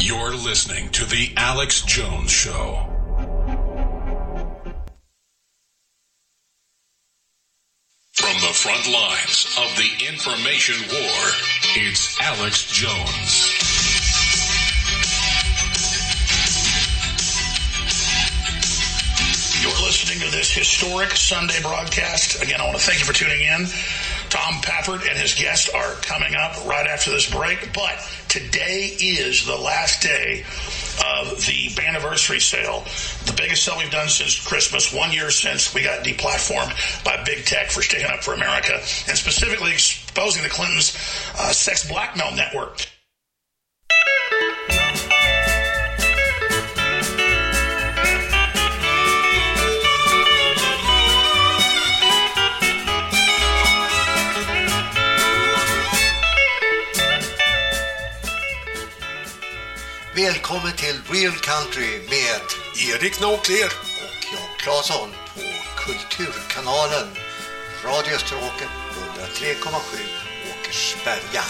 You're listening to The Alex Jones Show. From the front lines of the information war, it's Alex Jones. You're listening to this historic Sunday broadcast. Again, I want to thank you for tuning in. Tom Pappert and his guests are coming up right after this break, but today is the last day of the anniversary sale, the biggest sale we've done since Christmas, one year since we got deplatformed by big tech for sticking up for America and specifically exposing the Clintons' uh, sex blackmail network. Välkommen till Real Country med Erik Nåkler och jag Claesson på Kulturkanalen radiostråken 103,7 Åkersberga.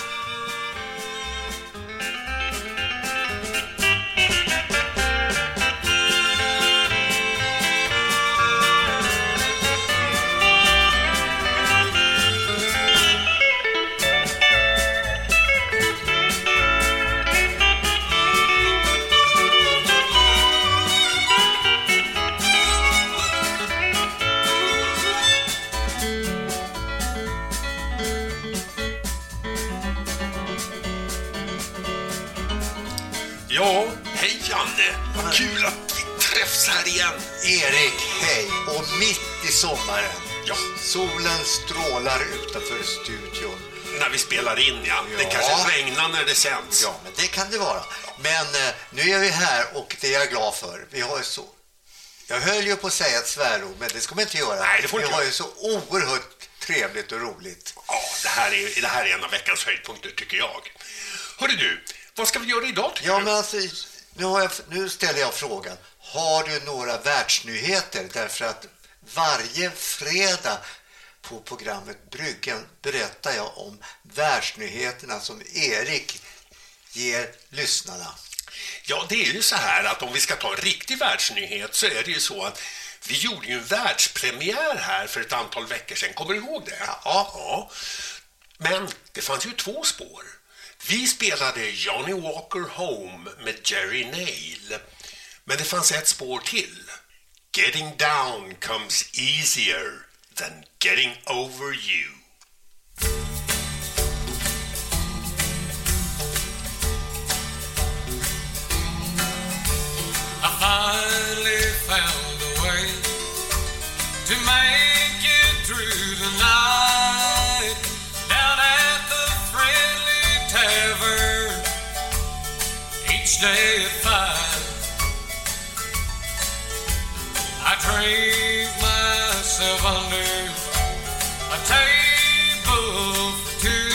Mitt i sommaren. Ja. Solen strålar utanför studion. När vi spelar in, ja. Det Ja. kanske regnar när det sänds. Ja, men det kan det vara. Men eh, nu är vi här och det är jag glad för. Vi har ju så... Jag höll ju på att säga ett svärord, men det ska man inte göra. Nej, det får vi inte har ju så oerhört trevligt och roligt. Ja, det här, är, det här är en av veckans höjdpunkter tycker jag. Hörru du, vad ska vi göra idag tycker Ja, du? men alltså, nu, jag, nu ställer jag frågan. Har du några världsnyheter? Därför att varje fredag på programmet Bryggan berättar jag om världsnyheterna som Erik ger lyssnarna. Ja, det är ju så här att om vi ska ta en riktig världsnyhet så är det ju så att vi gjorde ju en världspremiär här för ett antal veckor sedan. Kommer du ihåg det? Ja. ja. Men det fanns ju två spår. Vi spelade Johnny Walker Home med Jerry Nail. Men det fanns ett spår till. Getting down comes easier than getting over you. I finally found a way to make it through the night down at the friendly tavern each day at five. Drink myself under a table for two.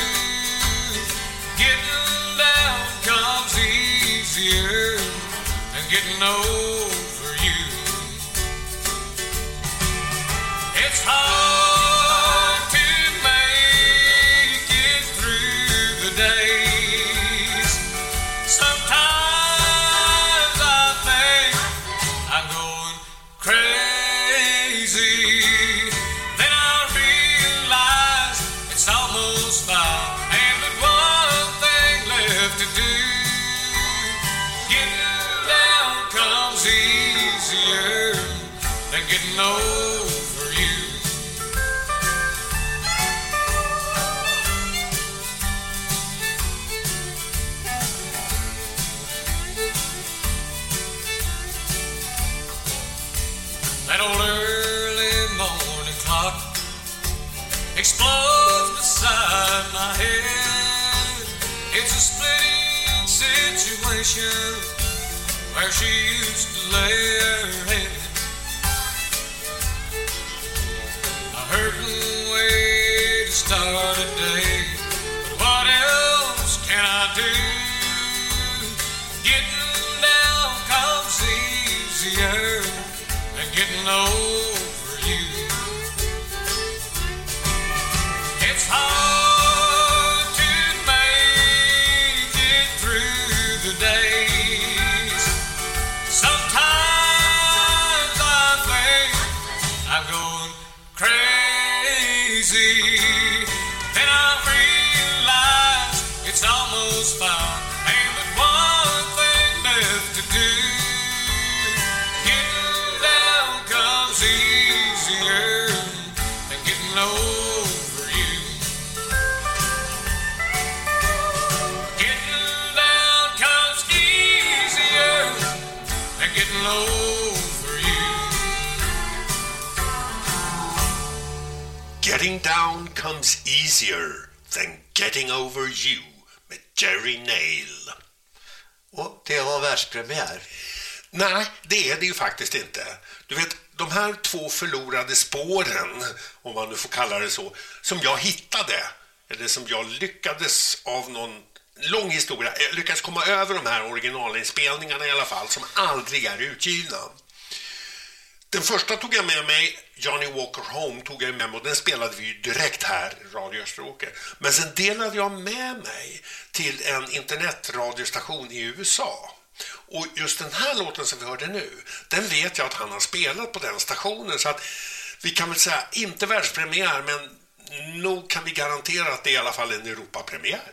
Getting down comes easier than getting over situation where she used to lay her head. A hurting way to start a day. But what else can I do? Getting down comes easier than getting over down comes easier than getting over you med Jerry Nail. Och det var världspremiär. Nej, det är det ju faktiskt inte. Du vet, de här två förlorade spåren, om man nu får kalla det så, som jag hittade, eller som jag lyckades av någon lång historia, jag lyckades komma över de här originalinspelningarna i alla fall, som aldrig är utgivna. Den första tog jag med mig, Johnny Walker Home tog jag med mig och den spelade vi ju direkt här i Radio Österåker. Men sen delade jag med mig till en internetradiostation i USA. Och just den här låten som vi hörde nu, den vet jag att han har spelat på den stationen. Så att vi kan väl säga, inte världspremiär, men nog kan vi garantera att det är i alla fall en Europapremiär.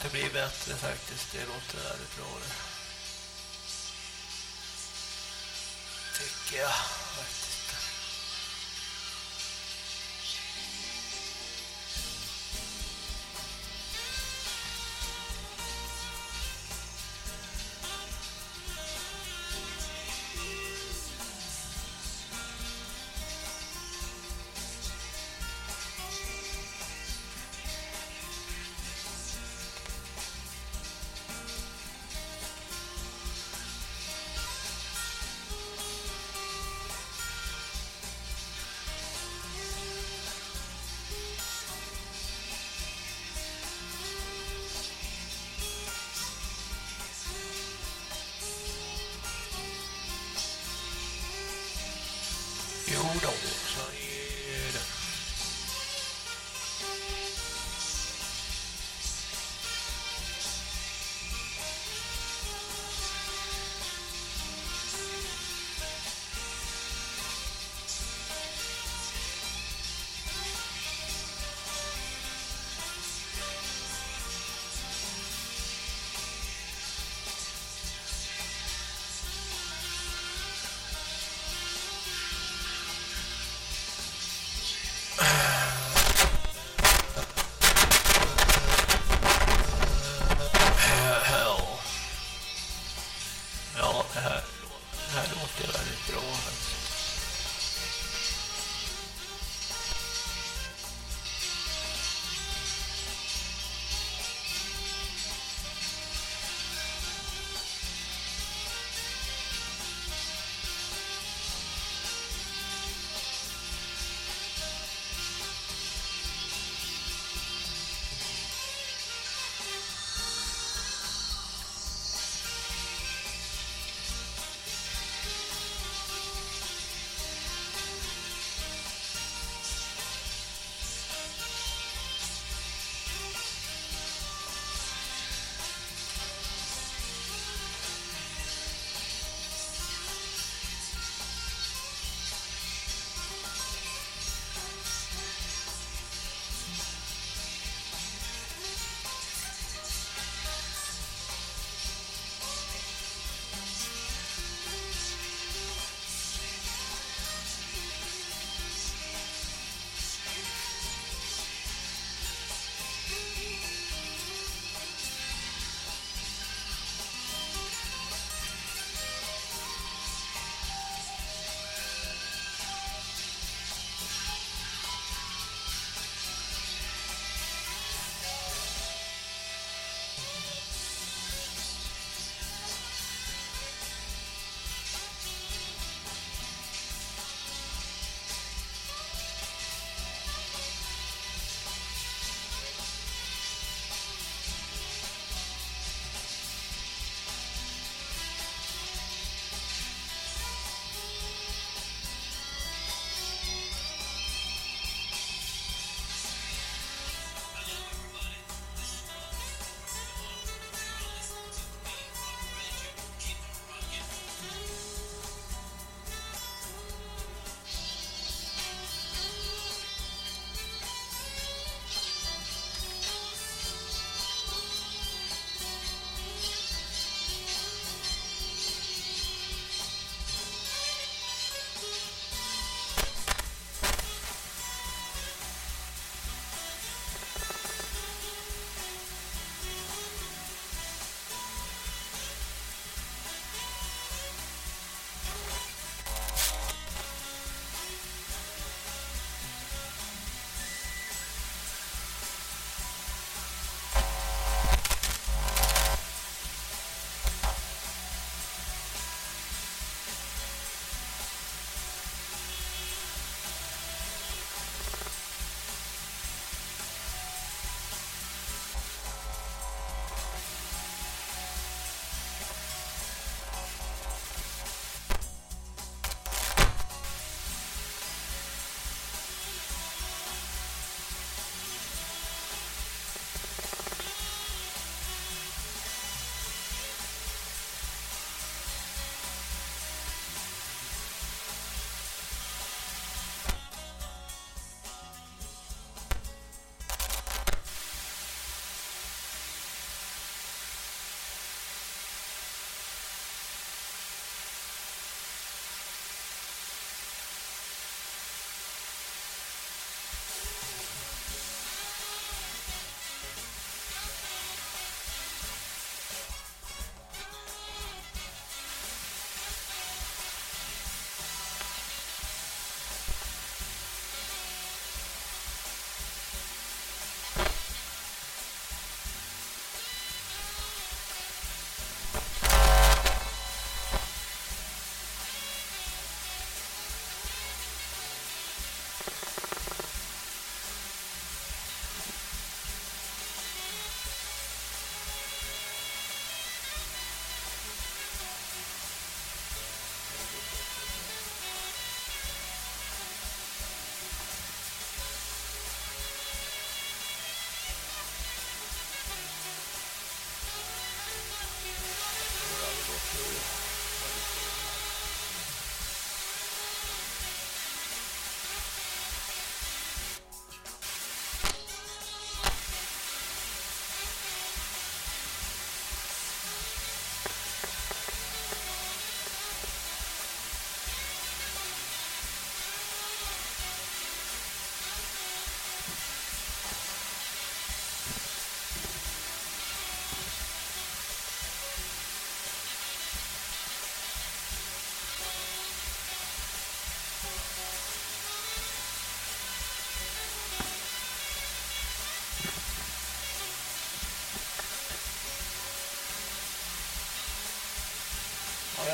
Att det blir bättre faktiskt. Det låter väldigt bra det. Tycker jag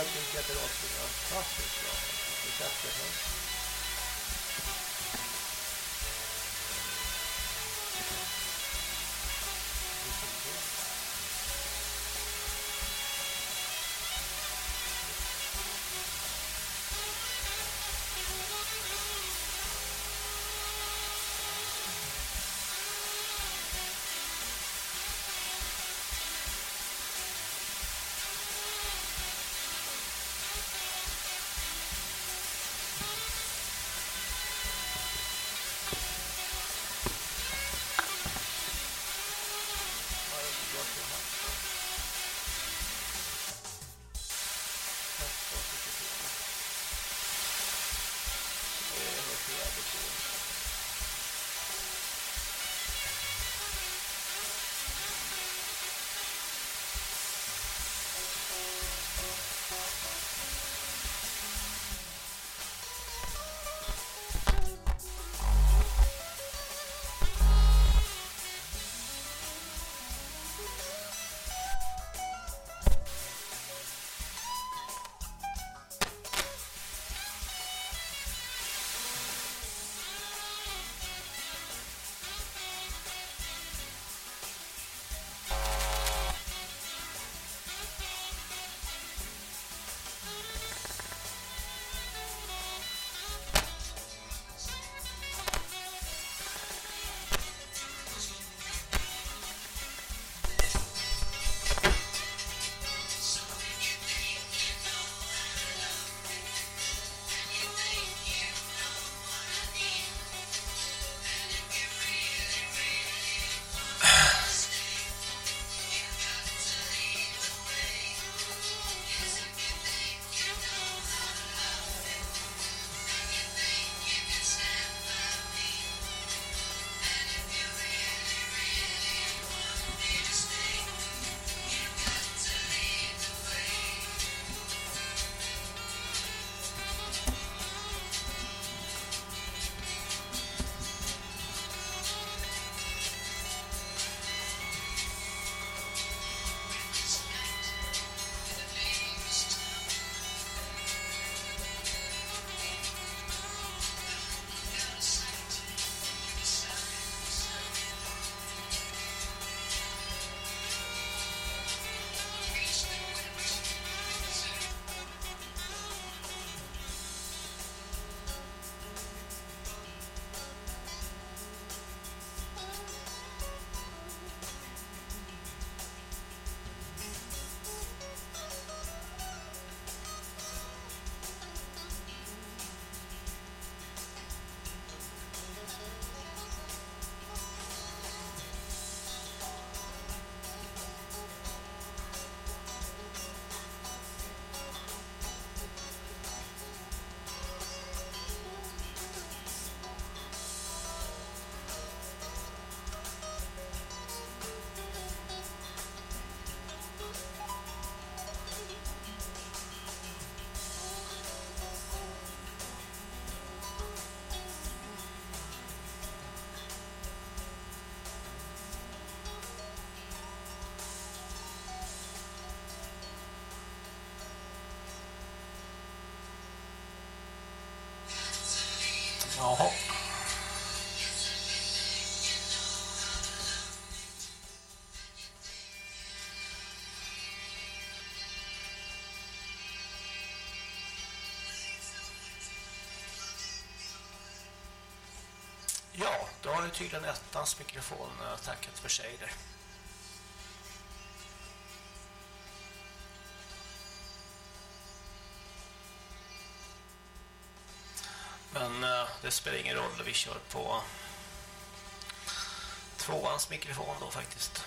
jag tycker att det låter fantastiskt bra. Det Jaha. Ja, då har du tydligen ettans mikrofon eh, tackat för sig där. Spelar ingen roll, vi kör på tvåans mikrofon då faktiskt.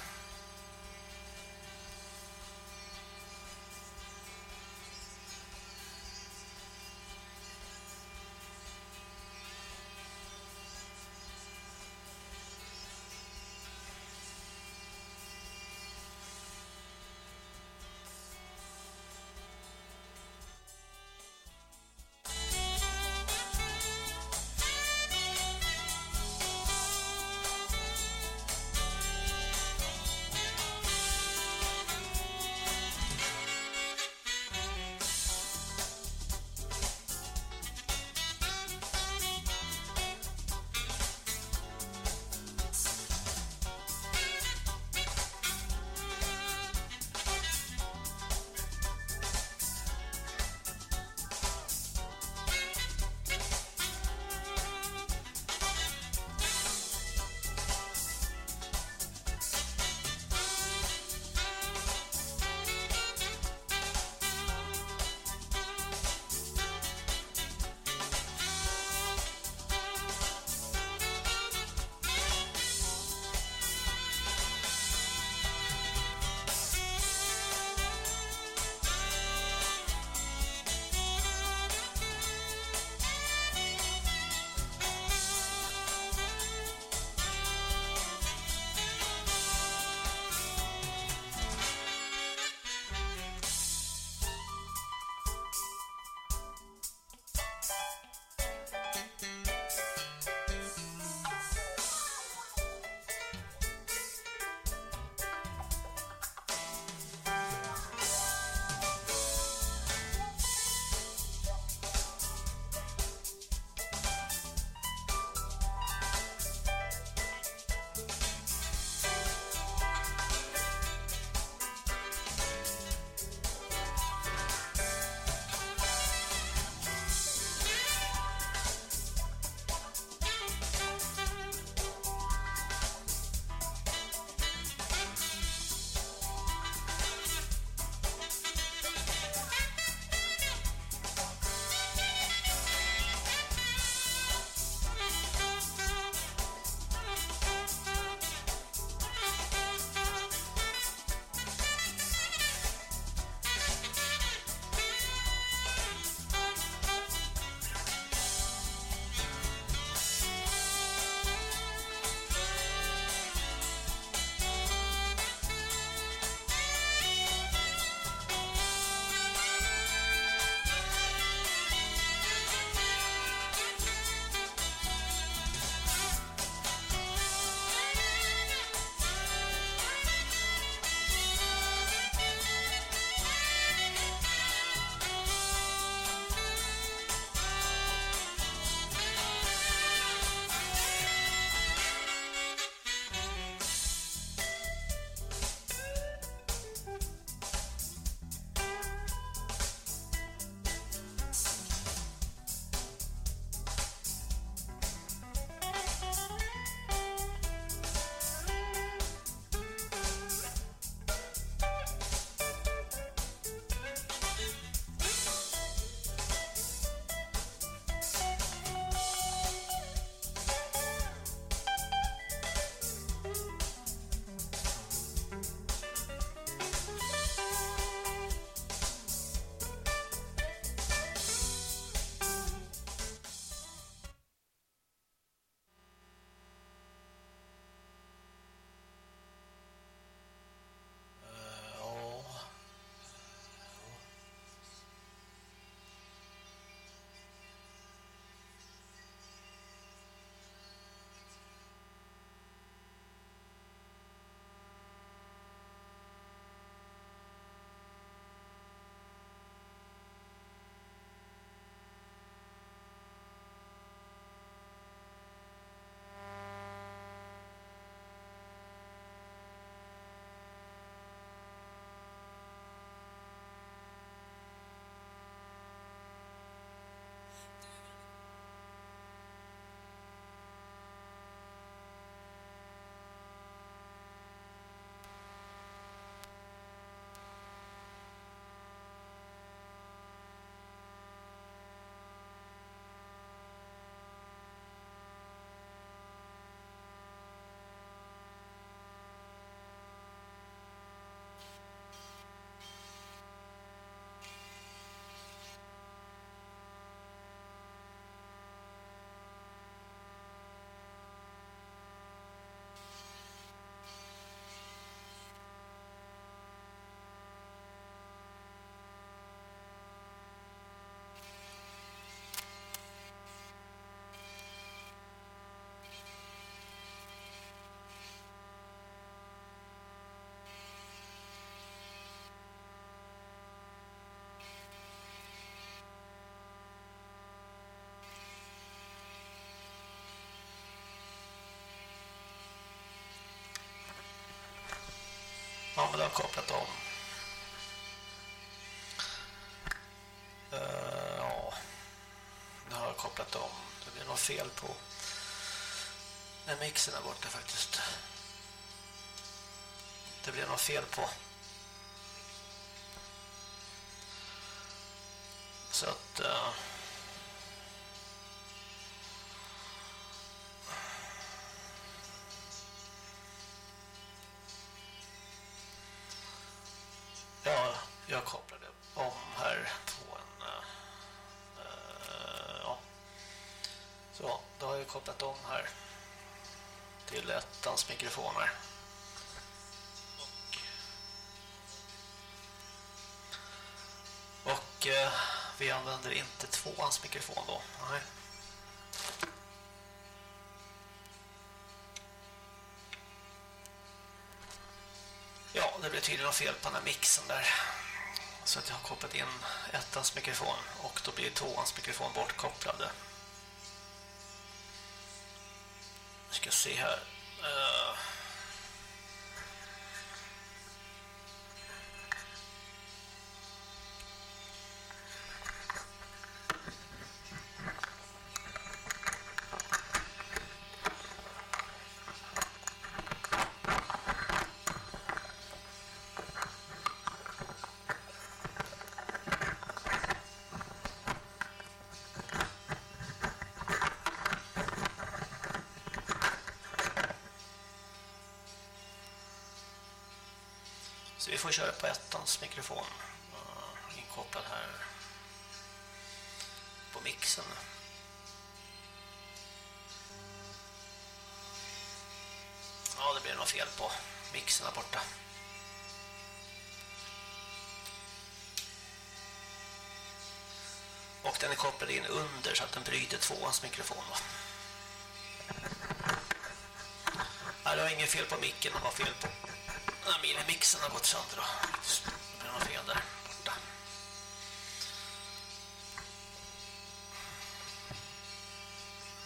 Men det har kopplat om. Uh, ja, det har kopplat om. Det blir något fel på den mixen där borta faktiskt. Det blir något fel på. Kopplat om här till ettans mikrofoner. Och, och eh, vi använder inte tvåans mikrofon då. Nej. Ja, det blev tydligen fel på den här mixen där. Så att jag har kopplat in ettans mikrofon och då blir tvåans mikrofon bortkopplade. Vi ska Så vi får köra på ettans mikrofon inkopplad här på mixen. Ja, det blir något fel på mixen där borta. Och den är kopplad in under så att den bryter tvåans mikrofon. Va? Nej, det var inget fel på micken, det var fel på den minimixen har gått sönder då. Det är något fel där borta.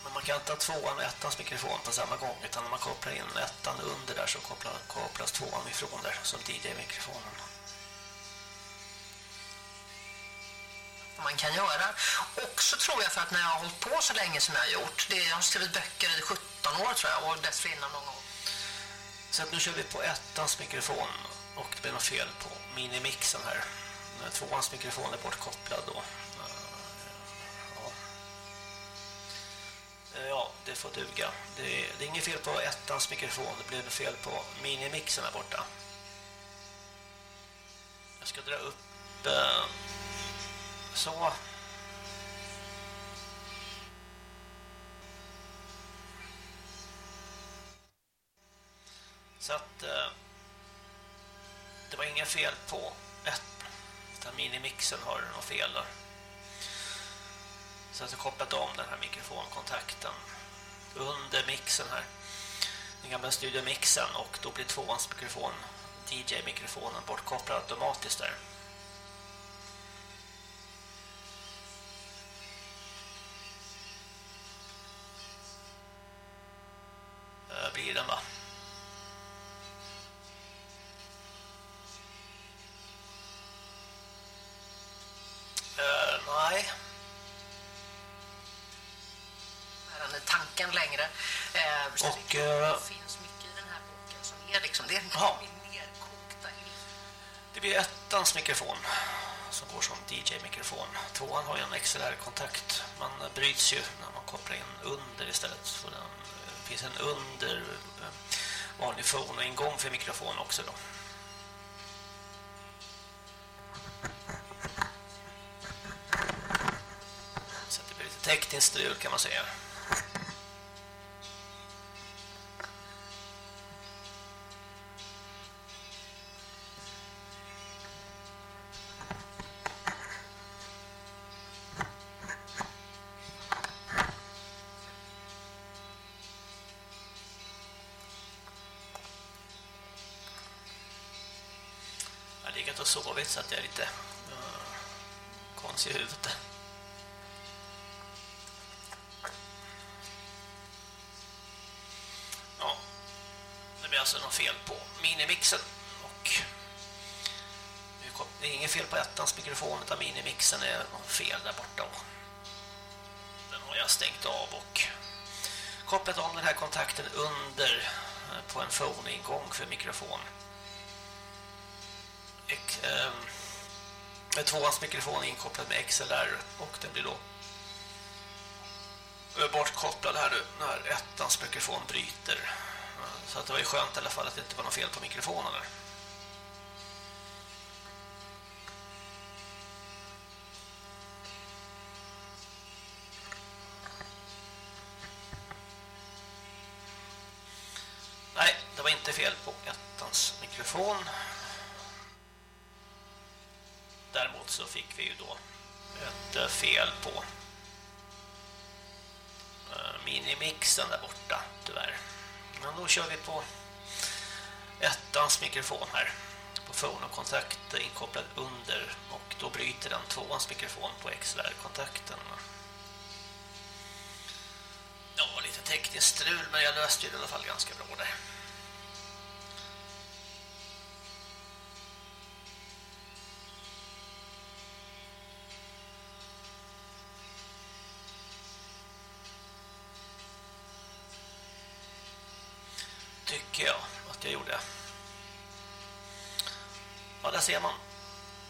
Men man kan inte ha tvåan och ettans mikrofon på samma gång utan när man kopplar in ettan under där så kopplar, kopplas tvåan ifrån där som DJ-mikrofonen. man kan göra. Också tror jag för att när jag har hållit på så länge som jag har gjort. Det, jag har skrivit böcker i 17 år tror jag och dessförinnan någon gång. Så att nu kör vi på ettans mikrofon och det blir något fel på minimixen här. Tvåans mikrofon är bortkopplad då. Ja, ja det får duga. Det är, det är inget fel på ettans mikrofon, det blev fel på minimixen här borta. Jag ska dra upp eh, så. Så att eh, det var inga fel på ett. Utan minimixen har något fel där. Så att jag kopplat om den här mikrofonkontakten under mixen här. Den gamla studiomixen och då blir tvåans mikrofon, DJ-mikrofonen bortkopplad automatiskt där. Och det finns mycket i den här boken som är liksom det är aha. nerkokta Det blir ettans mikrofon som går som DJ-mikrofon. Tvåan har ju en XLR-kontakt. Man bryts ju när man kopplar in under istället. Så den, det finns en under vanlig fon och ingång för mikrofon också då. tekniskt strul kan man säga. Legat så att jag är lite uh, konstig i huvudet. Ja, det blev alltså något fel på minimixen och det är inget fel på ettans mikrofon utan minimixen är fel där borta. Den har jag stängt av och kopplat om den här kontakten under eh, på en phone-ingång för mikrofon. Eh, tvåans mikrofon inkopplad med XLR och den blir då bortkopplad här nu när ettans mikrofon bryter. Så att det var ju skönt i alla fall att det inte var något fel på mikrofonen där. Fick vi ju då ett eh, fel på eh, minimixen där borta, tyvärr. Men då kör vi på ettans mikrofon här på phone och kontakt inkopplad under och då bryter den tvåans mikrofon på XLR-kontakten. Ja, lite tekniskt strul men jag löste det i alla fall ganska bra där. Ser man.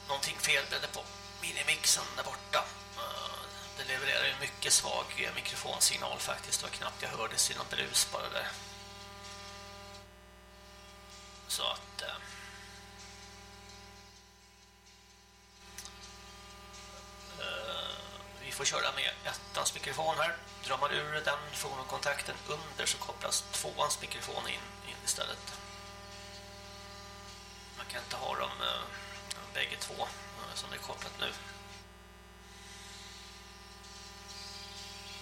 Någonting fel blev det på minimixen där borta. Eh, det levererar en mycket svag mikrofonsignal faktiskt. Det var knappt jag hörde i brus bara där. Så att... Eh, eh, vi får köra med ettans mikrofon här. Drar man ur den fonkontakten under så kopplas tvåans mikrofon in, in istället. Kan inte ha dem eh, bägge två eh, som det är kopplat nu.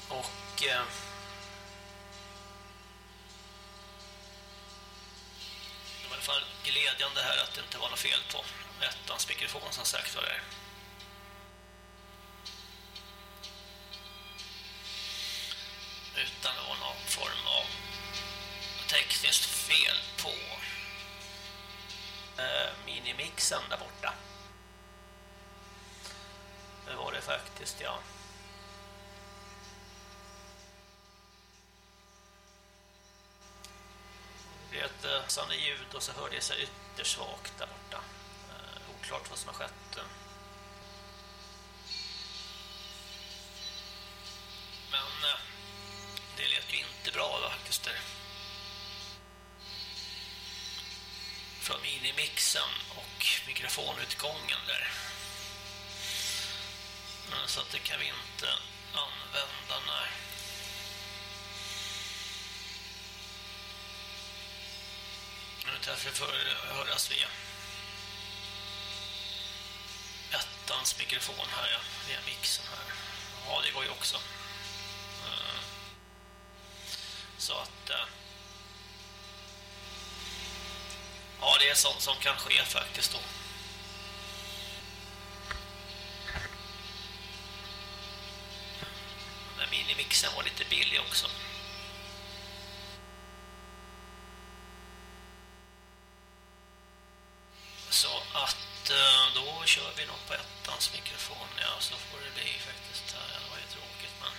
Och eh, det var i alla fall glädjande här att det inte var något fel på ettans mikrofon som sagt var det. Minimixen där borta. Det var det faktiskt, ja. Det blev ett eh, ljud och så hörde jag sig ytterst svagt där borta. Eh, oklart vad som har skett. Utgången där. Så att det kan vi inte använda, nej. Nu därför får höras via ettans mikrofon här, ja, via mixen här. Ja, det går ju också. Eh, så att... Eh, ja, det är sånt som kan ske faktiskt då. Också. Så att eh, då kör vi nog på ettans mikrofon. Ja, så får det bli faktiskt. Ja, det var ju tråkigt, men...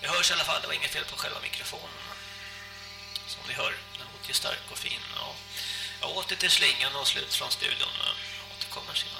Jag hörs i alla fall, det var inget fel på själva mikrofonen. Som ni hör, den låter ju stark och fin. Ja. Jag åter till slingan och slut från studion. Jag återkommer sen.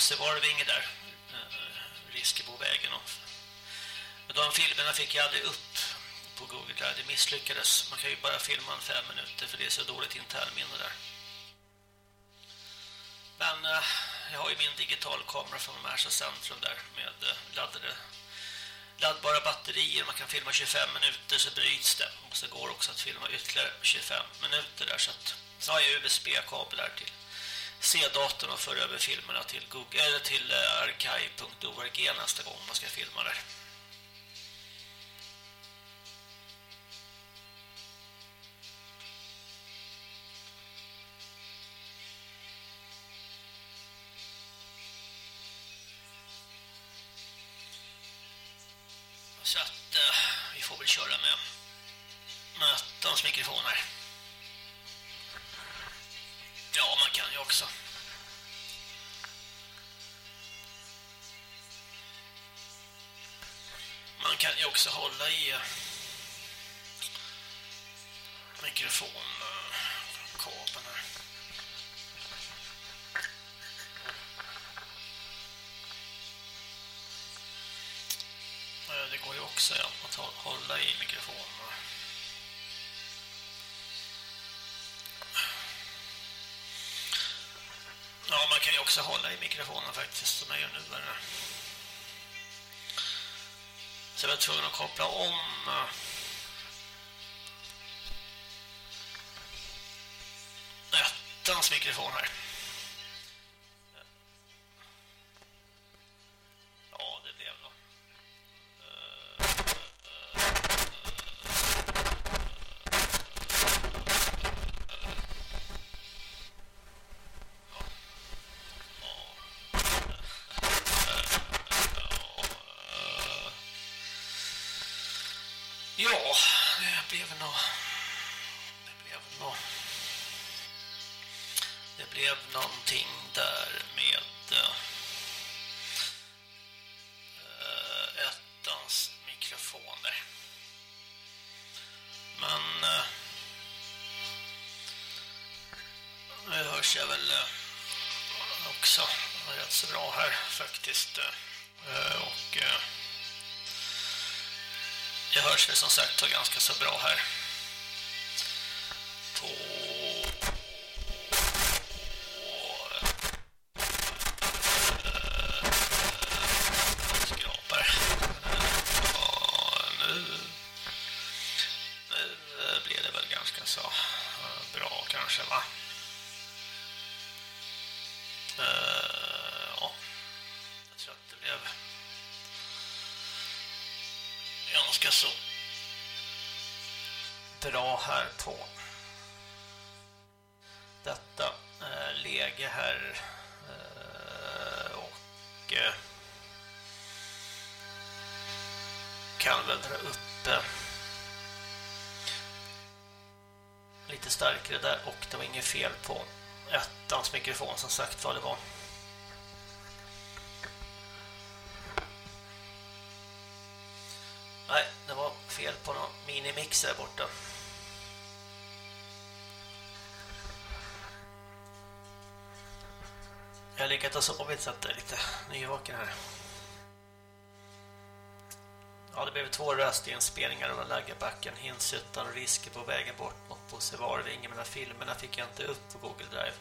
Bosse Var- där. eh, Riskebovägen. och- Men de filmerna fick jag aldrig upp på Google där. Det misslyckades. Man kan ju bara filma en fem minuter för det är så dåligt internminne där. Men eh, jag har ju min digitalkamera från Märsta centrum där med eh, laddade laddbara batterier. Man kan filma 25 minuter så bryts det. Och så går också att filma ytterligare 25 minuter där. Så, att, så har jag USB-kablar till C-datorn och för över filmerna till, Google, till eh, archive.org nästa gång man ska filma där. Också ja, att hålla i mikrofonen. Ja, man kan ju också hålla i mikrofonen faktiskt, som jag gör nu. Här. Så jag var tvungen att koppla om. Ettans mikrofon här. Faktiskt. Eh, och... Eh, det hörs väl som sagt ganska så bra här. Och det var inget fel på ettans mikrofon som sagt vad det var. Nej, det var fel på någon minimix där borta. Jag har legat och sovit så att det är lite nyvaken här. Ja, det blev två röstinspelningar av Lägerbacken, Hinshyttan och risker på vägen bort mot Bosse Varving. Men filmerna fick jag inte upp på Google Drive.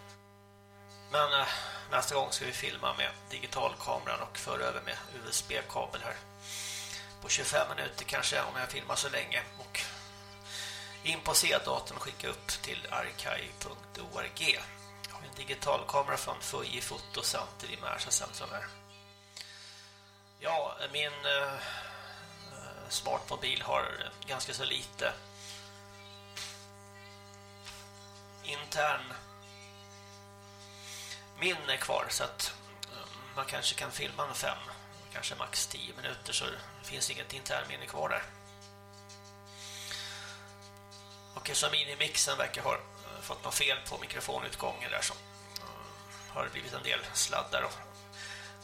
Men eh, nästa gång ska vi filma med digitalkameran och föra över med USB-kabel här. På 25 minuter kanske om jag filmar så länge. Och in på C-datorn och skicka upp till archive.org. Jag har en digitalkamera från Fuji Fotocenter i Märsa centrum här. Ja, min... Eh, eh, smartmobil har ganska så lite intern minne kvar så att eh, man kanske kan filma en fem kanske max 10 minuter så finns inget internminne kvar där. Och eftersom minimixen verkar ha eh, fått något fel på mikrofonutgången där så eh, har det blivit en del sladdar och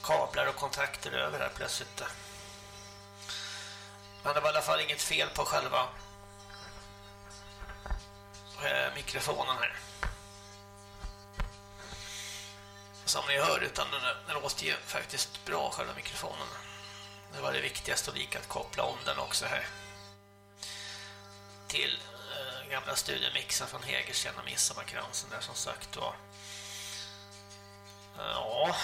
kablar och kontakter över där plötsligt. Men det var i alla fall inget fel på själva Eh, mikrofonen här. Som ni hör utan den, den låter ju faktiskt bra själva mikrofonen. Det var det viktigaste och lika att koppla om den också här. Till eh, gamla studiemixen från Hägersten och Midsommarkransen där som sagt. Och, ja,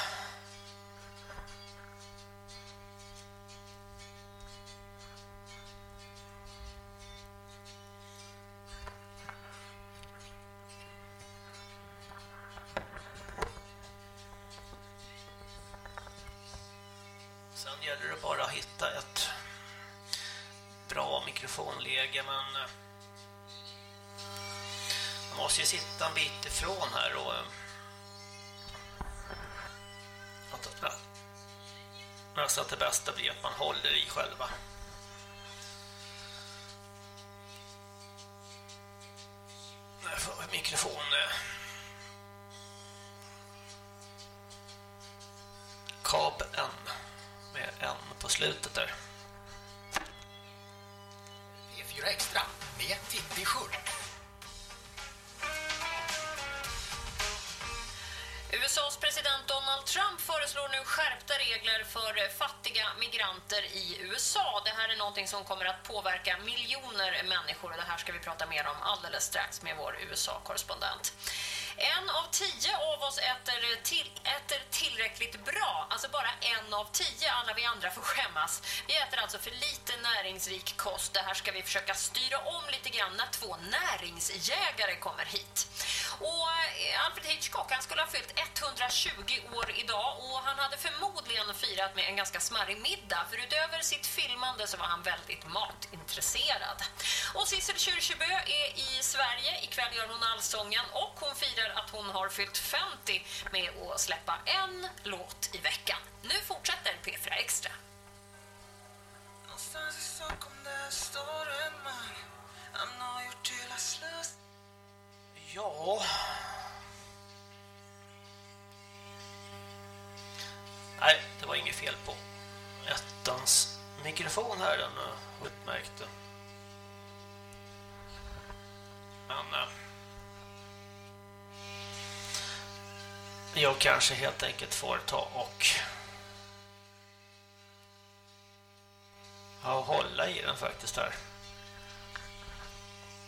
så att det bästa blir att man håller i själva. USA-korrespondent. En av tio av oss äter, till, äter tillräckligt bra. Alltså bara en av tio. Alla vi andra får skämmas. Vi äter alltså för lite näringsrik kost. Det här ska vi försöka styra om lite grann när två näringsjägare kommer hit. Och eh, Alfred Hitchcock han skulle ha fyllt 120 år idag och han hade förmodligen firat med en ganska smarrig middag. För utöver sitt filmande så var han väldigt matintresserad. Och Sissel Kyrkjebø är i Sverige. Ikväll gör hon allsången och hon firar att hon har fyllt 50 med att släppa en låt i veckan. Nu fortsätter P4 Extra. Någonstans i Stockholm där står en man Han har gjort hela slös Ja... Nej, det var inget fel på ettans mikrofon här, den eh, utmärkte. Men... Eh, jag kanske helt enkelt får ta och ja, hålla i den faktiskt här.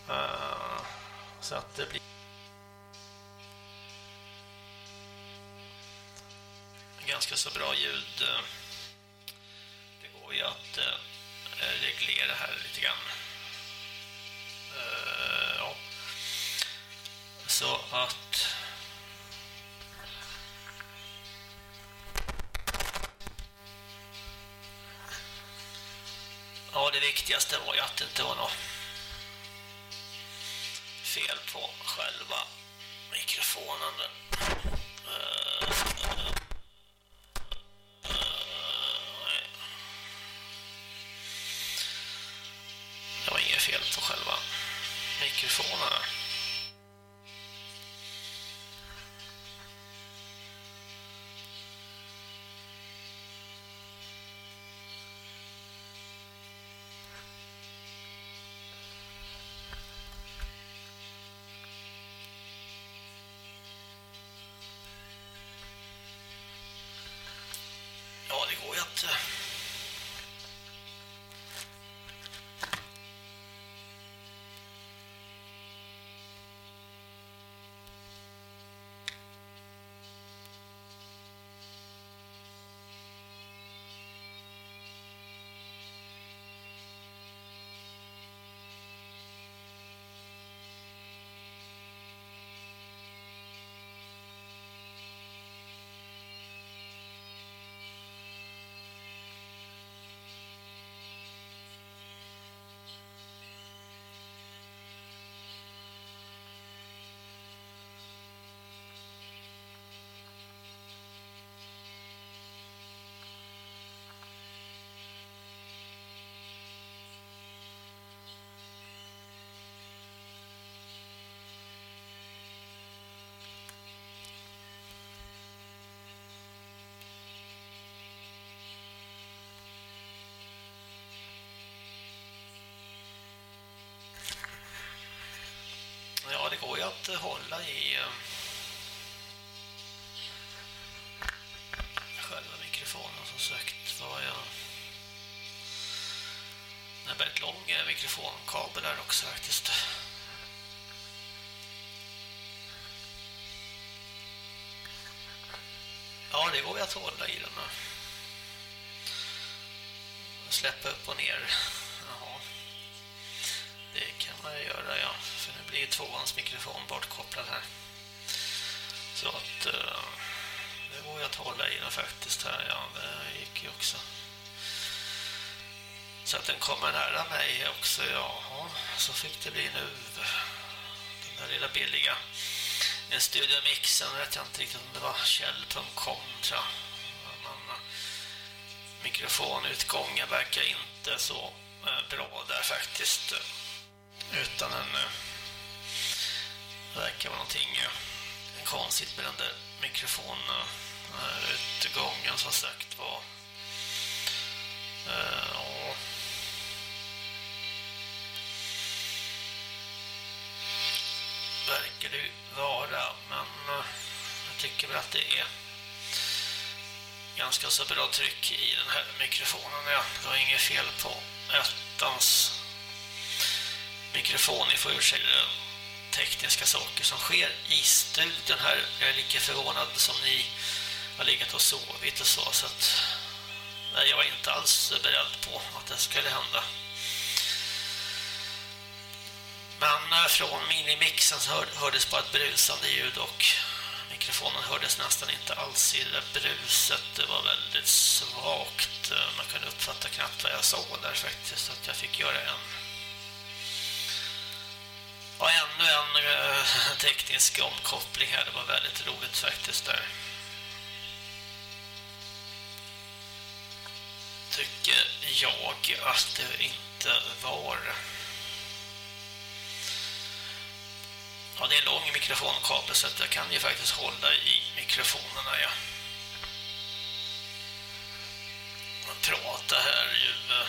Eh, så att det blir ganska så bra ljud. Eh, det går ju att eh, eh, reglera här lite grann. Ja. Så att Ja, det viktigaste var ju att det inte var något fel på själva mikrofonen. Det var ju att hålla i eh, själva mikrofonen som sagt var jag en väldigt lång eh, mikrofonkabel där också faktiskt. Ja, det går ju att hålla i den. Släppa upp och ner. Tvåans mikrofon bortkopplad här. Så att eh, det går ju att hålla i den faktiskt här. Ja, det gick ju också. Så att den kommer nära mig också. Jaha, så fick det bli nu. Den där lilla billiga en studiomixen vet jag inte riktigt om det var Kjell.com tror jag. Men mikrofonutgången verkar inte så eh, bra där faktiskt. Eh, utan en eh, verkar vara någonting eh, konstigt med den där mikrofonutgången som sagt var. Eh, verkar det vara. Men eh, jag tycker väl att det är ganska så bra tryck i den här mikrofonen. Ja, det var inget fel på ettans mikrofon. Ni får ursäkta tekniska saker som sker i studion här. Jag är lika förvånad som ni har legat och sovit och så. så att, nej, jag var inte alls beredd på att det skulle hända. Men eh, från minimixen så hör, hördes bara ett brusande ljud och mikrofonen hördes nästan inte alls i det bruset. Det var väldigt svagt. Eh, man kunde uppfatta knappt vad jag sa där faktiskt. Så att jag fick göra en Ja, ännu en uh, teknisk omkoppling här. Det var väldigt roligt faktiskt där. Tycker jag att det inte var... Ja, det är lång mikrofonkabel så att jag kan ju faktiskt hålla i mikrofonerna, ja. Och prata här ju. Eh.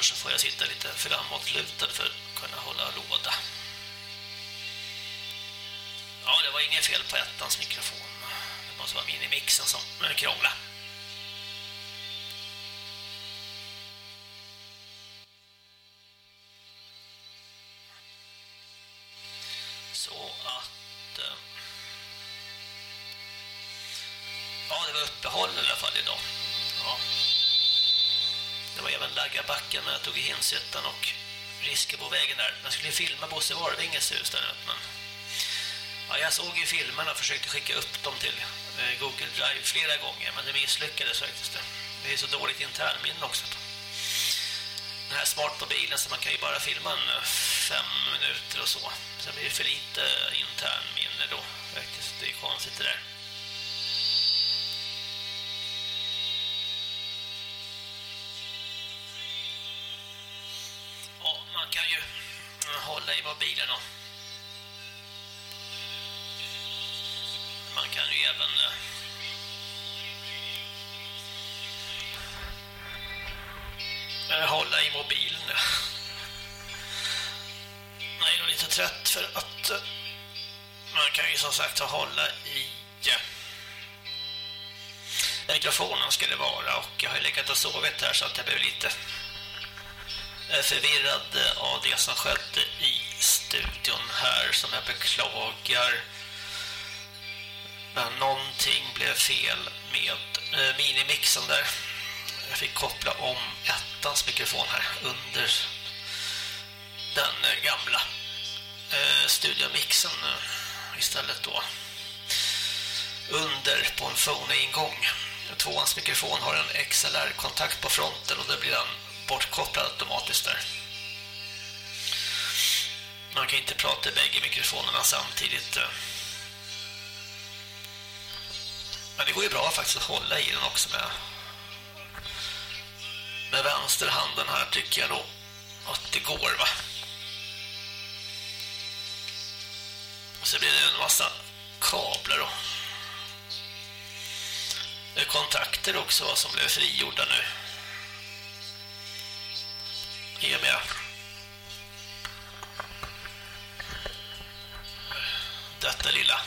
Annars så får jag sitta lite framåtlutad för att kunna hålla låda. Ja, det var inget fel på ettans mikrofon. Det måste vara minimixen som krånglade. Riskebovägen där. Jag skulle filma Bosse Varvinges hus där men ja, jag såg ju filmerna och försökte skicka upp dem till eh, Google Drive flera gånger men det misslyckades faktiskt. Det är så dåligt internminne också den här smartmobilen så man kan ju bara filma en eh, fem minuter och så. Sen blir det för lite internminne då. Faktiskt, det är konstigt det där. Sovit här så att jag blev lite eh, förvirrad eh, av det som skedde i studion här som jag beklagar men någonting blev fel med eh, minimixen där jag fick koppla om ettans mikrofon här under den gamla studiomixen istället då under på en phone-ingång. Tvåans mikrofon har en XLR-kontakt på fronten och då blir den bortkopplad automatiskt där. Man kan inte prata i bägge mikrofonerna samtidigt. Eh. Men det går ju bra faktiskt att hålla i den också med med vänsterhanden här tycker jag då att det går va. Och så blir det en massa kablar då kontakter också som blev frigjorda nu. I och med detta lilla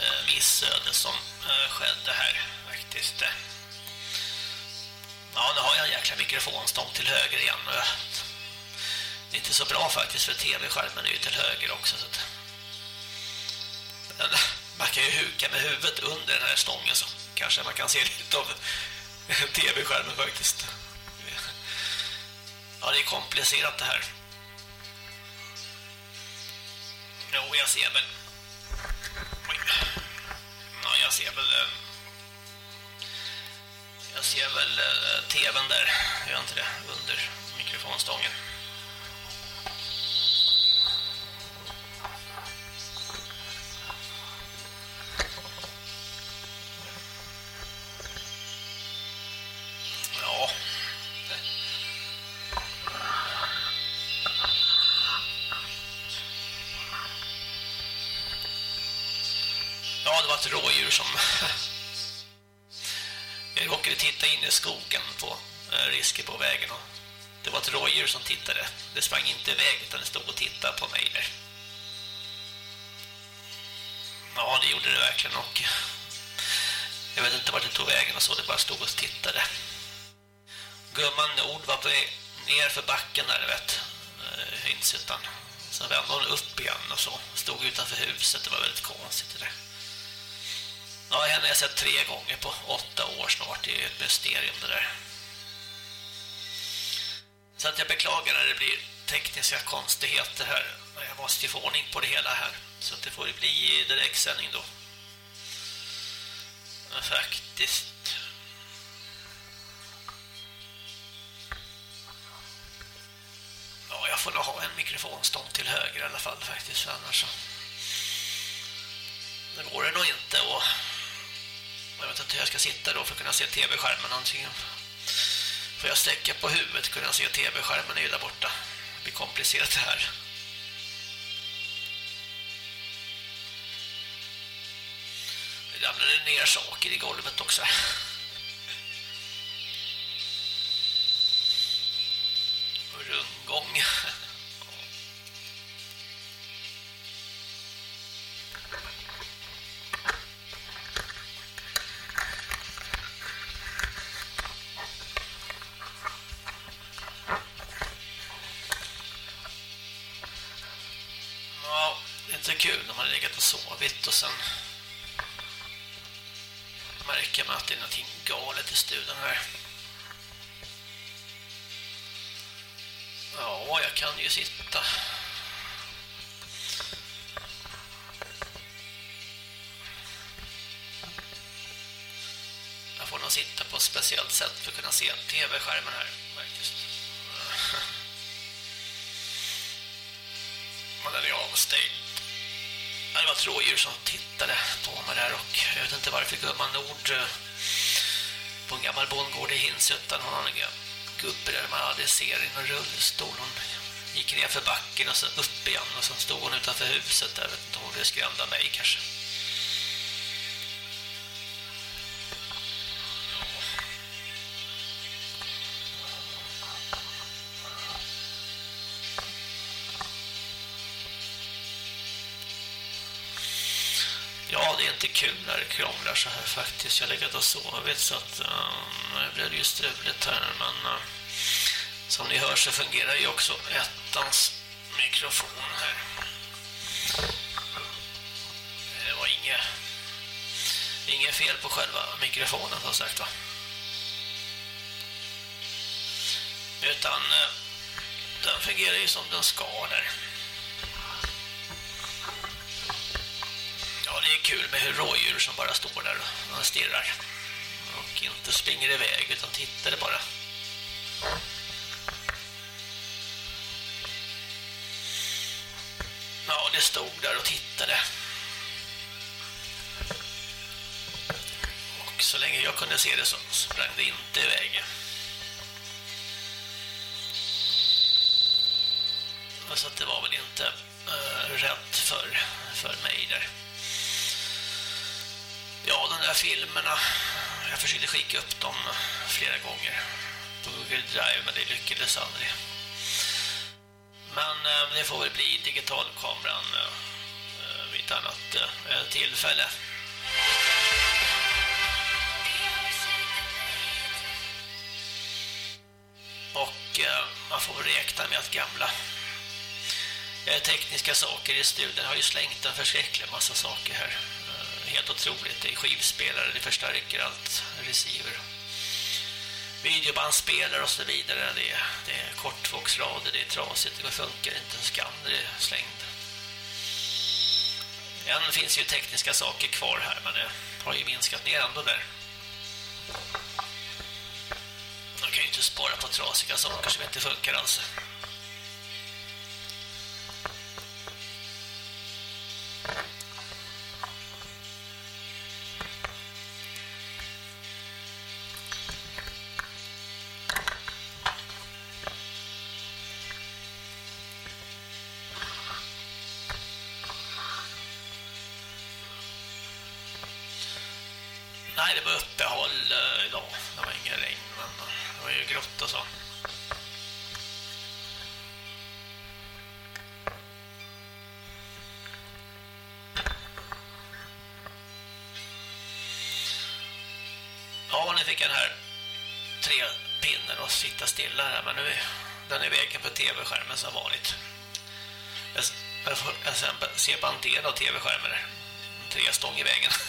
eh, missöde som eh, skedde här faktiskt. Ja, nu har jag en jäkla mikrofonstång till höger igen. Eh, det är inte så bra faktiskt för tv-skärmen är ju till höger också. Så att... Man kan ju huka med huvudet under den här stången så kanske man kan se lite av tv-skärmen faktiskt. Ja, det är komplicerat det här. Jo, jag ser väl... Oj. Ja, jag ser väl... Eh, jag ser väl eh, tvn där, gör jag inte det, under mikrofonstången. Eh, på vägen och det var ett rådjur som tittade. Det sprang inte iväg utan det stod och tittade på mig där. Ja, det gjorde det verkligen och jag vet inte vart det tog vägen och så, det bara stod och tittade. Gumman Nord var på ner för backen där, vet, eh, Hynshyttan. Sen vände hon upp igen och så. Stod utanför huset, det var väldigt konstigt det där. Ja, henne har jag sett tre gånger på åtta år snart. Det är ett mysterium det där. Så att jag beklagar när det blir tekniska konstigheter här. Jag måste ju få ordning på det hela här. Så att det får bli direktsändning då. Men faktiskt. Ja, jag får nog ha en mikrofonstång till höger i alla fall faktiskt. Annars så... Det går det nog inte och jag vet inte hur jag ska sitta då för att kunna se tv-skärmen antingen. Får jag sträcka på huvudet kunna se tv-skärmen är ju där borta. Det blir komplicerat det här. Det ramlade ner saker i golvet också. Rundgång. Sen märker man att det är någonting galet i studion här. Ja, jag kan ju sitta. Jag får nog sitta på ett speciellt sätt för att kunna se tv-skärmen här faktiskt. Men den är avstängd annat rådjur som tittade på mig där och jag vet inte varför gumman Nord eh, på en gammal bondgård i Hinshyttan hon har en gubbe där man hade ser i en rullstol. Hon gick ner för backen och så upp igen och sen stod hon utanför huset där. Jag vet inte om det skrämde mig kanske. Ja, det är inte kul när det krånglar så här faktiskt. Jag har legat och sovit så att ehm, um, det blev ju struligt här. Men uh, som ni hör så fungerar ju också ettans mikrofon här. Det var inget, inget fel på själva mikrofonen som sagt va. Utan uh, den fungerar ju som den ska där. Kul med hur rådjur som bara står där och stirrar. Och inte springer iväg utan tittar bara. Ja, det stod där och tittade. Och så länge jag kunde se det så sprang det inte iväg. Så att det var väl inte uh, rätt för, för mig där. De där filmerna. Jag försökte skicka upp dem flera gånger på Google Drive, men det lyckades aldrig. Men eh, det får väl bli digitalkameran eh, vid ett annat eh, tillfälle. Och man får räkna med att gamla tekniska saker i studion har ju slängt en förskräcklig massa saker här. Helt otroligt. Det är skivspelare, det förstärker allt, receiver. Videobandspelare och så vidare. Det är, det är kortvågsrader, det är trasigt, det funkar inte. En skanner är slängd. Än finns ju tekniska saker kvar här, men det har ju minskat ner ändå där. Man kan ju inte spara på trasiga saker som inte funkar alls. Nej, det var uppehåll eh, idag. Det var ingen regn, men eh, det var ju grått och så. Ja, ni fick den här tre pinnen och sitta stilla här, men nu är den i vägen på tv-skärmen som vanligt. Jag, jag, får, jag ser på en del av tv-skärmen där. Tre stång i vägen.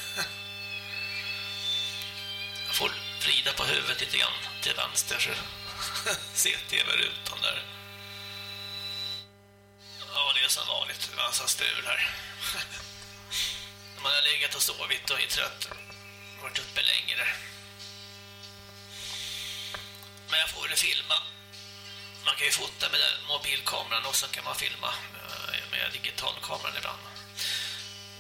Jag får vrida på huvudet lite grann till vänster så se tv-rutan där. Ja, det är som vanligt. Det är massa strul här. När man har legat och sovit och är trött. Varit uppe längre. Men jag får väl filma. Man kan ju fota med den mobilkameran och så kan man filma eh, med digitalkameran ibland.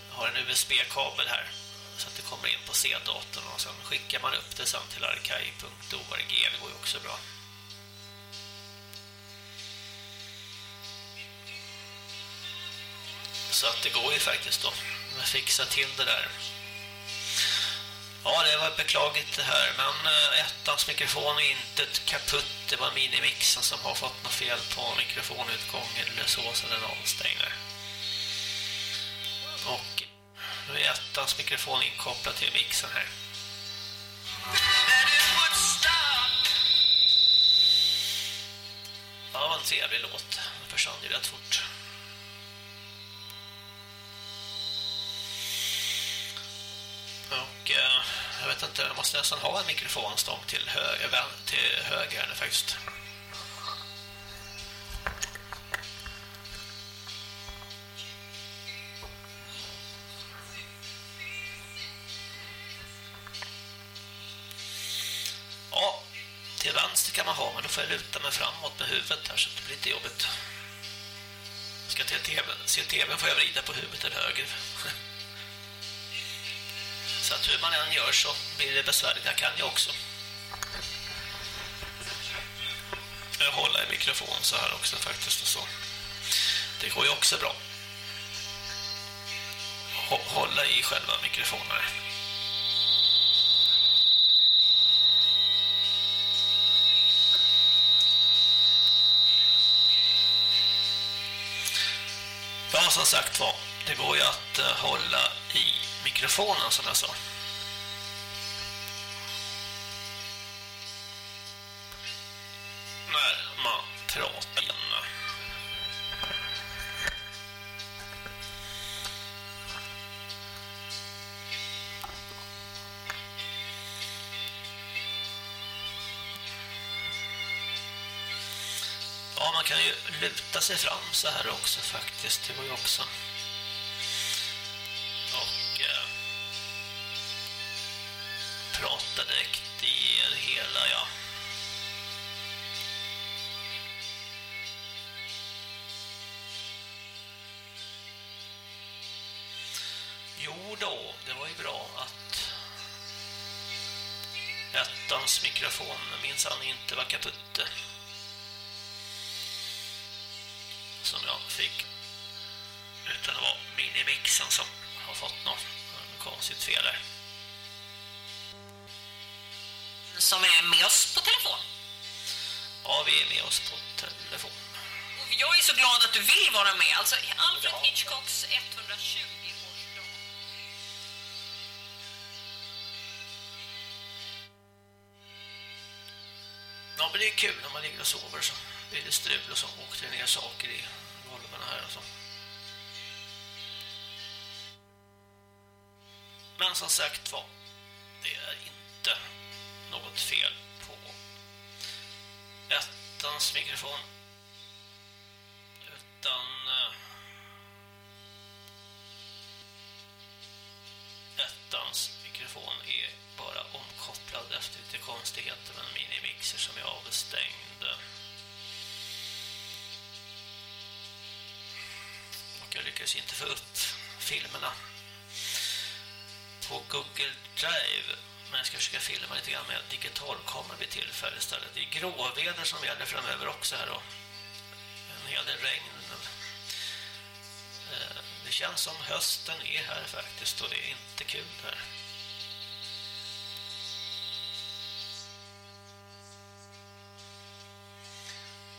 Jag har en USB-kabel här så att det kommer in på C-datorn och sen skickar man upp det sen till arkai.org. Det går ju också bra. Så att det går ju faktiskt då att fixa till det där. Ja, det var beklagligt det här, men eh, ettans mikrofon är inte ett kaputt. Det var minimixen som har fått något fel på mikrofonutgången eller så, så den avstänger nu är ettans mikrofon inkopplad till mixen här. Ja, det var en trevlig låt. Den försvann ju rätt fort. Och eh, jag vet inte, jag måste nästan ha en mikrofonstång till höger, till höger här faktiskt. Huvudet här så det blir lite jobbigt. Ska till TV, se TV får jag vrida på huvudet till höger. Så att hur man än gör så blir det besvärligt. Jag kan ju också. Jag håller i mikrofon så här också faktiskt och så. Det går ju också bra. Hålla i själva mikrofonen. Ja, som sagt var, det går ju att eh, hålla i mikrofonen som jag sa. Sig fram så här också faktiskt. Det var ju också vill vara med. Alltså Alfred Hitchcocks 120-årsdag. Ja, men det är kul när man ligger och sover så blir det strul och så åker det ner saker i golven här och så. Men som sagt lyckades inte få upp filmerna på Google Drive. Men jag ska försöka filma lite grann med digitalkamera vid tillfälle istället. Det är gråväder som gäller framöver också här och en hel del regn. Eh, det känns som hösten är här faktiskt och det är inte kul här.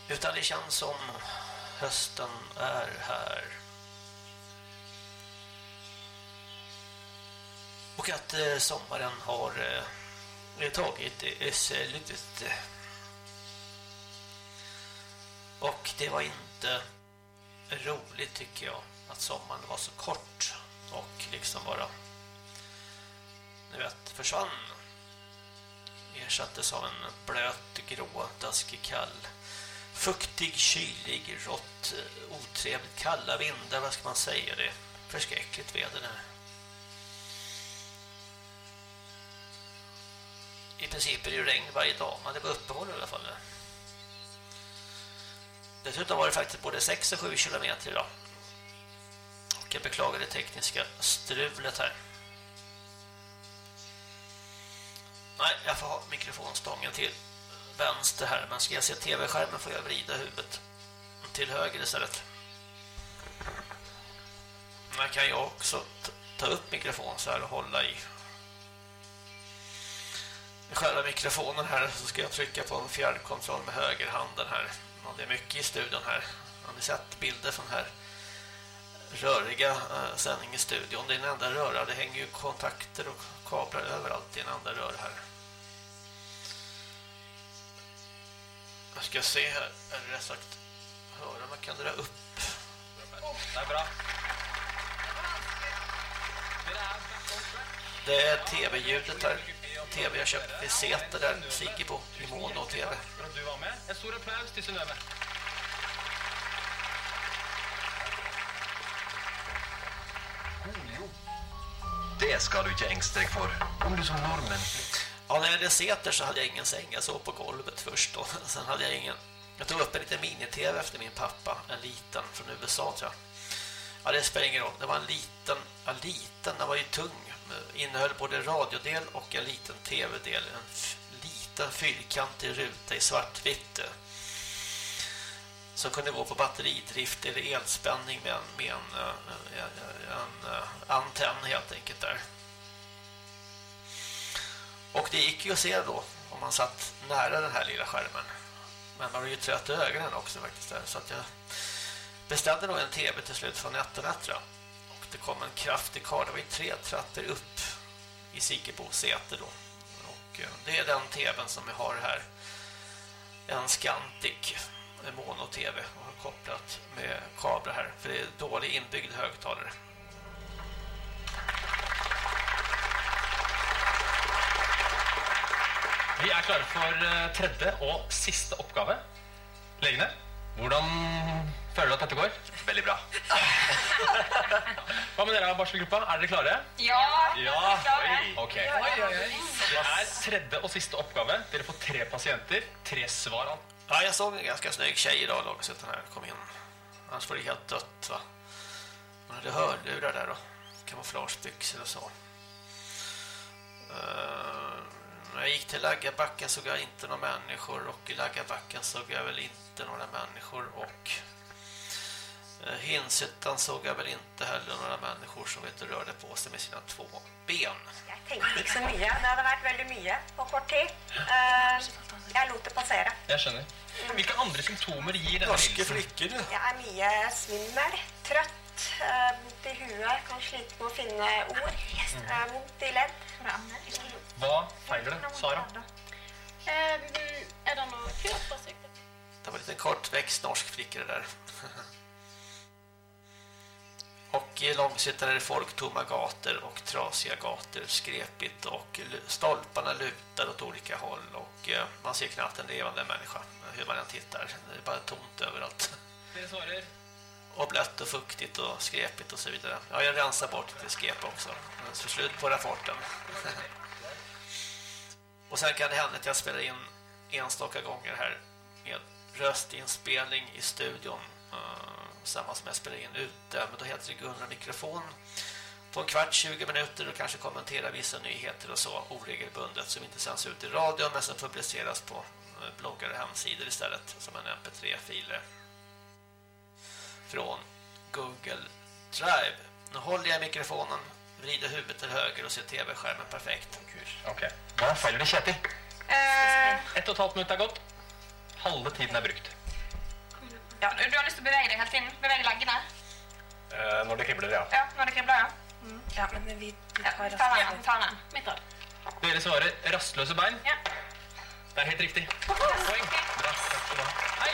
Utan det känns som hösten är här. Och att eh, sommaren har eh, tagit eh, slut. Eh, eh, och det var inte roligt tycker jag att sommaren var så kort och liksom bara ni vet, försvann. Ersattes av en blöt, grå, daskig, kall, fuktig, kylig, rått, otrevligt, kalla vindar, vad ska man säga det? Förskräckligt väder här. Princip är det ju regn varje dag, men det var uppehåll i alla fall. Dessutom var det faktiskt både 6 och 7 kilometer idag. Och jag beklagar det tekniska strulet här. Nej, jag får ha mikrofonstången till vänster här. Men ska jag se tv-skärmen får jag vrida huvudet till höger istället. Man kan ju också ta upp mikrofon så här och hålla i själva mikrofonen här så ska jag trycka på en fjärrkontroll med högerhanden här. Och det är mycket i studion här. Har ni sett bilder från här röriga äh, sändning i studion? Det är en enda röra. Det hänger ju kontakter och kablar överallt i en enda rör här. Jag ska se här, eller rätt sagt höra man kan dra upp. Det är bra. Det är tv-ljudet här. TV jag köpte vid Säter där, Sigibo, i Mono TV. Du var med. En stor applaus till Synnøve. Det ska du dig för. Om du som normen. Ja, när jag hade Säter så hade jag ingen säng. Jag sov på golvet först då. Sen hade jag ingen... Jag tog upp en liten mini-tv efter min pappa. En liten från USA tror jag. Ja, det spelar ingen roll. Det var en liten... Ja, liten. Den var ju tung. Innehöll både radiodel och en liten tv-del. En liten fyrkantig ruta i svartvitt. Eh, som kunde gå på batteridrift eller elspänning med en, med en, eh, en, en, en antenn helt enkelt där. Och det gick ju att se då om man satt nära den här lilla skärmen. Men man var ju trött i ögonen också faktiskt där. Så att jag beställde nog en tv till slut från Etternet tror jag. Det kom en kraftig karl. Det var ju tre tratter upp i Sikebo säte då. Och eh, det är den tvn som vi har här. En Scantic mono-tv och har kopplat med kablar här. För det är dålig inbyggd högtalare. Vi är klara för eh, tredje och sista oppgave. Legene, hvordan føler du at dette går? Veldig bra. Hva med dere, barselgruppa? Er dere klare? Ja, Ja, ok. Det er tredje og siste oppgave. Dere får tre pasienter, tre svar. Ja, jag såg en ganska snygg tjej idag låg och här kom in. Annars var det helt dött va. Man hade hörlurar där och kamouflagebyxor och så. Uh, när jag gick till Laggabacken såg jag inte några människor och i Laggabacken såg jag väl inte några människor och Eh, Hinshyttan såg jag väl inte heller några människor som vet rörde på sig med sina två ben. Jeg tenkte ikke så mye. Det hadde vært veldig mye på kort tid. Jeg lot det passere. Jeg skjønner. Hvilke andre symptomer gir denne Norske lidelsen? flikker, du. Jeg er mye svimmel, trøtt, eh, vondt i huet, kan slite med å finne ord, eh, vondt i ledd. Hva feiler det, Sara? Er det kult på siktet? Det var lite kortväxt norsk flicka det där. och är det folktomma gator och trasiga gator, skrepigt och stolparna lutar åt olika håll och eh, man ser knappt en levande människa hur man än tittar. Det är bara tomt överallt. Och blött och fuktigt och skrepigt och så vidare. Ja, jag rensar bort lite skräp också. Så slut på rapporten och sen kan det hända att jag spelar in enstaka gånger här med röstinspelning i studion. Uh, samma som jag spelar in ute. Men då heter det Gunnar Mikrofon. På en kvart, 20 minuter och kanske kommentera vissa nyheter och så oregelbundet som inte sänds ut i radio men som publiceras på eh, bloggar och hemsidor istället som en mp3-filer från Google Drive. Nu håller jag mikrofonen, vrider huvudet till höger och ser tv-skärmen perfekt. Okej. Okay feiler det, Kjetil? Ett og et halvt minutt er gått. Halve tiden er brukt. Ja, du, har lyst til å bevege deg hele tiden? Bevege leggene? Eh, når det kribler, ja. Ja, når det kribler, ja. Ja, men vi, vi Ja, tar vi tar den. Vi tar. Mitt råd. Dere svarer rastløse bein. Ja. Det er helt riktig. Poeng. Bra. Takk skal du ha. Hei!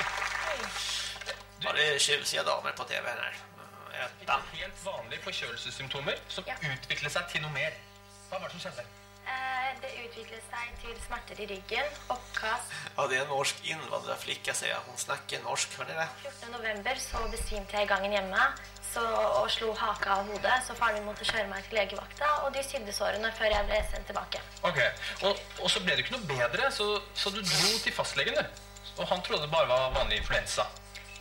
Ja, det tjusiga damer på tv här. Ettan. Helt vanlige forkjølelsessymptomer som utvikler seg til noe mer. Hva var det som skjedde? Eh, Det utviklet seg til smerter i ryggen, oppkast. Ja, det är en norsk invandrarflicka säger jag. Hon snackar norsk, hör ni det? 14. november så besvimte jeg i gangen hjemme så, og slo haka av hodet, så faren min måtte kjøre meg til legevakta, og de sydde sårene før jeg ble sendt tilbake. Ok, og, og så ble det noe bedre, så, så du dro til fastlegen, du. Og han trodde det bare var vanlig influensa.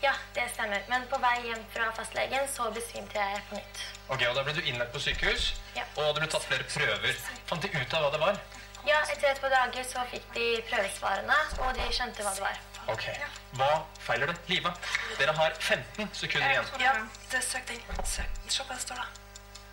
Ja, det stemmer. Men på vei hjem fra fastlegen så besvimte jeg på nytt. Ok, og da ble du innlagt på sykehus, Ja. og det ble tatt flere prøver. Fant de ut av hva det var? Ja, etter et par dager så fikk de prøvesvarene, og de skjønte hva det var. Ok, hva feiler det? Liva, dere har 15 sekunder igjen. Ja, det søkte inn. Se hva det står da.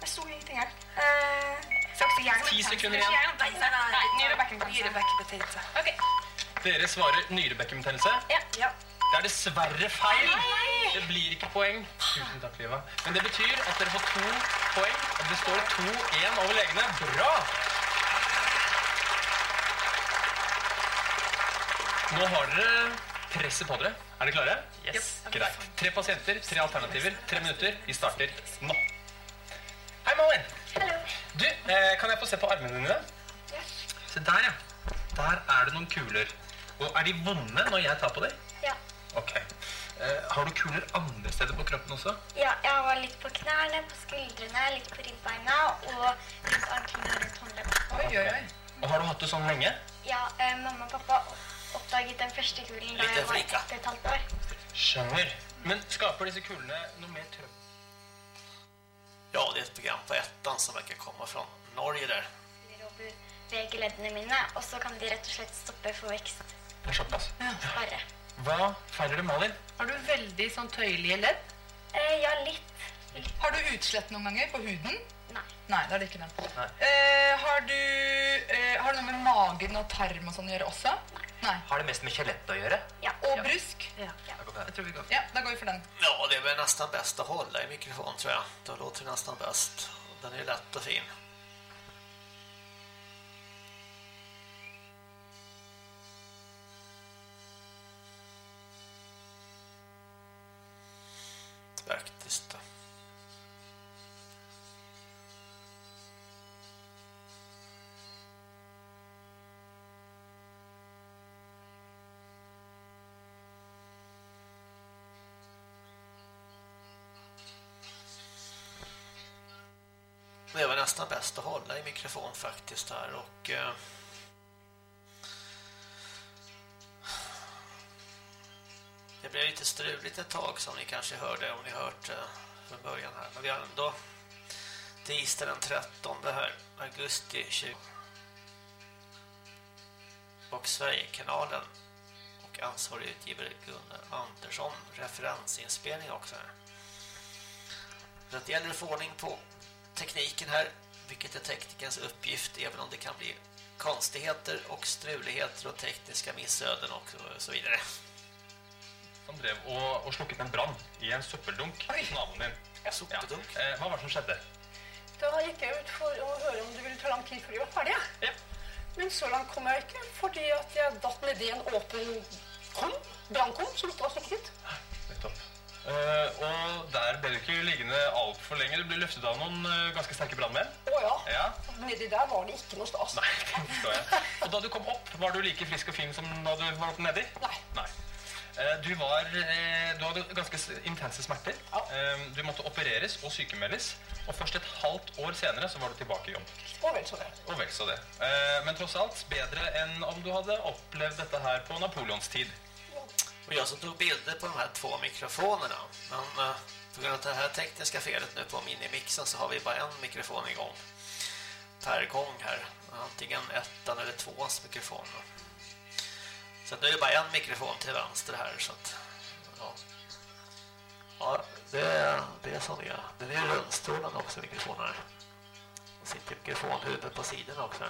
Det sto ingenting her. Uh, Søkte hjernen. Ti sekunder igjen. Hjernen. Nei, nyrebekkenbetennelse. Nyrebekkenbetennelse. Ok. Dere svarer nyrebekkenbetennelse. Ja. Ja. Det er dessverre feil. Nei. Det blir ikke poeng. Tusen takk, Liva. Men det betyr at dere får to poeng, og det står 2-1 over legene. Bra! Nå har dere presset på dere. Er dere klare? Yes. Greit. Tre pasienter, tre alternativer, tre minutter. Vi starter nå. Hei, Malin. Du, eh, kan jeg få se på armene dine? Se der, ja. Der er det noen kuler. Og er de vonde når jeg tar på dem? Ja. Ok. Eh, har du kuler andre steder på kroppen også? Ja, jeg var litt på knærne, på skuldrene, litt på ribbeina og rundt anklene og rundt håndleddet. Oi, oi, oi. Og har du hatt det sånn lenge? Ja, eh, mamma og pappa oppdaget den første kulen da jeg var ett og et halvt år. Skjønner. Men skaper disse kulene noe mer trøbbel? Ja, det är ett program på ettan som verkar komma från Norge där. Og bevege leddene mine, og så kan de rett og slett stoppe for vekst. Det er såpass. Bare. Hva feiler det, Malin? Har du veldig sånn tøyelige ledd? Eh, ja, litt. Har du utslett noen ganger på huden? Nei. Nei, det er det ikke den. Eh, har, du, eh, har det noe med magen og tarm og sånn å gjøre også? Nei. Har det mest med skjelett å gjøre? Ja. Og brusk? Jeg tror vi går. Ja, da går vi for den. Ja, det är väl nästan bäst att hålla i mikrofon tror jag. Då låter det nästan bäst. Den är lätt och fin. Faktiskt. Det var nästan bäst att hålla i mikrofon faktiskt här och eh, struligt ett tag som ni kanske hörde om ni hört eh, från början här. Men vi har ändå tisdag den 13 här augusti 20 och Sverigekanalen och ansvarig utgivare Gunnar Andersson referensinspelning också här. Så det gäller att få ordning på tekniken här, vilket är teknikens uppgift, även om det kan bli konstigheter och struligheter och tekniska missöden och eh, så vidare. Som drev och, och slukket en brann i en søppeldunk hos naboen din. Ja. Eh, hva var det som skjedde? Da gikk jeg ut for å høre om det ville ta lang tid før de var ferdige. Men så langt kom jeg ikke, fordi at jeg datt nedi en åpen kom, brannkom, som ikke var slukket. Nettopp. Eh, og der ble du ikke liggende altfor lenge. Du ble løftet av noen eh, ganske sterke brannmenn. Å ja, Ja, nedi der var det ikke noe stas. Nei, det forstår jeg. Og da du kom opp, var du like frisk og fin som da du var nedi? Nei. Nei. Eh, Du, var, eh, du hadde ganske intense smerter. Eh, Du måtte opereres og sykemeldes. Og først et halvt år senere så var du tilbake i jobb. Og vel så det. Og vel så det. Men tross alt bedre enn om du hadde opplevd dette her på Napoleons tid. Och jag som tog bilder på de här två mikrofonerna. Men eh, på grund av det här tekniska felet nu på minimixen så har vi bara en mikrofon igång per gång här. Antingen ettan eller tvåans mikrofon. Så nu är det bara en mikrofon till vänster här. Så att, ja. ja, det är, det som det är. Den är rundstrålande också mikrofonen. Det sitter mikrofonhuvudet på sidorna också.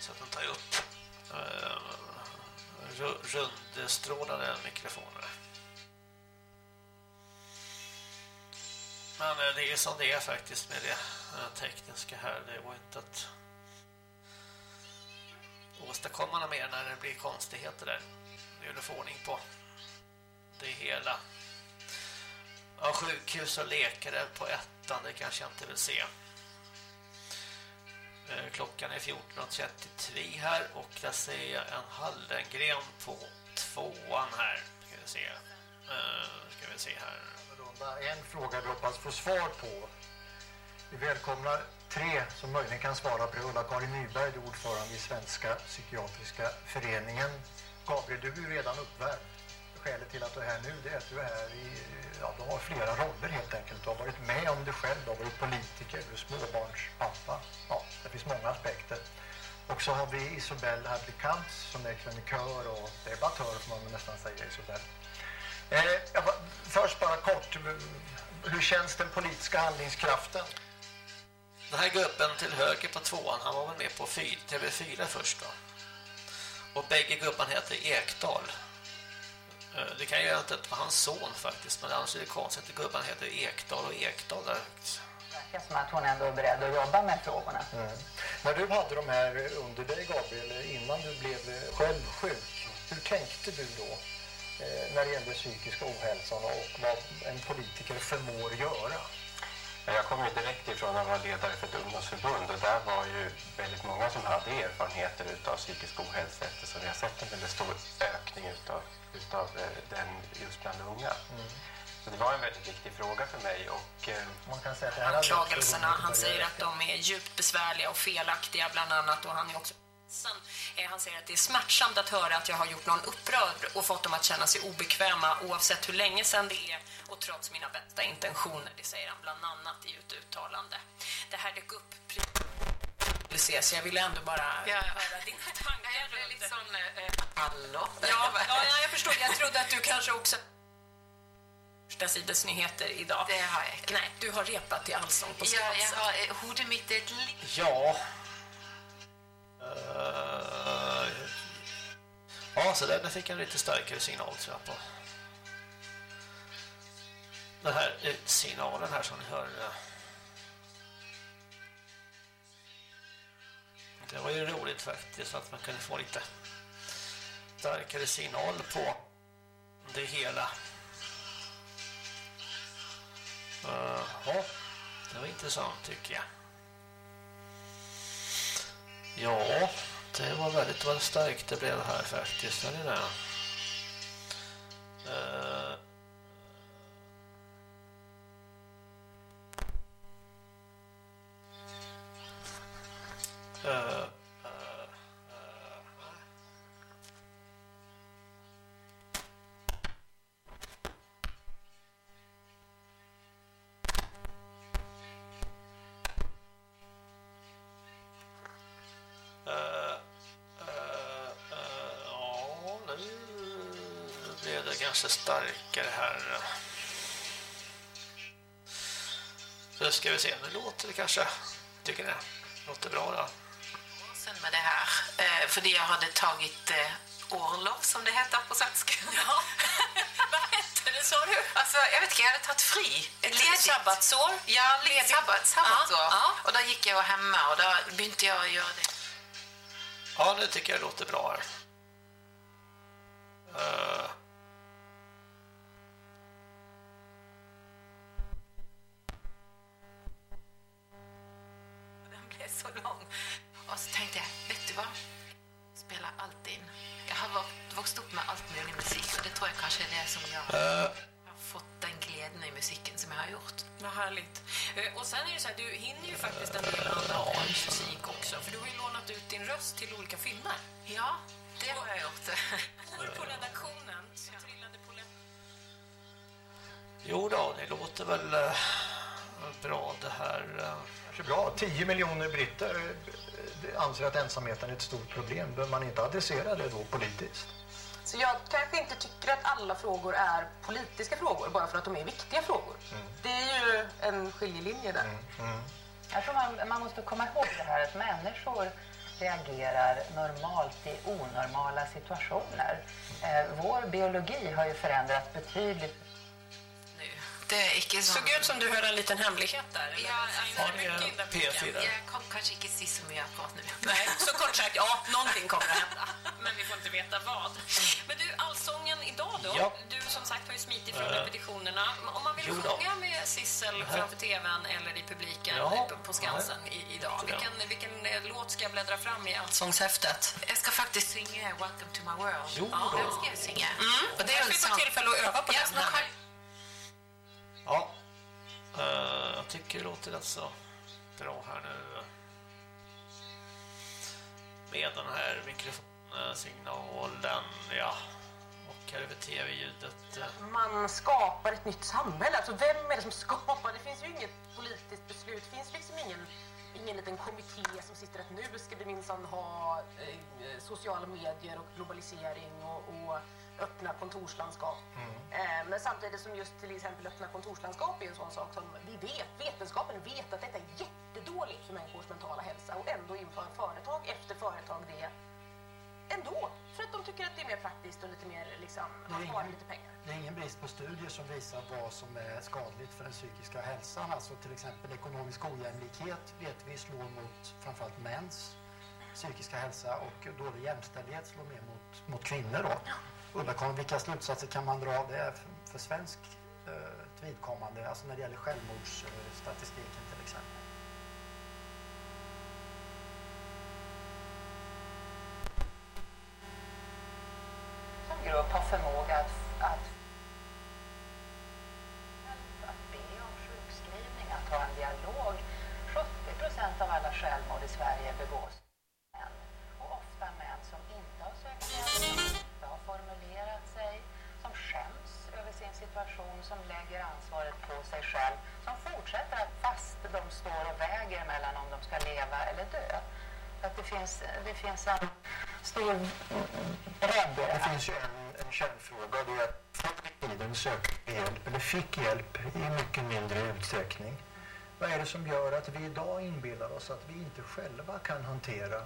Så att den tar upp eh, rundstrålade mikrofoner. Men eh, det är som det är faktiskt med det eh, tekniska här. Det går inte att åstadkomma något mer när det blir konstigheter där. Det gäller att få ordning på det hela. Ja, sjukhus och läkare på ettan, det kanske jag inte vill se. Eh, klockan är 14.33 här och där ser jag en Hallengren på tvåan här. Ska vi se. Eh, ska vi se här. En fråga vi hoppas få svar på. Vi välkomnar tre som möjligen kan svara på det. Ulla-Karin Nyberg, du är ordförande i Svenska psykiatriska föreningen. Gabriel, du är ju redan uppvärmd. Skälet till att du är här nu det är att du är här i, ja, du har flera roller helt enkelt. Du har varit med om det själv, du har varit politiker, du är småbarnspappa. Ja, det finns många aspekter. Och så har vi Isobel Hadley-Kantz som är krönikör och debattör får man väl nästan säga Isobel. Eh, först bara kort, hur känns den politiska handlingskraften? Den här gubben till höger på tvåan, han var väl med på fyr, TV4 först då. Och bägge gubban heter Ekdal. Eh, Det kan ju inte vara hans son faktiskt, men annars är det konstigt att gubban heter Ekdal och Ekdal där. verkar som att hon ändå är beredd att jobba med frågorna. Mm. När du hade de här under dig Gabriel, innan du blev eh, själv sjuk, hur tänkte du då eh, när det gällde psykiska ohälsan och vad en politiker förmår göra? Jag kom ju direkt ifrån att vara ledare för ett ungdomsförbund och där var ju väldigt många som hade erfarenheter utav psykisk ohälsa eftersom vi har sett en väldigt stor ökning utav, utav eh, den just bland unga. Så det var en väldigt viktig fråga för mig och eh, Man kan säga att Anklagelserna, han säger att de är djupt besvärliga och felaktiga bland annat och han är också han säger att det är smärtsamt att höra att jag har gjort någon upprörd och fått dem att känna sig obekväma oavsett hur länge sedan det är och trots mina bästa intentioner, det säger han bland annat i ett uttalande. Det här dök upp precis, så jag ville ändå bara höra dina tankar. Jag blev lite sån... Hallå? Ja, ja, ja, jag förstår. Jag trodde att du kanske också första sidans nyheter idag. Det har jag inte. Nej, du har repat till Allsång på Ja, jag Skansen. har eh, hodet mitt är ett litet... Ja. Eh, ja, så där, där fick jag en lite starkare signal tror jag på. Den här eh, signalen här som ni hör. Eh. Det var ju roligt faktiskt att man kunde få lite starkare signal på det hela. Ja, det var intressant tycker jag. Ja, det var väldigt vad starkt det blev här faktiskt. Är det där? Uh. Nu det ganska starkare här. Så ska vi se, nu låter det kanske. Tycker ni? Låter bra då. Sen med det här. Eh, för jag hade tagit eh, orlov som det heter på svenska. Ja. Vad hette det sa du? Alltså, jag vet inte, jag hade tagit fri. Ett litet sabbatsår? Ja, ledigt sabbat, sabbatsår. Ja, ja. Och då gick jag hemma och då började jag göra det. Ja, det tycker jag låter bra här. Ensamheten är ett stort problem. Bör man inte adressera det då politiskt? Så jag kanske inte tycker att alla frågor är politiska frågor bara för att de är viktiga frågor. Det är ju en skiljelinje där. Jag tror man, man måste komma ihåg det här att människor reagerar normalt i onormala situationer. Eh, vår biologi har ju förändrats betydligt. Det är icke så. Såg ut som du hörde en liten hemlighet där. eller? Ja, Det är mycket illa P4. Jag kom kanske inte sist som jag pratar nu. Nej, så kort sagt, ja, någonting kommer att hända. Men vi får inte veta vad. Men du, allsången idag då? Ja. Du som sagt har ju smitit från repetitionerna. Om man vill Jo sjunga med Sissel Här. framför tvn eller i publiken Ja. på- Skansen i, idag, vilken, vilken eh, låt ska jag bläddra fram i allsångshäftet? Jag ska faktiskt sjunga Welcome to my world. Jo ja, den ska jag sjunga. Mm. Och det är väl tillfälle att öva på Ja, den Ja, Eh, jag tycker det låter rätt så bra här nu. Med den här mikrofonsignalen, ja. Och här över tv-ljudet. Eh. Man skapar ett nytt samhälle. Alltså vem är det som skapar? Det finns ju inget politiskt beslut. Det finns liksom ingen, ingen liten kommitté som sitter att nu ska vi minsann ha eh, eh, sociala medier och globalisering och, och öppna kontorslandskap. Eh, men samtidigt som just till exempel öppna kontorslandskap är en sån sak som vi vet, vetenskapen vet att detta är jättedåligt för människors mentala hälsa och ändå inför företag efter företag det ändå. För att de tycker att det är mer praktiskt och lite mer liksom, man sparar lite pengar. Det är ingen brist på studier som visar vad som är skadligt för den psykiska hälsan. Alltså till exempel ekonomisk ojämlikhet vet vi slår mot framförallt mäns psykiska hälsa och dålig jämställdhet slår mer mot, mot kvinnor. Då. Ulla-Karin, vilka slutsatser kan man dra av det för, för svensk eh, vidkommande, alltså när det gäller självmordsstatistiken till exempel? Som grupp har förmåga att, att sökte hjälp eller fick hjälp i mycket mindre utsträckning. Vad är det som gör att vi idag inbillar oss att vi inte själva kan hantera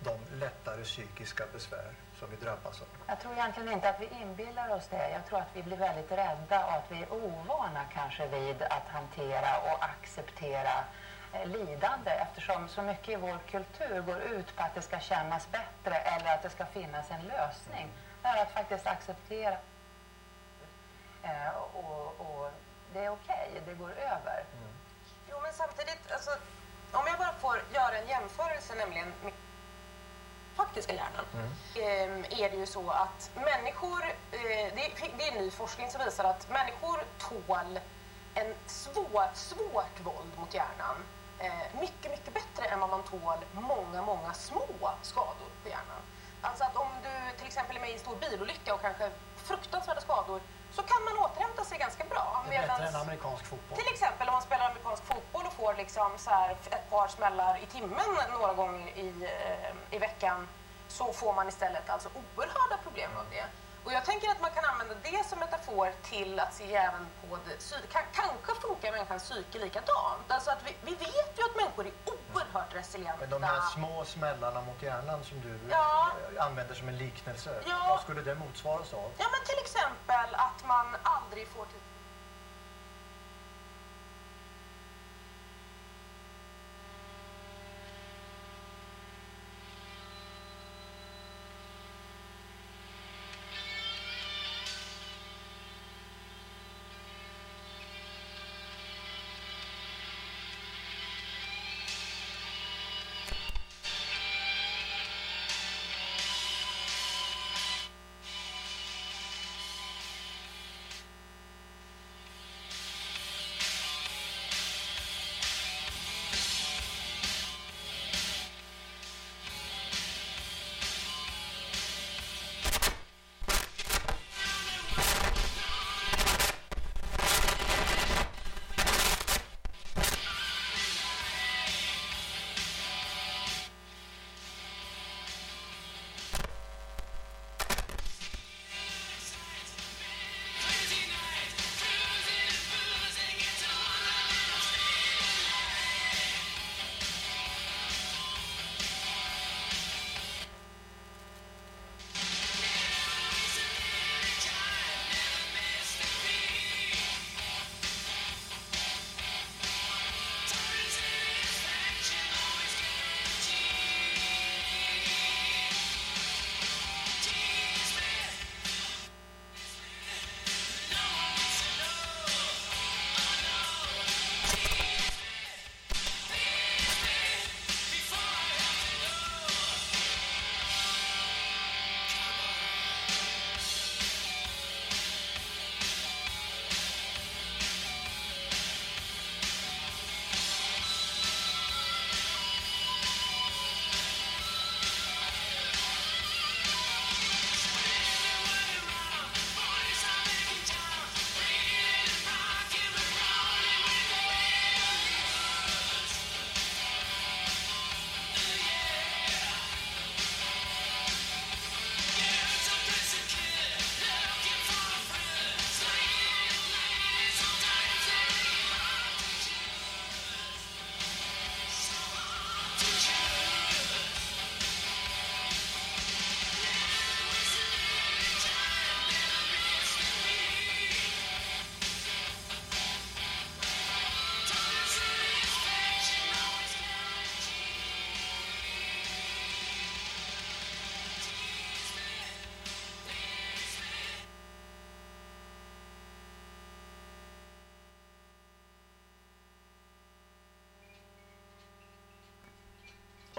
de lättare psykiska besvär som vi drabbas av? Jag tror egentligen inte att vi inbillar oss det. Jag tror att vi blir väldigt rädda och att vi är ovana kanske vid att hantera och acceptera eh, lidande eftersom så mycket i vår kultur går ut på att det ska kännas bättre eller att det ska finnas en lösning. Det är att faktiskt acceptera eh, och, och det är okej, det går över. Jo, men samtidigt, alltså, om jag bara får göra en jämförelse, nämligen med faktiska hjärnan, ehm, är det ju så att människor, eh, det, är, det är ny forskning som visar att människor tål en svår, svårt våld mot hjärnan eh, mycket, mycket bättre än vad man tål många, många små skador på hjärnan. Alltså att om du till exempel är med i en stor bilolycka och kanske fruktansvärda skador så kan man återhämta sig ganska bra. Det är bättre medans- än amerikansk fotboll. till exempel om man spelar amerikansk fotboll och får liksom så här ett par smällar i timmen några gånger i, eh, i veckan så får man istället alltså oerhörda problem av det. Och jag tänker att man kan använda det som metafor till att se även på det Kanske funkar människans psyke likadant. Alltså att vi, vi vet ju att människor är oerhört resilienta. Men de här små smällarna mot hjärnan som du Ja. eh, använder som en liknelse, Ja. vad skulle det motsvaras av? Ja, men till exempel att man aldrig får till...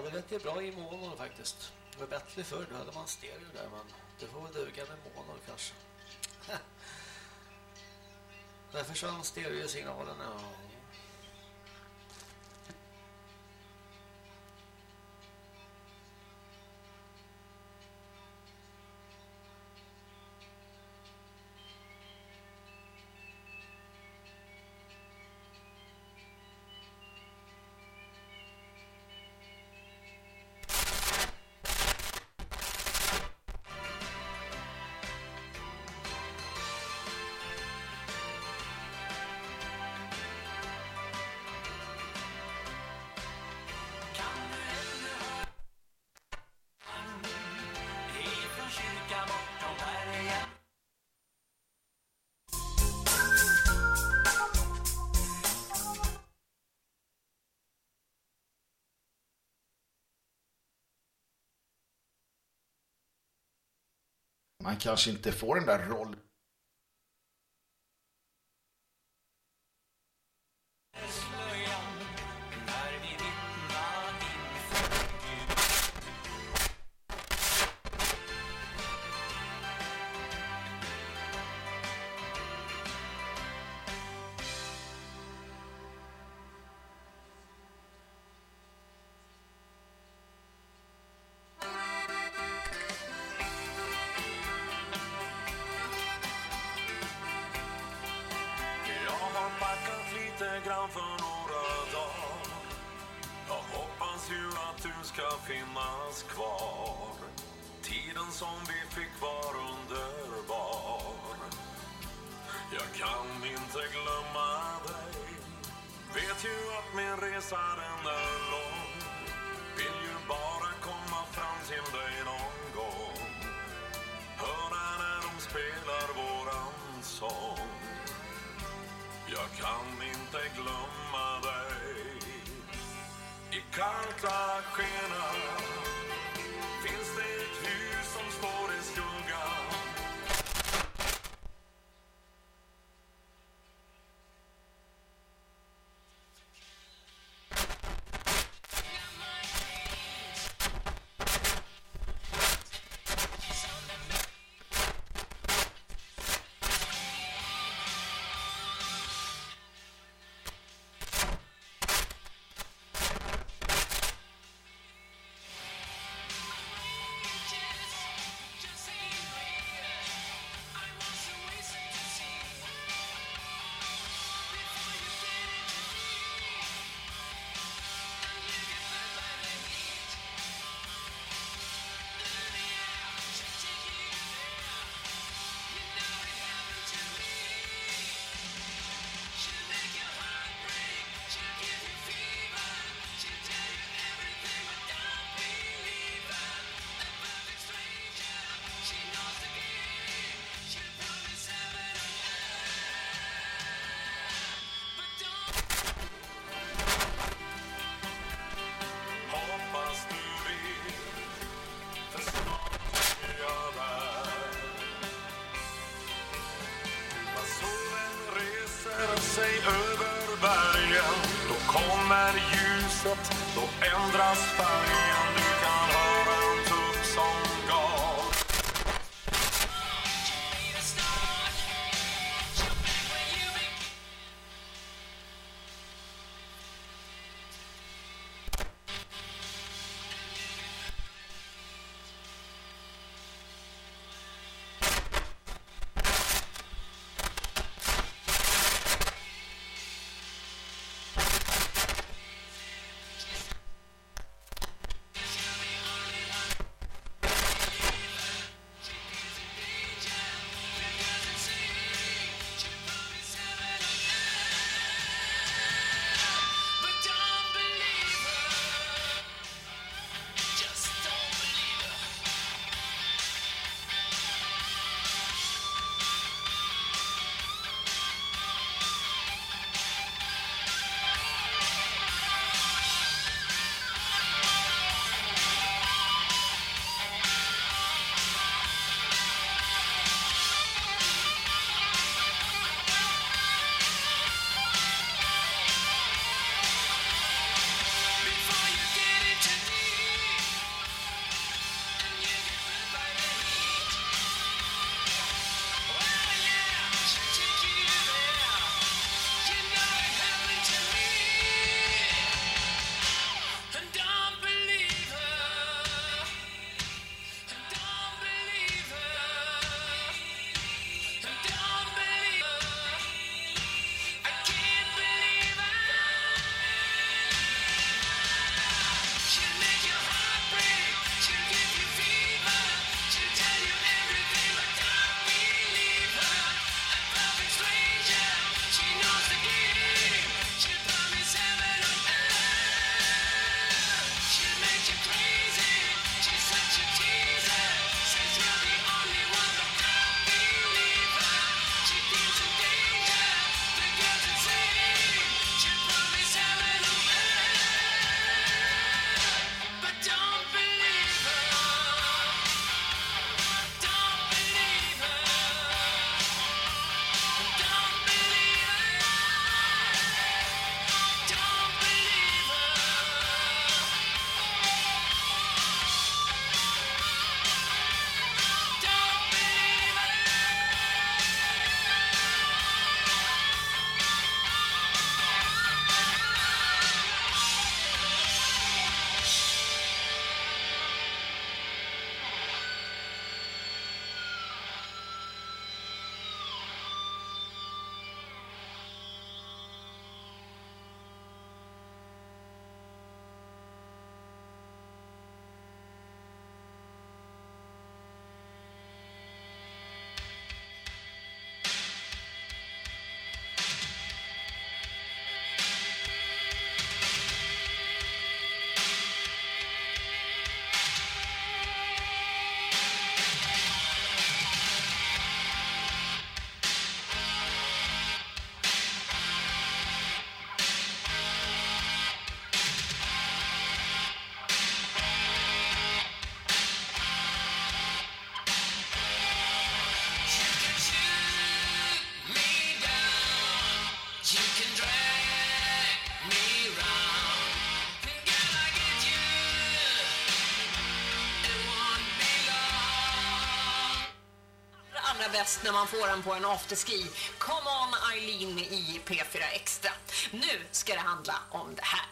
det lät inte bra i mono faktiskt. Det var bättre förr, då hade man stereo där, men det får väl duga med mono kanske. Där försvann stereosignalen, och Man kanske inte får den där rollen. Sig över bergen. Då kommer ljuset Då ändras färgen. Bäst när man får den på en afterski. Come on Eileen i P4 Extra. Nu ska det handla om det här.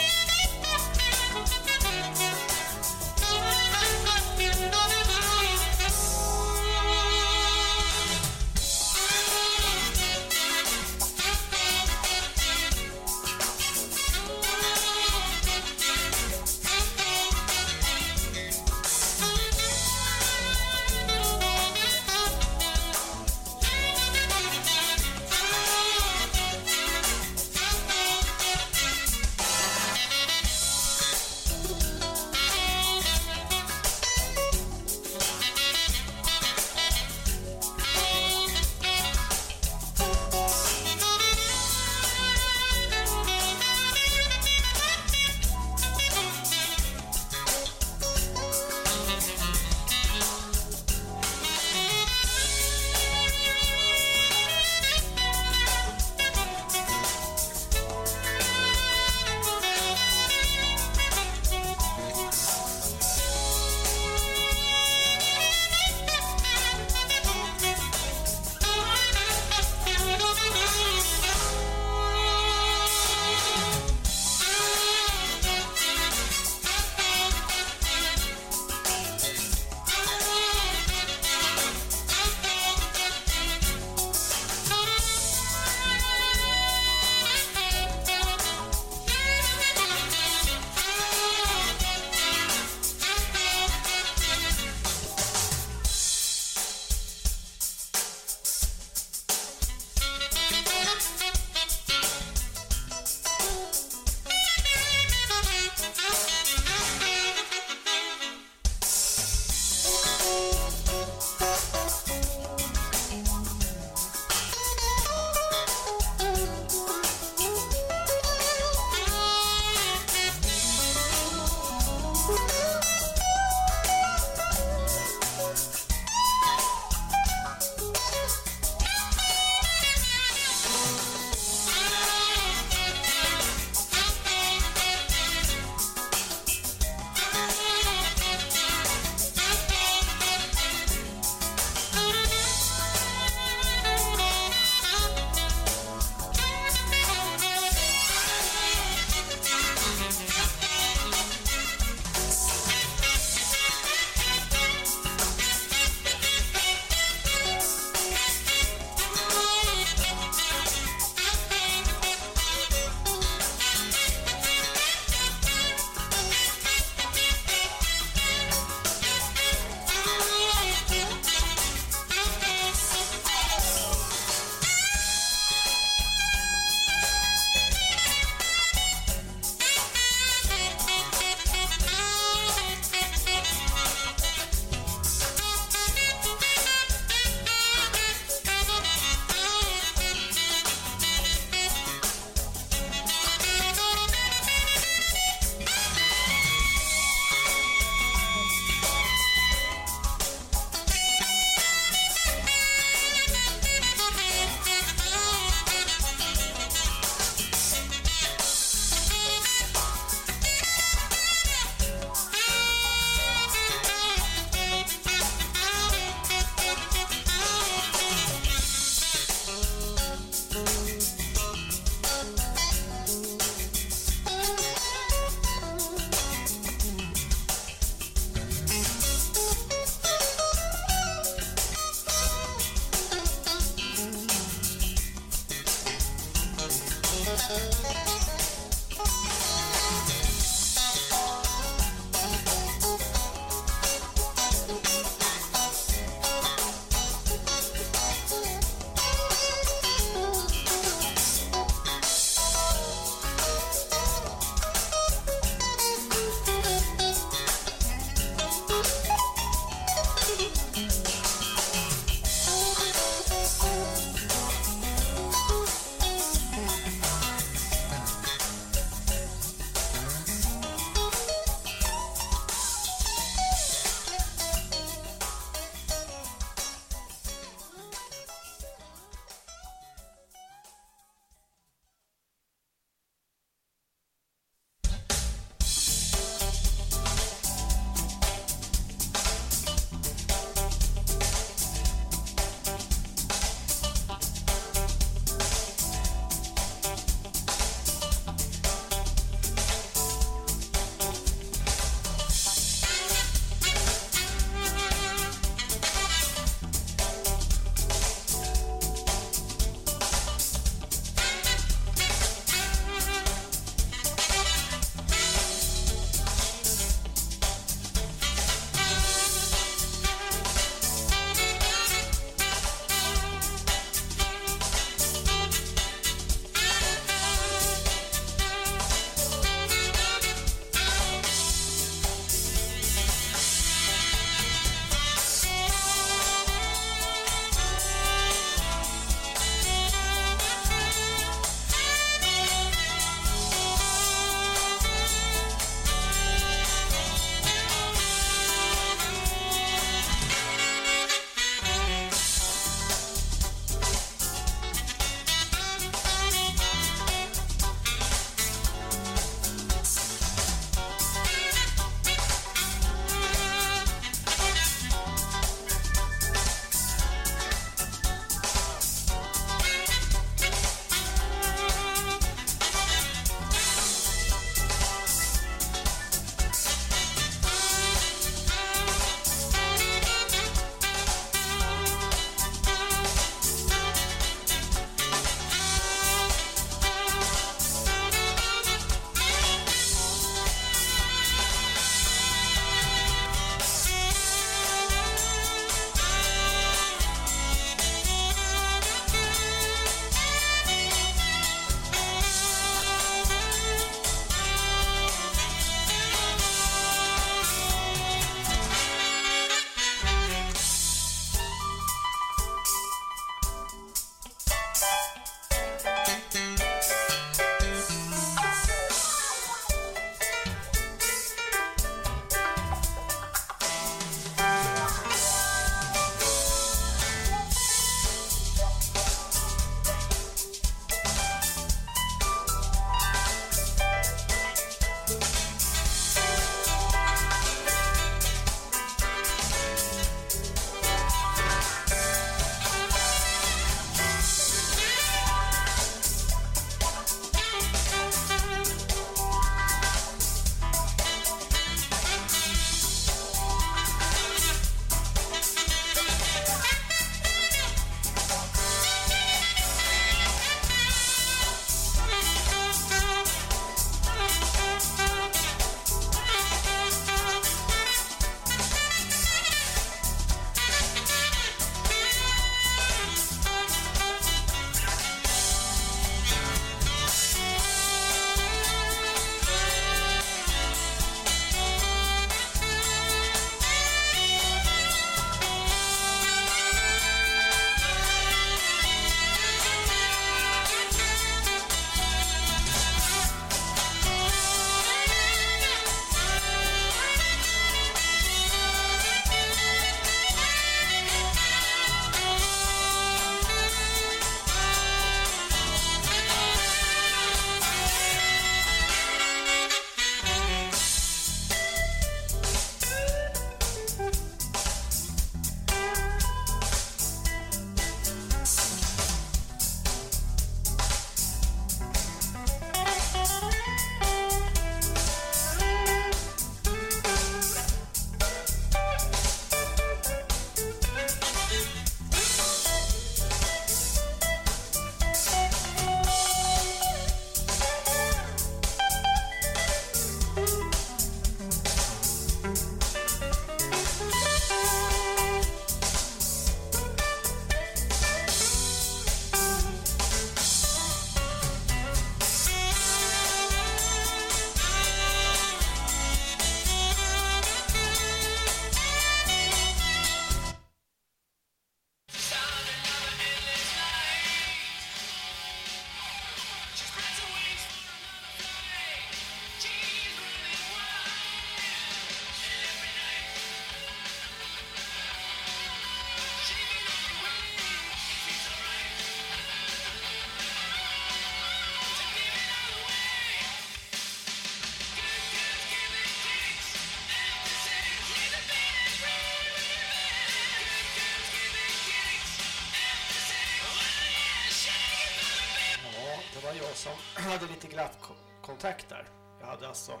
Som hade lite glappkontakt där. Jag hade alltså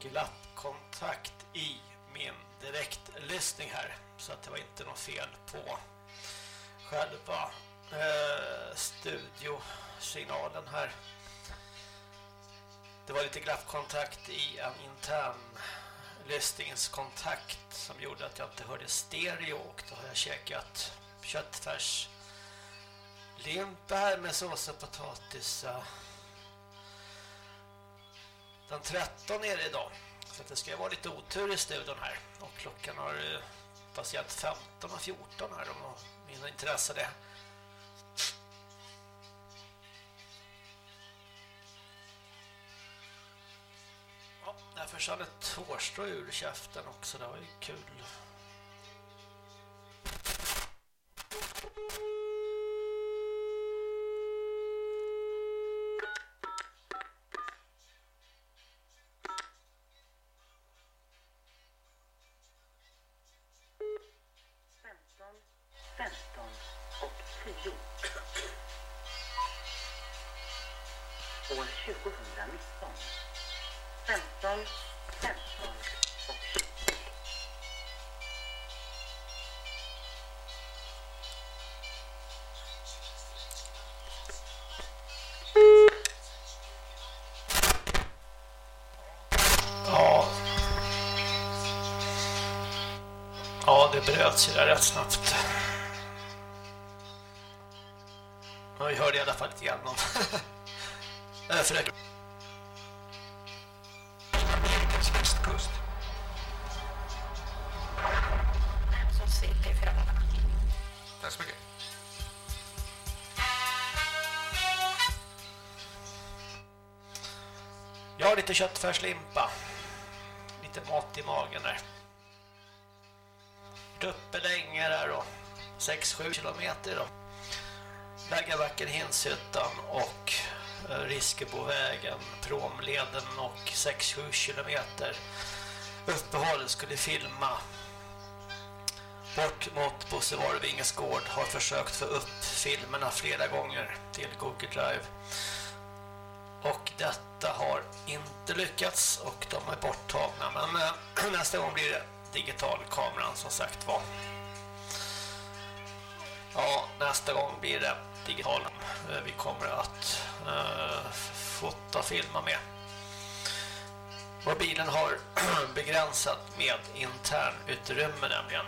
glappkontakt i min direktlyssning här. Så att det var inte något fel på själva eh, studiosignalen här. Det var lite glappkontakt i en intern lyssningskontakt som gjorde att jag inte hörde stereo och då har jag käkat köttfärs limpa här med sås och potatis den 13 är det idag så det ska vara lite otur i studion här. Och klockan har eh, passerat 15 och 14 här om mina intresse det. Ja, där försvann ett hårstrå ur käften också, det var ju kul. Bröt sig bröts ju där rätt snabbt. Jag hörde i alla fall lite grann om eh, fröken. västkust. Som CP4. Tack så mycket. Jag har lite köttfärslimpa. 6-7 kilometer då. Lägerbacken Hinshyttan och eh, Riskebovägen, Promleden och 6-7 kilometer uppehåll skulle filma. Bort mot Bosse Varvinges gård har försökt få upp filmerna flera gånger till Google Drive. Och detta har inte lyckats och de är borttagna. Men eh, nästa gång blir det digitalkameran som sagt var. Ja, nästa gång blir det digitalen eh, Vi kommer att eh, fota filma med. Mobilen har begränsat med intern utrymme nämligen.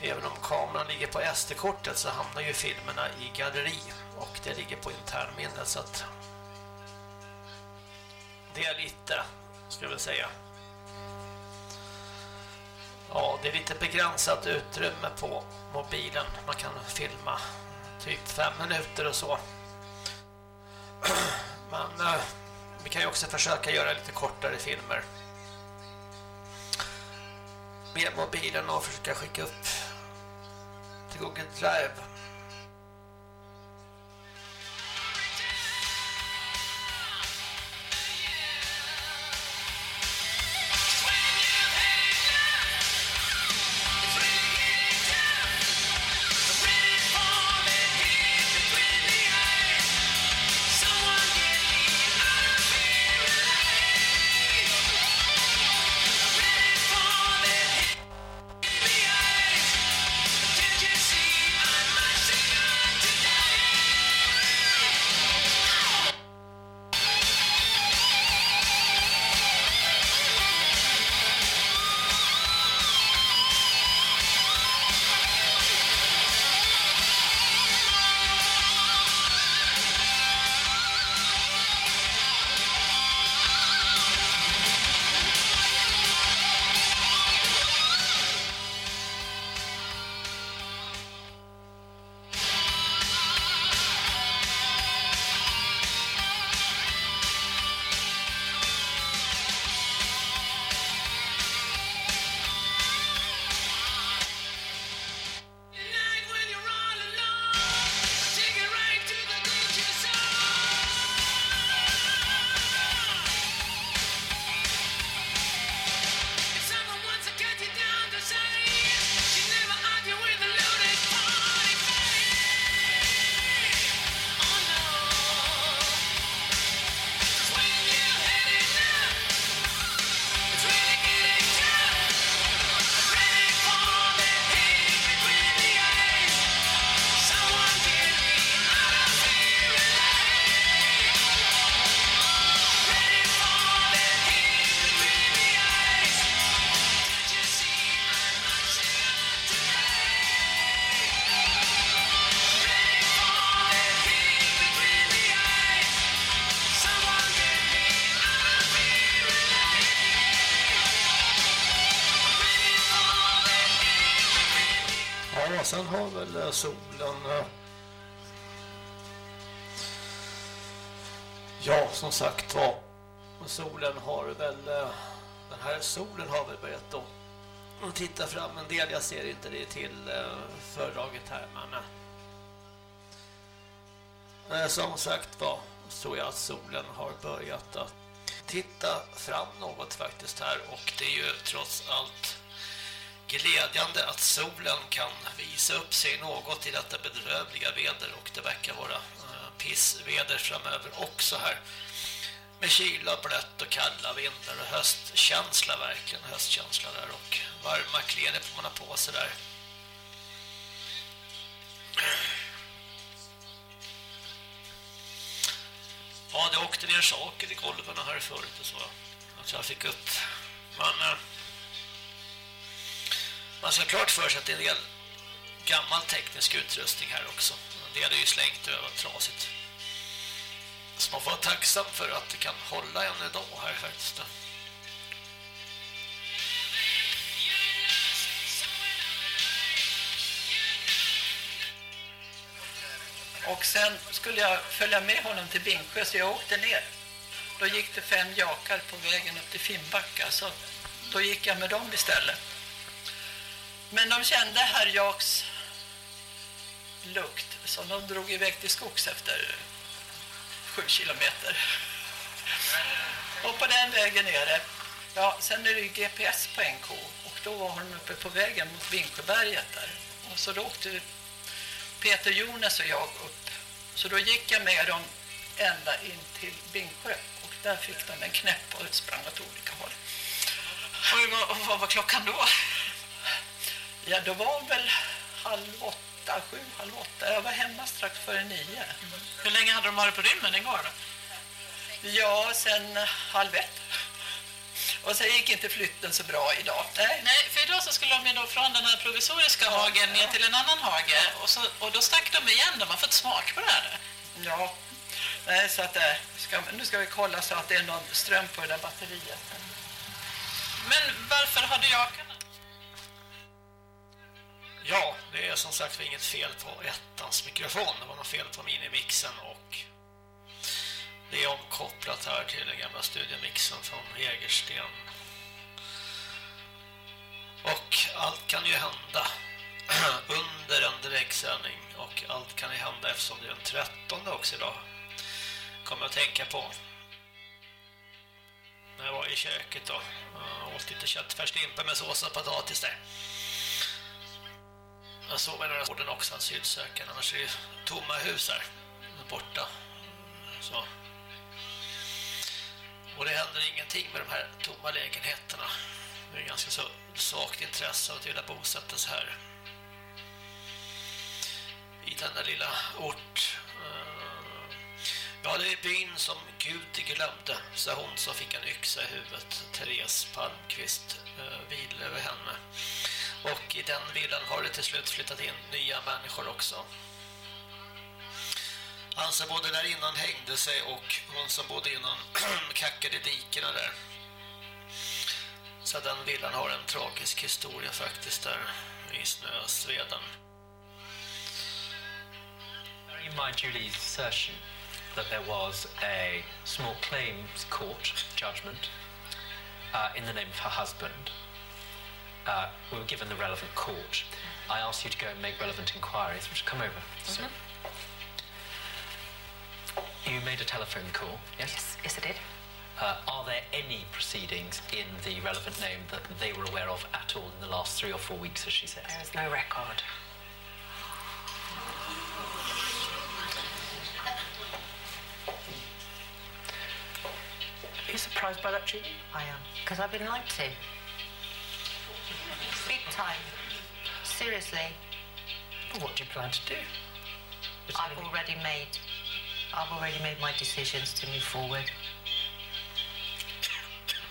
Även om kameran ligger på SD-kortet så hamnar ju filmerna i galleri och det ligger på internminnet så att det är lite, ska jag säga. Ja, det är lite begränsat utrymme på mobilen. Man kan filma typ fem minuter och så. Men eh, vi kan ju också försöka göra lite kortare filmer med mobilen och försöka skicka upp till Google Drive. Sen solen... Ja, som sagt var. Solen har väl... Den här solen har väl börjat då Och titta fram en del. Jag ser inte det till föredraget fördraget här, men... Eh, som sagt var så jag att solen har börjat att titta fram något faktiskt här och det är ju trots allt glädjande att solen kan visa upp sig något i detta bedrövliga väder och det verkar vara eh, pissväder framöver också här med kyla, blött och kalla vintrar och höstkänsla verkligen höstkänsla där och varma kläder får man ha på sig där Ja, det åkte ner saker i golven här förut och så. Att jag fick upp. Men eh, man ska ha klart för sig att det är en del gammal teknisk utrustning här också. En del är ju slängt över trasigt. Så man får vara tacksam för att det kan hålla en idag här faktiskt. Och sen skulle jag följa med honom till Bingsjö så jag åkte ner. Då gick det fem jakar på vägen upp till Finnbacka så då gick jag med dem istället. Men de kände herr Jaks lukt så de drog iväg till skogs efter sju kilometer. Och på den vägen ner Ja, sen är det GPS på NK och då var hon uppe på vägen mot Vinsjöberget där. Och så då åkte Peter Jonas och jag upp. Så då gick jag med dem ända in till Bingsjö och där fick de en knäpp och sprang åt olika håll. Och vad, vad var klockan då? Ja, då var väl halv åtta, sju, halv åtta. Jag var hemma strax före nio. Hur länge hade de varit på rymmen igår då? Ja, sen halv ett. Och sen gick inte flytten så bra idag. Nej. Nej, för idag så skulle de ju då från den här provisoriska hagen ner till en annan hage. Och, så, och då stack de igen, de har fått smak på det här. Ja, Nej, så att, eh, ska, nu ska vi kolla så att det är någon ström på det där batteriet. Men varför har du jakarna? Ja, det är som sagt inget fel på ettans mikrofon. Det var något fel på minimixen och det är omkopplat här till den gamla studiomixen från Hägersten. Och allt kan ju hända under en direktsändning och allt kan ju hända eftersom det är den 13 också idag. Kommer jag att tänka på. När jag var i köket då. Jag åt lite köttfärslimpa med sås och potatis där. Jag såg med några orden också asylsökande. Annars är det tomma hus här. Borta. Så. Och det händer ingenting med de här tomma lägenheterna. Det är ganska så svagt intresse att vilja bosätta sig här. I denna lilla ort. Eh, ja, det är byn som Gud glömde, sa hon som fick en yxa i huvudet. Therese Palmqvist eh, vilade över henne. Och i den villan har det till slut flyttat in nya människor också. Han som bodde där innan hängde sig och hon som bodde innan kackade i dikena där. Så den villan har en tragisk historia faktiskt där i snösveden. Bearing in mind Julie's assertion that there was a small claims court judgment uh, in the name of her husband, uh, we were given the relevant court. I asked you to go and make relevant inquiries, which come over. So you made a telephone call, yes? Yes, yes I did. Uh, are there any proceedings in the relevant name that they were aware of at all in the last three or four weeks, as she says? There is no record. Are you surprised by that, Julie? I am. Because I've been lied to. Time. Seriously. Well, what do you plan to do? I've already made I've already made my decisions to move forward.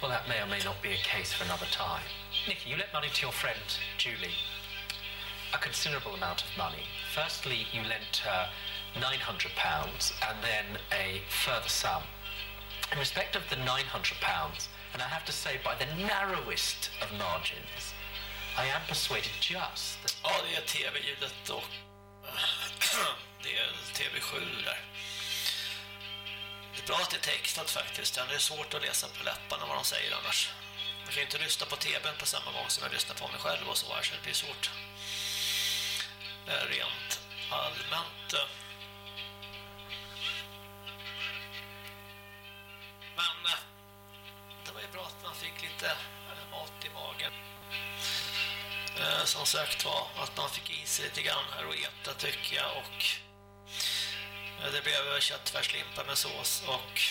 Well, that may or may not be a case for another time. Nikki, you lent money to your friend, Julie. A considerable amount of money. Firstly, you lent her £900 and then a further sum. In respect of the £900, and I have to say by the narrowest of margins, I am persuaded just that... Ja, det är tv-ljudet och det är TV7 där. Det är bra att det är textat faktiskt. Det är svårt att läsa på läpparna vad de säger annars. Man kan ju inte lyssna på tvn på samma gång som jag lyssnar på mig själv och så här, så det blir svårt. Eh, rent allmänt. Eh. Men eh, det var ju bra att man fick lite mat i magen. Eh, som sagt var att man fick i sig lite grann här och äta tycker jag och det blev köttfärslimpa med sås och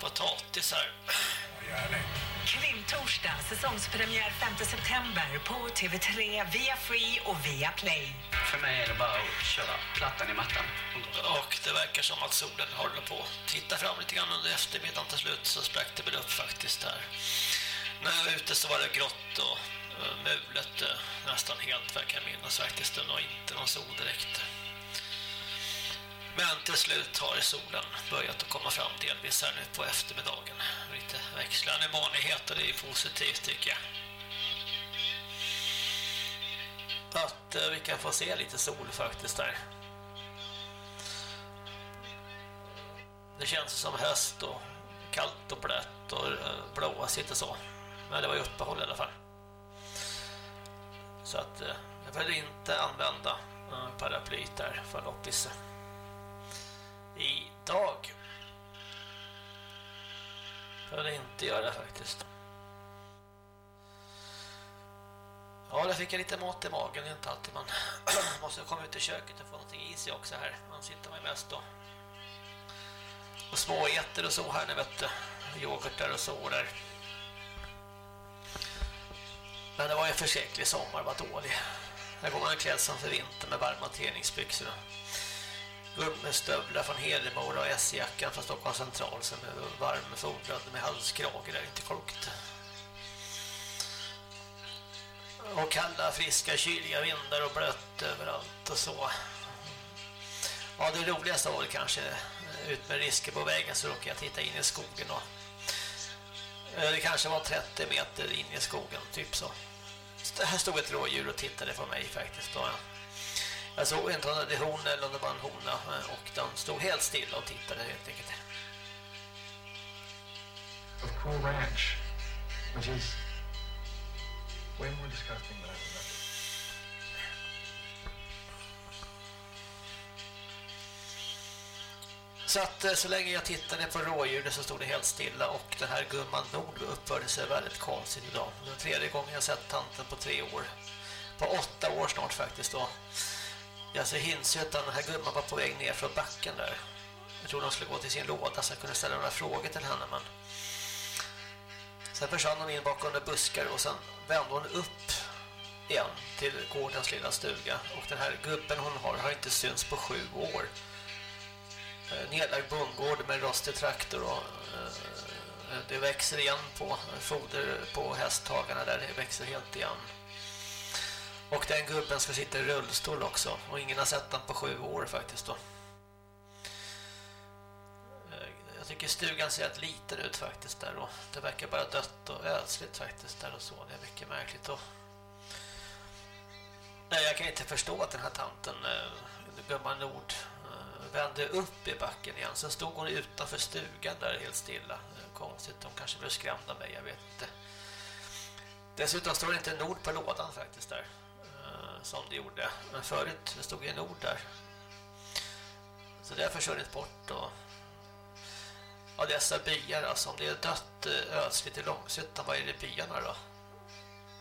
potatis här. Krimtorsdag, säsongspremiär 5 september på TV3, via Free och via Play. För mig är det bara att köra plattan i mattan. Och det verkar som att solen håller på titta fram lite grann under eftermiddagen till slut så sprack det väl upp faktiskt där. När jag var ute så var det grått och mulet eh, nästan helt verkar minnas faktiskt. Det var inte någon sol direkt. Men till slut har solen börjat att komma fram delvis här nu på eftermiddagen. Lite växlande månighet och det är positivt tycker jag. Att eh, vi kan få se lite sol faktiskt där. Det känns som höst och kallt och blött och eh, blåsigt och så. Men det var ju uppehåll i alla fall. Så att eh, jag behövde inte använda eh, paraplyt där för loppis. Eh, idag. Behövde inte göra faktiskt. Ja, där fick jag lite mat i magen. Det är inte alltid man måste komma ut i köket och få någonting i sig också här. Man sitter med mest då. Och små äter och så här, ni vet yoghurtar och så där. Men det var en försäklig sommar, var dålig. Här går man klädd som för vintern med varma träningsbyxor. Gummistövlar från Hedemora och S-jackan från Stockholms central som är varmfodrad med halskrage, det är inte klokt. Och kalla, friska, kyliga vindar och blött överallt och så. Ja, det roligaste var kanske eh, ut med risker på vägen så råkade jag titta in i skogen och eh, det kanske var 30 meter in i skogen, typ så. Här stod ett rådjur och tittade på mig faktiskt. Då. Jag såg inte om det var hon eller om det var en hona eh, och den stod helt stilla och tittade helt enkelt. Of Cool Ranch, which is way more disgusting than I Så att eh, så länge jag tittade på rådjuret så stod det helt stilla och den här gumman Nord uppförde sig väldigt konstigt idag. Den tredje gången jag sett tanten på tre år. På åtta år snart faktiskt då. Jag ser hinser att den här gumman var på väg ner från backen där. Jag tror de skulle gå till sin låda så jag kunde ställa några frågor till henne men Sen försvann hon in bakom de buskar och sen vände hon upp igen till gårdens lilla stuga. Och den här gubben hon har har inte synts på sju år. Eh, Nedlagd bondgård med rostig traktor och eh, det växer igen på eh, foder på hästhagarna där det växer helt igen. Och den gubben ska sitta i rullstol också och ingen har sett den på sju år faktiskt då. Jag tycker stugan ser rätt liten ut faktiskt där och det verkar bara dött och ödsligt faktiskt där och så. Det är mycket märkligt då. Nej, jag kan inte förstå att den här tanten gumman Nord vände upp i backen igen. Sen stod hon utanför stugan där helt stilla. Konstigt, de kanske blev skrämda av mig, jag vet inte. Dessutom står det inte Nord på lådan faktiskt där. Eh, som det gjorde. Men förut stod ju Nord där. Så det har försvunnit bort och Ja, dessa byar alltså, om det är dött eh, ödsligt i Långshyttan, vad är det byarna då?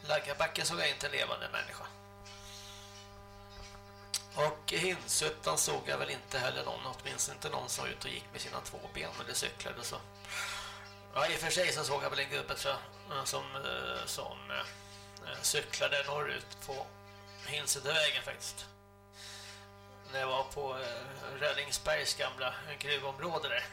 Laggabacken såg jag inte en levande människa. Och Hinsuttan såg jag väl inte heller någon, åtminstone inte någon som var ute och gick med sina två ben eller cyklade så. Ja, i och för sig så såg jag väl en gubbe tror jag, som, eh, som eh, eh, cyklade norrut på Hinsutövägen faktiskt. När jag var på Rällingsbergs gamla gruvområde där.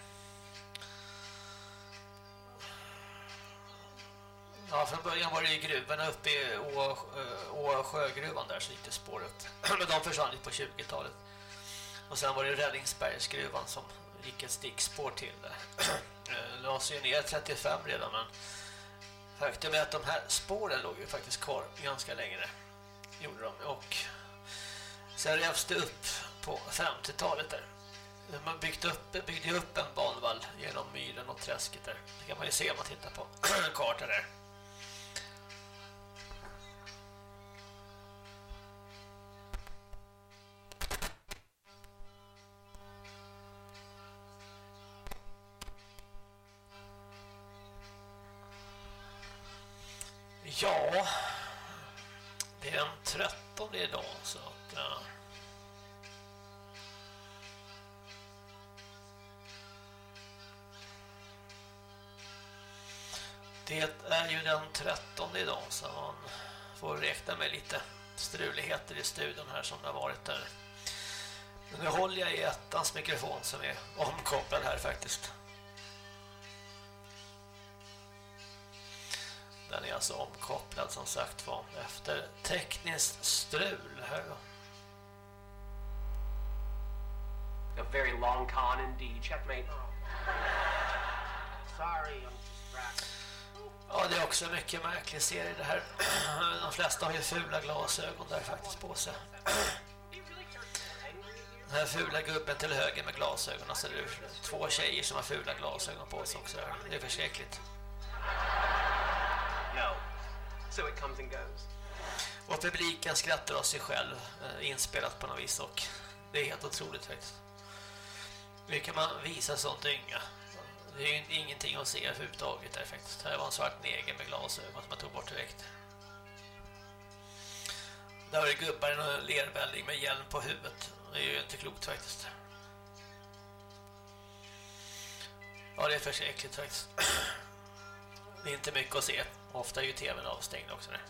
Ja, från början var det ju gruvorna uppe i Å, eh, Å sjögruvan där så gick det spår. Men de försvann på 20-talet. Och sen var det Räddningsbergsgruvan som gick ett stickspår till där. Det lades ju ner 35 redan men Faktum är att de här spåren låg ju faktiskt kvar ganska länge. Gjorde de. Och sen revs det upp på 50-talet där. Man byggde upp, byggde upp en banvall genom myren och träsket där. Det kan man ju se om man tittar på kartan där. Ja, det är den 13 idag så att... Ja. Det är ju den 13 idag så man får räkna med lite struligheter i studion här som det har varit där. Men nu håller jag i ettans mikrofon som är omkopplad här faktiskt. Den är alltså omkopplad som sagt var efter tekniskt strul här då. A very long con indeed. Checkmate. Sorry, I'm distracted. Ja, det är också mycket märklig serie det här. De flesta har ju fula glasögon där faktiskt på sig. Den här fula gubben till höger med glasögon. Alltså det är två tjejer som har fula glasögon på sig också. Det är förskräckligt. So it comes and goes. Och publiken skrattar av sig själv eh, inspelat på något vis och det är helt otroligt faktiskt. Hur kan man visa sånt ynga? Det är ju ingenting att se överhuvudtaget där faktiskt. Här var en svart neger med glasögon som man tog bort direkt. Där var det gubbar i någon lervälling med hjälm på huvudet. Det är ju inte klokt faktiskt. Ja, det är försäkligt faktiskt. Det är inte mycket att se. Ofta är ju tvn avstängd också. Där.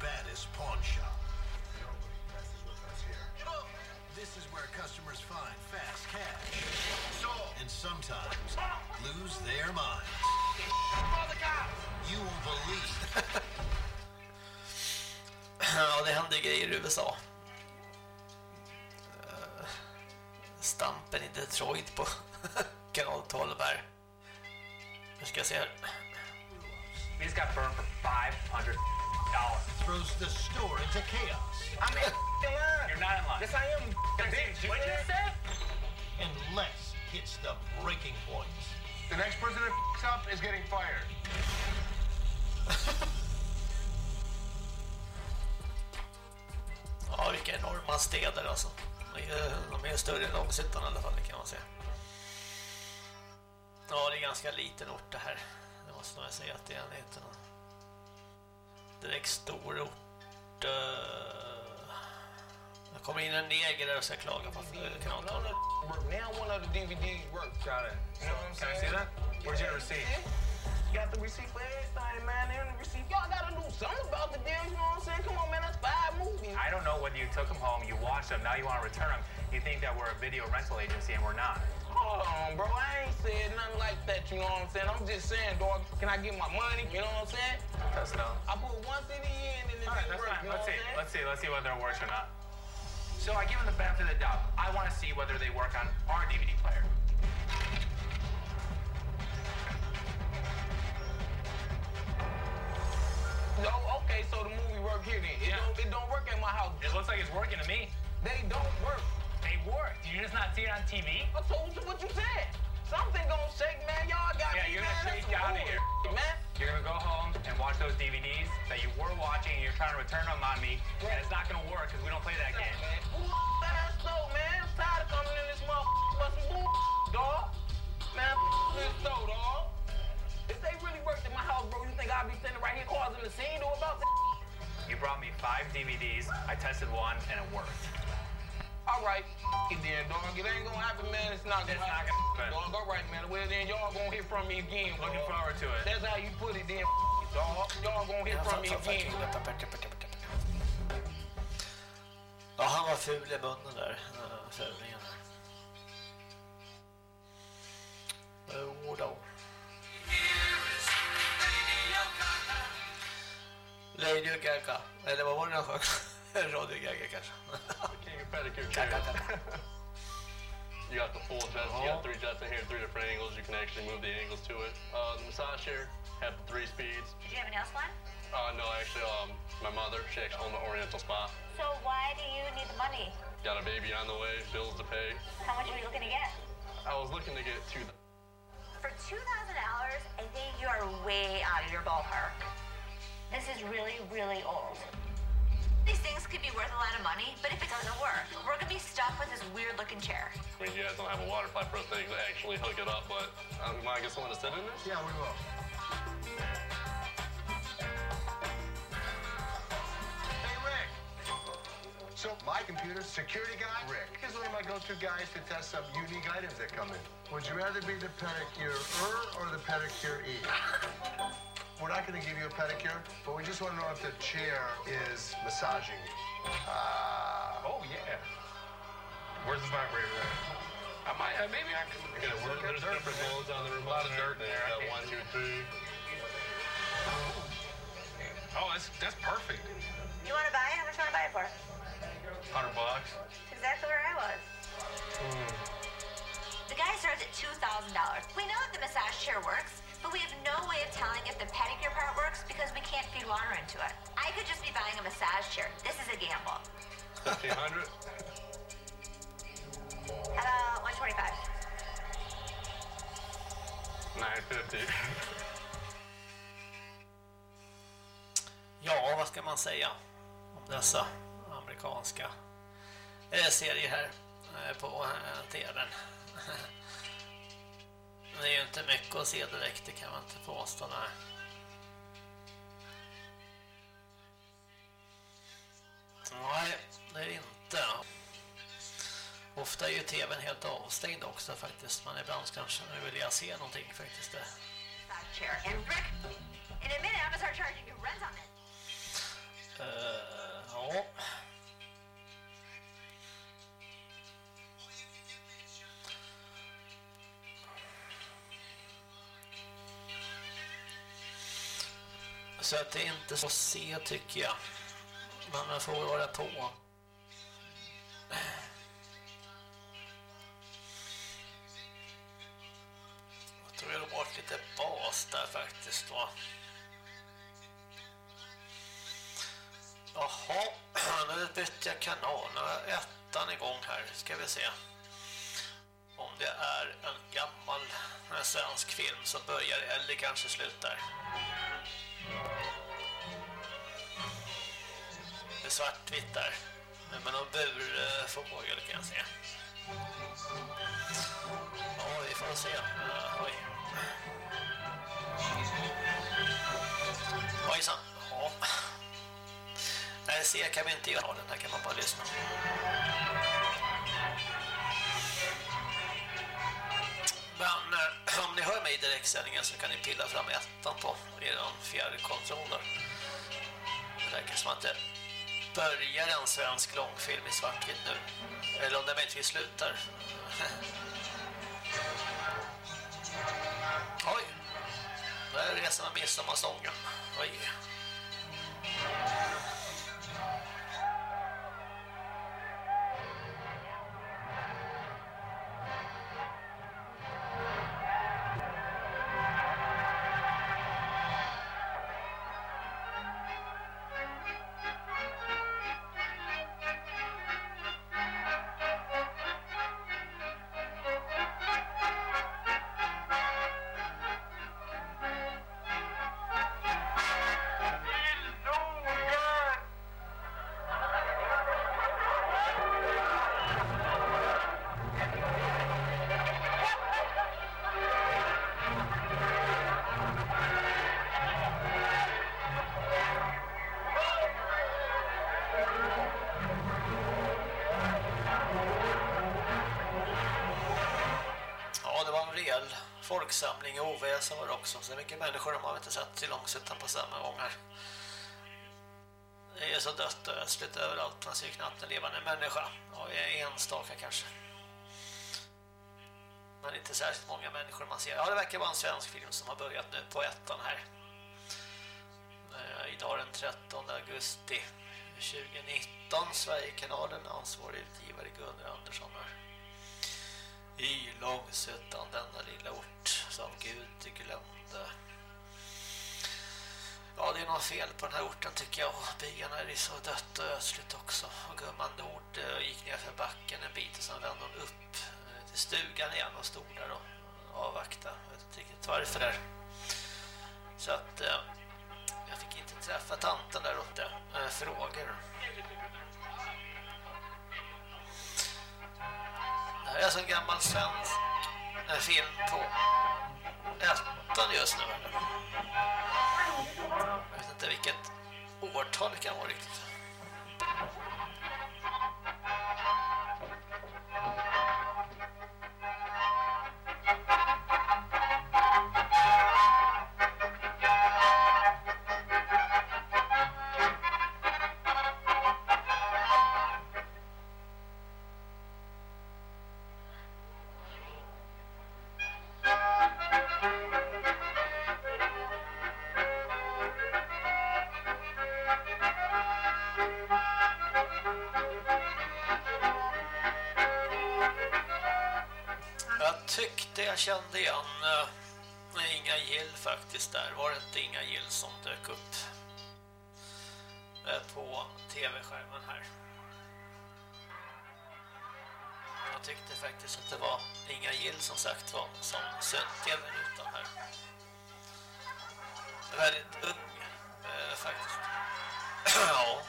Baddest pawn shop. This is where customers find fast cash. And sometimes lose their minds. You won't believe. Ja, det händer grejer i USA. Eh, Stampen i Detroit på kanal 12 här. Nu ska jag se här. Just got burned for $500. Throws the store into chaos. I'm in line. You're not in line. Yes, I am. Bitch, what you said? And Les hits the breaking point. The next person that f***s up is getting fired. Ja, vilka enorma städer alltså. De är, de är större än Långshyttan i alla fall, det kan man säga. Ja, det är ganska liten ort det här. Det måste man säga att det är inte någon direkt stor ort. Eh, Jag kommer in en neger där och ska klaga på kanal 12. Now one of the DVDs works. Got it. You know what I'm Can I see that? Where's your receipt? Got the receipt for everything, man. And the receipt. Y'all gotta do something about the deal, you know what I'm saying? Come on, man. That's five movies. I don't know whether you took them home, you watched them, now you want to return them. You think that we're a video rental agency and we're not. Hold on, bro. I ain't said nothing like that, you know what I'm saying? I'm just saying, dog, can I get my money? You know what I'm saying? That's no. I put one CD in and it All right, that's work, fine. you know Let's see. Let's see. Let's see whether it works or not. So I give them the benefit of the doubt. I want to see whether they work on our DVD player. No, okay, so the movie work here then. It, don't, it don't work at my house. It looks like it's working to me. They don't work. They work. Do you just not see it on TV? I told you what you said. Something gonna shake, man. Y'all got Yeah, me, you're man. gonna That's shake out of here. man. You're gonna go home and watch those DVDs that you were watching and you're trying to return them on me, and it's not gonna work because we don't play that game. Bull ass though, man. I'm tired of coming in this motherfucker with some bull, dog. Man, this though, dog. If they really worked at my house, bro, you think I'd be sitting right here causing the scene or about that? You brought me five DVDs. I tested one and it worked. All right, it then, dog. It ain't gonna happen, man. It's not gonna It's not happen. gonna happen. Dog, all right, man. Well, then y'all gonna hear from me again. Looking forward to it. That's how you put it, then, dog. Y'all gonna hear from me again. Ja, han var ful i munnen där. Fulingen. Er jo då. Lady Gaga. Eller vad var det han sjöng? Radio Gaga kanske. King of pedicure You got the full jets. You got three jets in here, three different angles. You can actually move the angles to it. Uh, the massage chair, Have three speeds. Did you have a nail salon? Uh, no, actually, um, my mother, she actually owned the Oriental Spa. So why do you need the money? Got a baby on the way, bills to pay. How much are you looking to get? I was looking to get two. For $2,000, I think you are way out of your ballpark. This is really, really old. These things could be worth a lot of money, but if it doesn't work, we're gonna be stuck with this weird looking chair. I mean, you guys don't have a water pipe or a thing to actually hook it up, but um, might get someone to sit in this? Yeah, we will. So my computer security guy, Rick, is one of my go-to guys to test some unique items that come in. Would you rather be the pedicure-er or the pedicure-e? We're not going to give you a pedicure, but we just want to know if the chair is massaging you. Ah. Oh, yeah. Where's the vibrator at? I might, uh, maybe I can get it work. There's different modes on the remote. A lot of dirt there. Uh, one, two, three. Oh, that's that's perfect. You wanna buy it? How much you wanna buy it for? Hundred bucks. That's exactly where I was. Hmm. The guy starts at $2,000. We know that the massage chair works, but we have no way of telling if the pedicure part works because we can't feed water into it. I could just be buying a massage chair. This is a gamble. Fifteen hundred. How about 125? Nine fifty. Ja, vad ska man säga om dessa amerikanska eh, serier här eh, på eh, tvn? Det är ju inte mycket att se direkt, det kan man inte påstå. Nej. Nej, det är inte. Ofta är ju tvn helt avstängd också faktiskt, men ibland kanske nu vill jag se någonting faktiskt. Det. Massage ja. Så att det är inte så att se tycker jag. Men man får vara på. Jag tror det har varit lite bas där faktiskt va. Jaha, nu bytte jag kanal. Nu är ettan igång här. Ska vi se. Om det är en gammal en svensk film som börjar eller kanske slutar. Det är svartvitt där. Men någon burfågel eh, kan jag se. Ja, vi får se. Oj. Ojsan. Nej, se kan vi inte göra. Den här kan man bara lyssna. Men eh, om ni hör mig i direktsändningen så kan ni pilla fram ettan på er fjärrkontroller. Det verkar som att det börjar en svensk långfilm i svartvitt nu. Eller om det möjligtvis slutar. Oj. Där reser man midsommarsången. Oj. Oj! Folksamling var det också. Så mycket människor de har inte sett i Långsuttan på samma gång här. Det är så dött och ödsligt överallt. Man ser knappt en levande människa. Ja, enstaka kanske. Men inte särskilt många människor man ser. Ja, det verkar vara en svensk film som har börjat nu på ettan här. Eh, idag den 13 augusti 2019. Sverigekanalen ansvarig utgivare Gunnar Andersson här. I Långsuttan, denna lilla ort som Gud glömde. det är något fel på den här orten tycker jag. Byarna är så dött och ödsligt också. Och gumman Nord eh, gick ner för backen en bit och sen vände hon upp eh, till stugan igen och stod där och avvaktade. Jag vet inte riktigt varför där. Så att eh, jag fick inte träffa tanten där uppe. Frågor. Det här är alltså en gammal svensk en film på ettan just nu. Jag vet inte vilket årtal det kan vara riktigt. Faktiskt att det var Inga Gill som sagt var som sönt tv-rutan här. Väldigt ung eh, faktiskt. ja.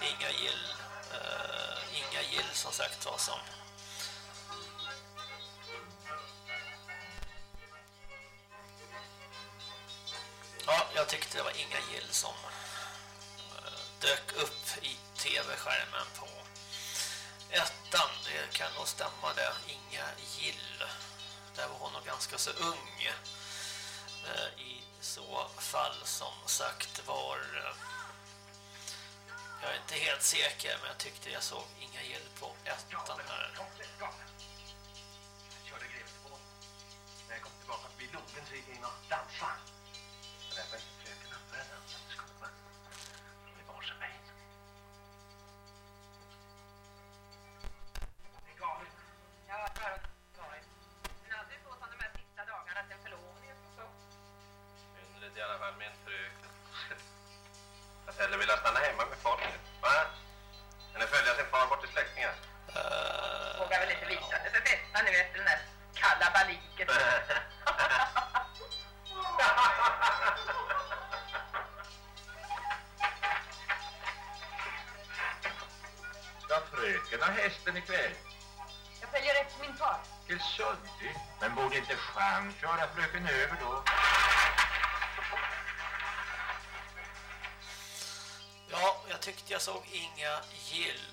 Inga Gill eh, Inga Gill som sagt var som Ja, jag tyckte det var Inga Gill som eh, dök upp i tv-skärmen på ettan. Det kan nog stämma det. Inga Gill. Där var hon nog ganska så ung. Uh, I så fall som sagt var jag är inte helt säker, men jag tyckte jag såg inga Gill på ettan här. När jag kom tillbaka vid logen så gick jag in och dansade. Såg Inga Gill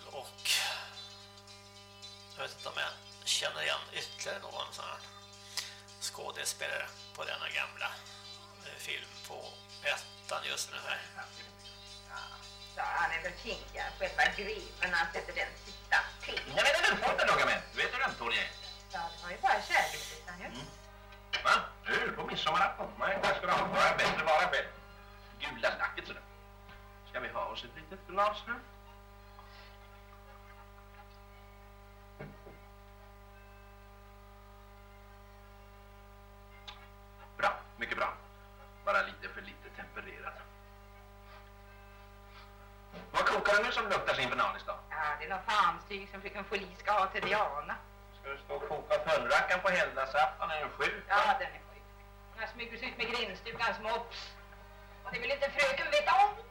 du som luktar så infernaliskt då? Ja, det är någon fanstyg som fröken Folie ska ha till Diana. Ska du stå och koka pöllrackan på helgdagsafton? Är du sjuk? Ja, den är sjuk. Hon har smugit ut med grindstugans mops. Och det vill inte fröken veta om.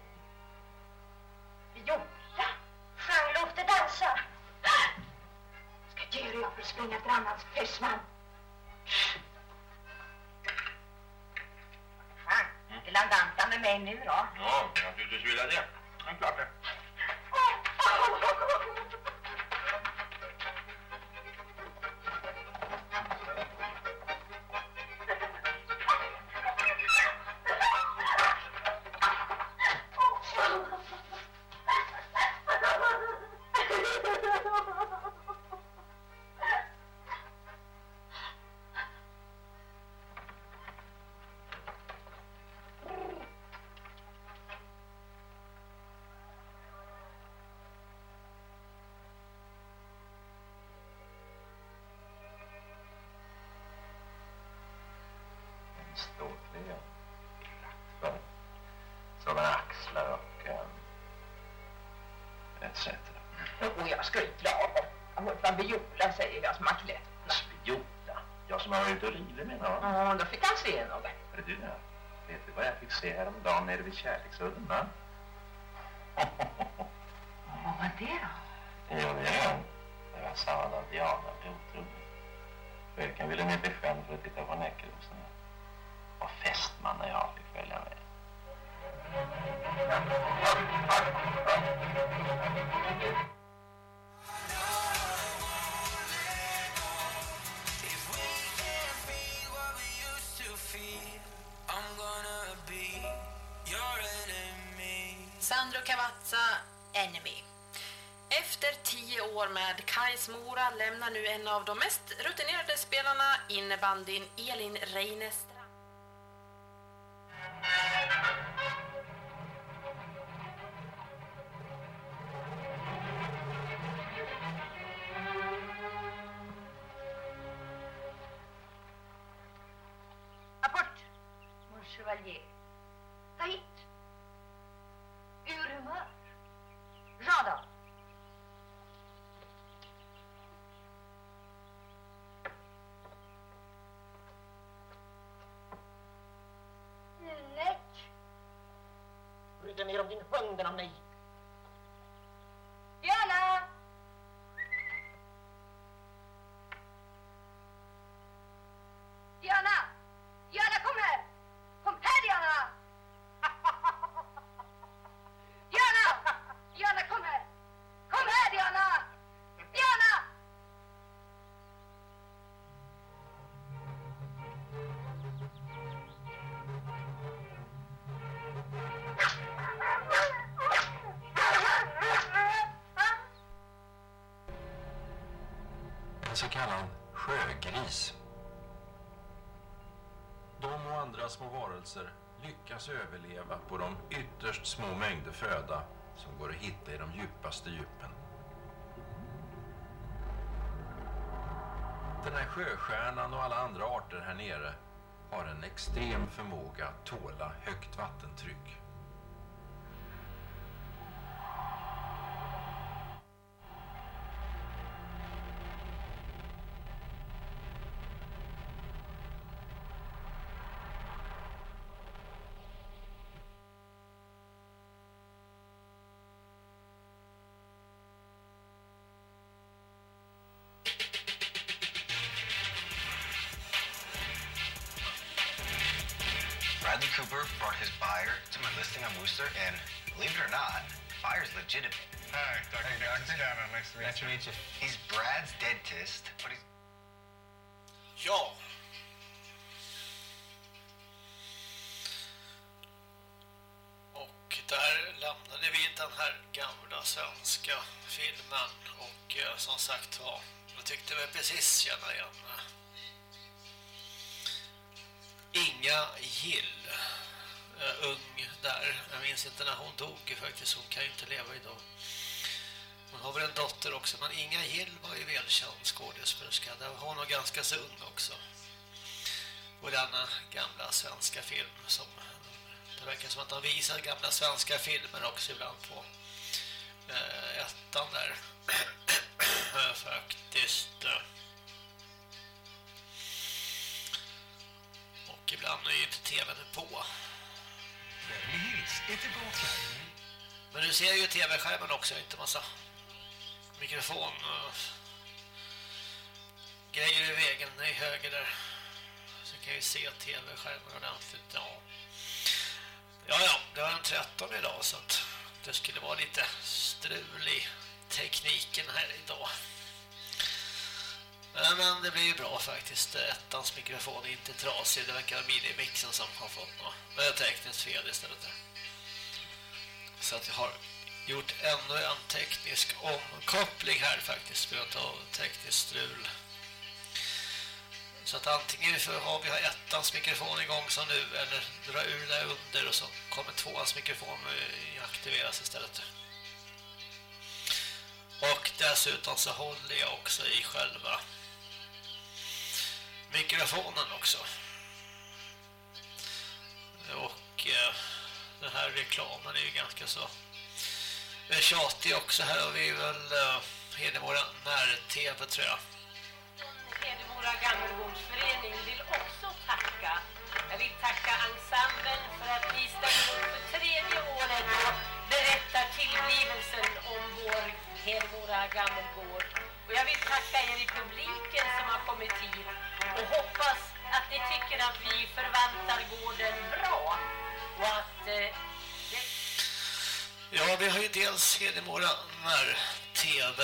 Jo, jag skryt lagom. Jag hört vad Viola säger, jag som har klätt. Viola? Jag som har varit ute och rivit menar jag. Ja, då fick han se något. Hörru du, ja. vet du vad jag fick se häromdagen nere vid Kärleksudden, va? Vad var det då? Jo, det var Det var dag Diana otrolig. Fröken ville till sjön för att titta på näckrosorna. Och fästman när jag fick följa med. Sandro Mora lämnar nu en av de mest rutinerade spelarna innebandyn Elin Reines. Så kallad sjögris. De och andra små varelser lyckas överleva på de ytterst små mängder föda som går att hitta i de djupaste djupen. Den här sjöstjärnan och alla andra arter här nere har en extrem förmåga att tåla högt vattentryck. Cooper brought his buyer to my listing on Wooster, and believe it or not, buyer's legitimate. Hi, Dr. Hey, Dr. Scanlon. Nice to meet Nice to meet you. He's Brad's dentist, but he's Ja. Och där lämnade vi den här gamla svenska filmen och eh, som sagt var, jag tyckte väl precis känna igen Inga Gill minns inte när hon dog faktiskt, hon kan ju inte leva idag hon har väl en dotter också, men Inga Gill var ju välkänd skådespelerska. Där var hon nog ganska så ung också. Och denna gamla svenska film som det verkar som att de visar gamla svenska filmer också ibland på eh, ettan där. Faktiskt. Eh. Och ibland är ju inte tvn på. Men du ser ju tv-skärmen också, inte massa mikrofon och grejer i vägen i höger där. Så kan ju se tv-skärmen ordentligt. Ja. ja, ja, det var den 13 idag så att det skulle vara lite strul i tekniken här idag. Ja, Men det blir ju bra faktiskt. Ettans mikrofon är inte trasig. Det verkar vara minimixen som har fått något tekniskt fel istället. Så att jag har gjort ännu en teknisk omkoppling här faktiskt på grund av tekniskt strul. Så att antingen för har vi har ettans mikrofon igång som nu eller dra ur där under och så kommer tvåans mikrofon eh, aktiveras istället. Och dessutom så håller jag också i själva mikrofonen också. Och eh, den här reklamen är ju ganska så tjatig också. Här har vi väl eh, Hedemora när-tv tror jag. Hedemora när-tv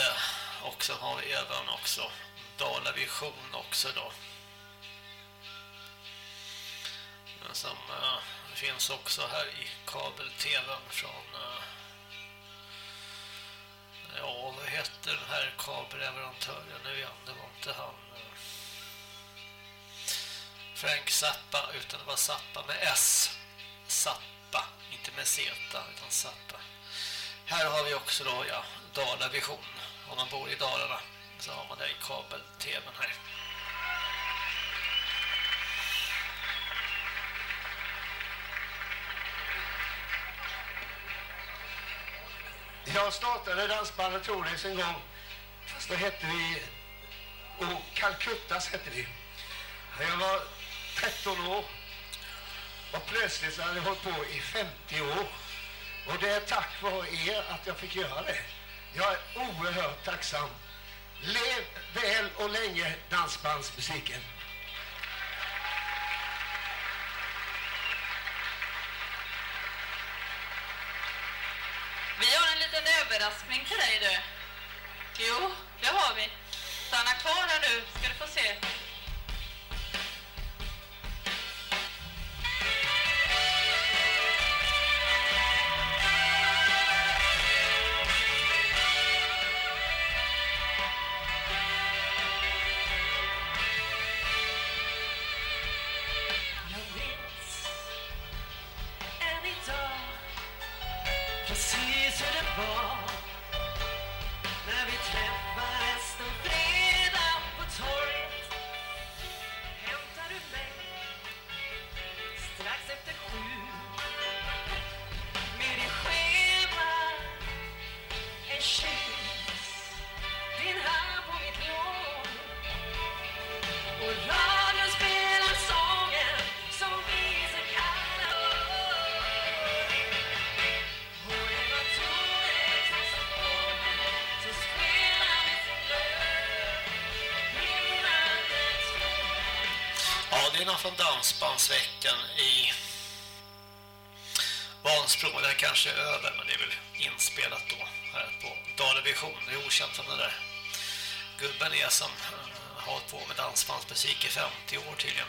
och så har vi även också Dalavision också då. Som äh, finns också här i kabel-tv från äh, ja, vad heter den här kabelleverantören nu igen? Det var inte han äh, Frank Zappa utan det var Zappa med S Zappa, inte med Z utan Zappa här har vi också då, ja, Dalavision. Om man bor i Dalarna så har man det i kabel-tvn här. Jag startade dansbandet Toris en gång. Fast då hette vi... Och Calcuttas hette vi. Jag var 13 år. Och plötsligt hade jag hållit på i 50 år. Och det är tack vare er att jag fick göra det. Jag är oerhört tacksam. Lev väl och länge dansbandsmusiken. Vi har en liten överraskning till dig du. Jo, det har vi. Stanna kvar här nu ska du få se. Dansbandsveckan i Vansbro. Det här kanske är över, men det är väl inspelat då här på Dalevision, Det är okänt från den där gubben är som eh, har hållit på med dansbandsmusik i 50 år tydligen.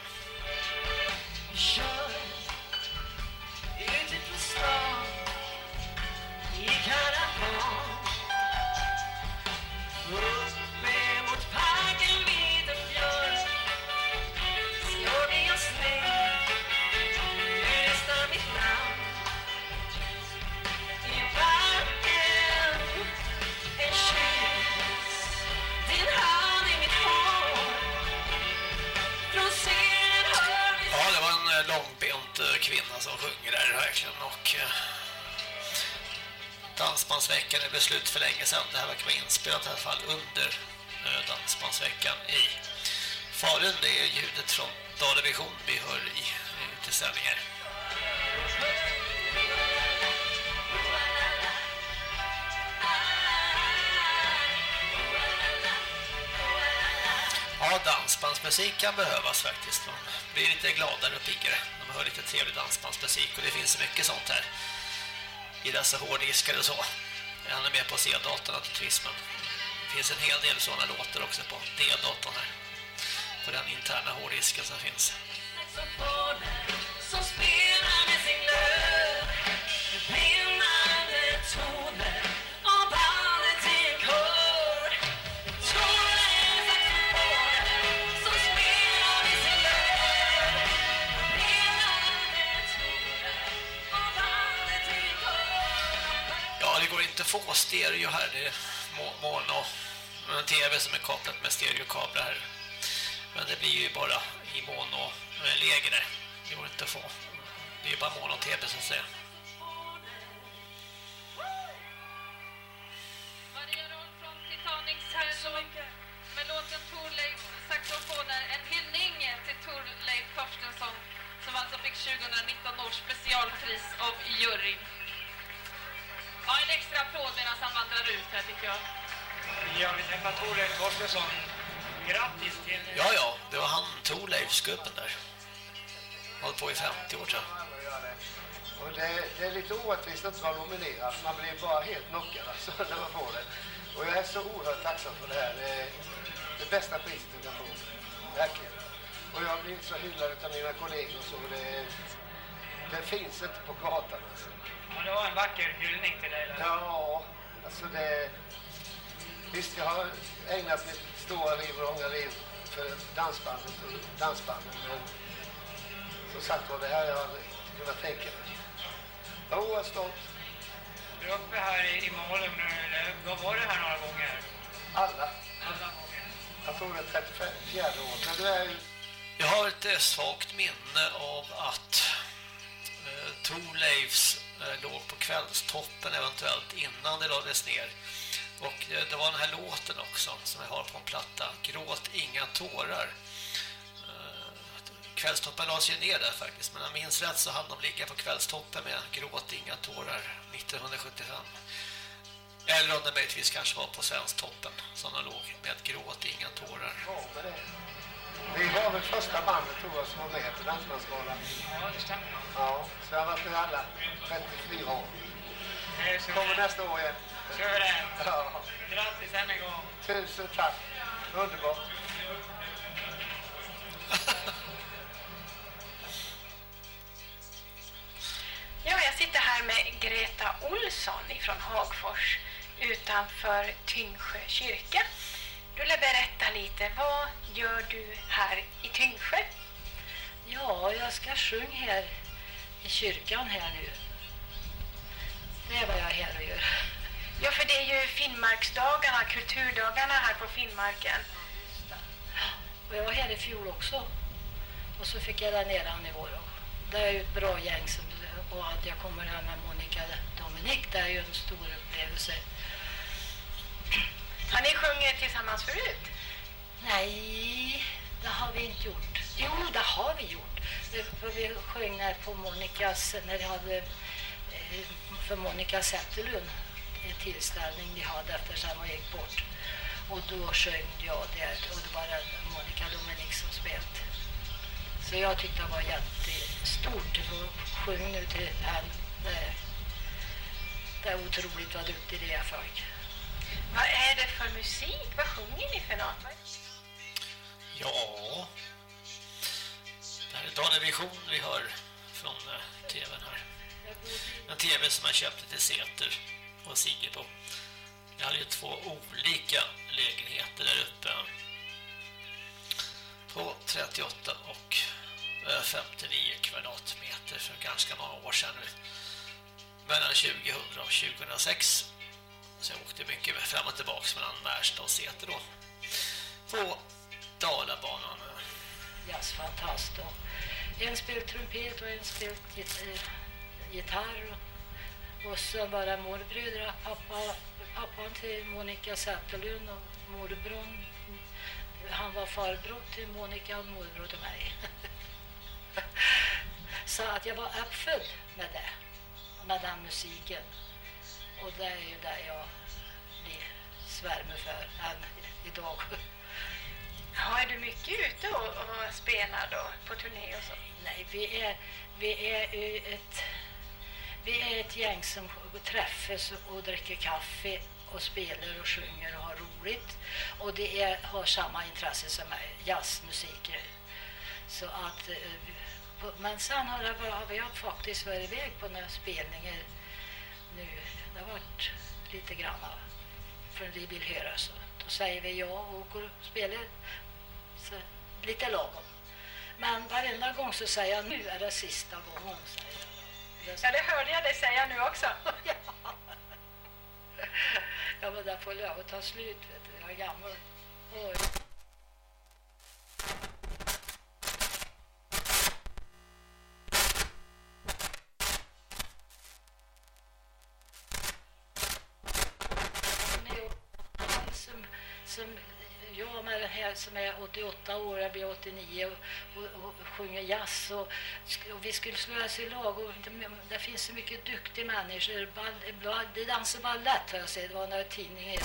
Eh, beslut för länge sedan. Det här verkar vara inspelat i alla fall under Dansbandsveckan i Falun. Det är ljudet från Dalavision vi hör i eh, till sändningar. Ja, dansbandsmusik kan behövas faktiskt. Man blir lite gladare och piggare när man hör lite trevlig dansbandsmusik. Och det finns så mycket sånt här i dessa hårddiskar och så. Ännu mer på C-datorn naturligtvis, men det finns en hel del sådana låtar också på D-datorn här. På den interna hårddisken som finns. två stereo här. Det är mono. En tv som är kopplat med stereokablar här. Men det blir ju bara i mono eh, läge där. Det går inte att få. Det är bara mono-tv som säger. Maria Roll från Titanics med låten Torleif saxofoner. En hyllning till Torleif Torstensson som alltså fick 2019 års specialpris av juryn. Ja, en extra applåd medan han vandrar ut här tycker jag. Ja, vi träffar Torleif Torstensson. Grattis till... Ja, ja, det var han Torleifsgubben där. Hållit på i 50 år jag. Och det, det är lite orättvist att inte vara nominerad. Man blir bara helt knockad alltså, när man får det. Och jag är så oerhört tacksam för det här. Det är det bästa priset jag kan få. Verkligen. Och jag blir så hyllad av mina kollegor så det, det finns inte på gatan alltså. Ja, det var en vacker hyllning till dig. där. Ja, alltså det... Visst, jag har ägnat mitt stora liv och långa liv för dansbandet och dansbanden. Men som sagt var, det här jag aldrig kunnat tänka mig. Jag är stolt. Du är uppe här i, i Malung nu, eller vad var det här några gånger? Alla. Alla gånger. Jag tror det är 34 år. Men det är ju... Jag har ett svagt minne av att eh, Torleifs eh, låg på kvällstoppen eventuellt innan det lades ner. Och eh, det var den här låten också som jag har på en platta. Gråt inga tårar. Eh, kvällstoppen lades ju ner där faktiskt. Men om jag minns rätt så hann de ligga på kvällstoppen med Gråt inga tårar 1975. Eller om det möjligtvis kanske var på Svensktoppen som de låg med Gråt inga tårar. Det... Vi var väl första bandet tror jag som var med på Dansbandsgalan. Ja, det stämmer. Ja, så jag har varit med alla 34 år. Det Kommer nästa år igen. Suveränt. Ja. Grattis än en gång. Tusen tack. Underbart. Ja, jag sitter här med Greta Olsson ifrån Hagfors utanför Tyngsjö kyrka. Du vill berätta lite, vad gör du här i Tyngsjö? Ja, jag ska sjunga här i kyrkan här nu. Det är vad jag är här och gör. Ja, för det är ju Finnmarksdagarna, kulturdagarna här på Finnmarken. Och jag var här i fjol också. Och så fick jag den eran i år. Det är ju ett bra gäng som, och att jag kommer här med Monica Dominik, det är ju en stor upplevelse. Har ni sjungit tillsammans förut? Nej, det har vi inte gjort. Jo, det har vi gjort. Vi sjöng på Monikas, när vi hade eh, för Monica Zetterlund en tillställning vi hade eftersom hon gick bort. Och då sjöng jag där och det var Monica Dominik som spelade. Så jag tyckte det var jättestort att sjunga nu till henne. Det, det är otroligt vad duktig det är folk. Vad är det för musik? Vad sjunger ni för något? Ja. Det här är Danevision vi hör från eh, tvn här. En tv som jag köpte till Säter och Sigge på. Jag hade ju två olika lägenheter där uppe. På 38 och eh, 59 kvadratmeter för ganska många år sedan nu. Mellan 2000 och 2006. Så jag åkte mycket fram och tillbaka mellan Märsta och Säter då. På Dalabanan. jazzfantast. Och en spelade trumpet och en spelade gitarr. Och, och så var det morbröder, pappa, pappan till Monica Zetterlund och morbrorn. Han var farbror till Monica och morbror till mig. så att jag var uppfödd med det, med den musiken. Och det är ju det jag svärmer för än idag. Ja, är du mycket ute och, och spelar då på turné och så? Nej, vi är, vi är ett, vi är ett gäng som träffas och dricker kaffe och spelar och sjunger och har roligt. Och det är, har samma intresse som mig, jazzmusik. Så att, eh, men sen har, det, har vi faktiskt varit iväg på några spelningar nu. Det har varit lite grann av, för vi vill höra så. Då säger vi ja och åker och spelar. Så, lite lagom. Men varenda gång så säger jag nu är det sista gången. Säger jag. Ja, det hörde jag dig säga nu också. Ja, men det får lov att ta slut. Vet du. Jag är gammal. Oj. Han som, som jag som är 88 år, jag blir 89 och, och, och sjunger jazz och, och vi skulle slå oss i lag och det, det finns så mycket duktiga människor. Ball, ball, det dansar ballett har jag sett, det var några tidningar.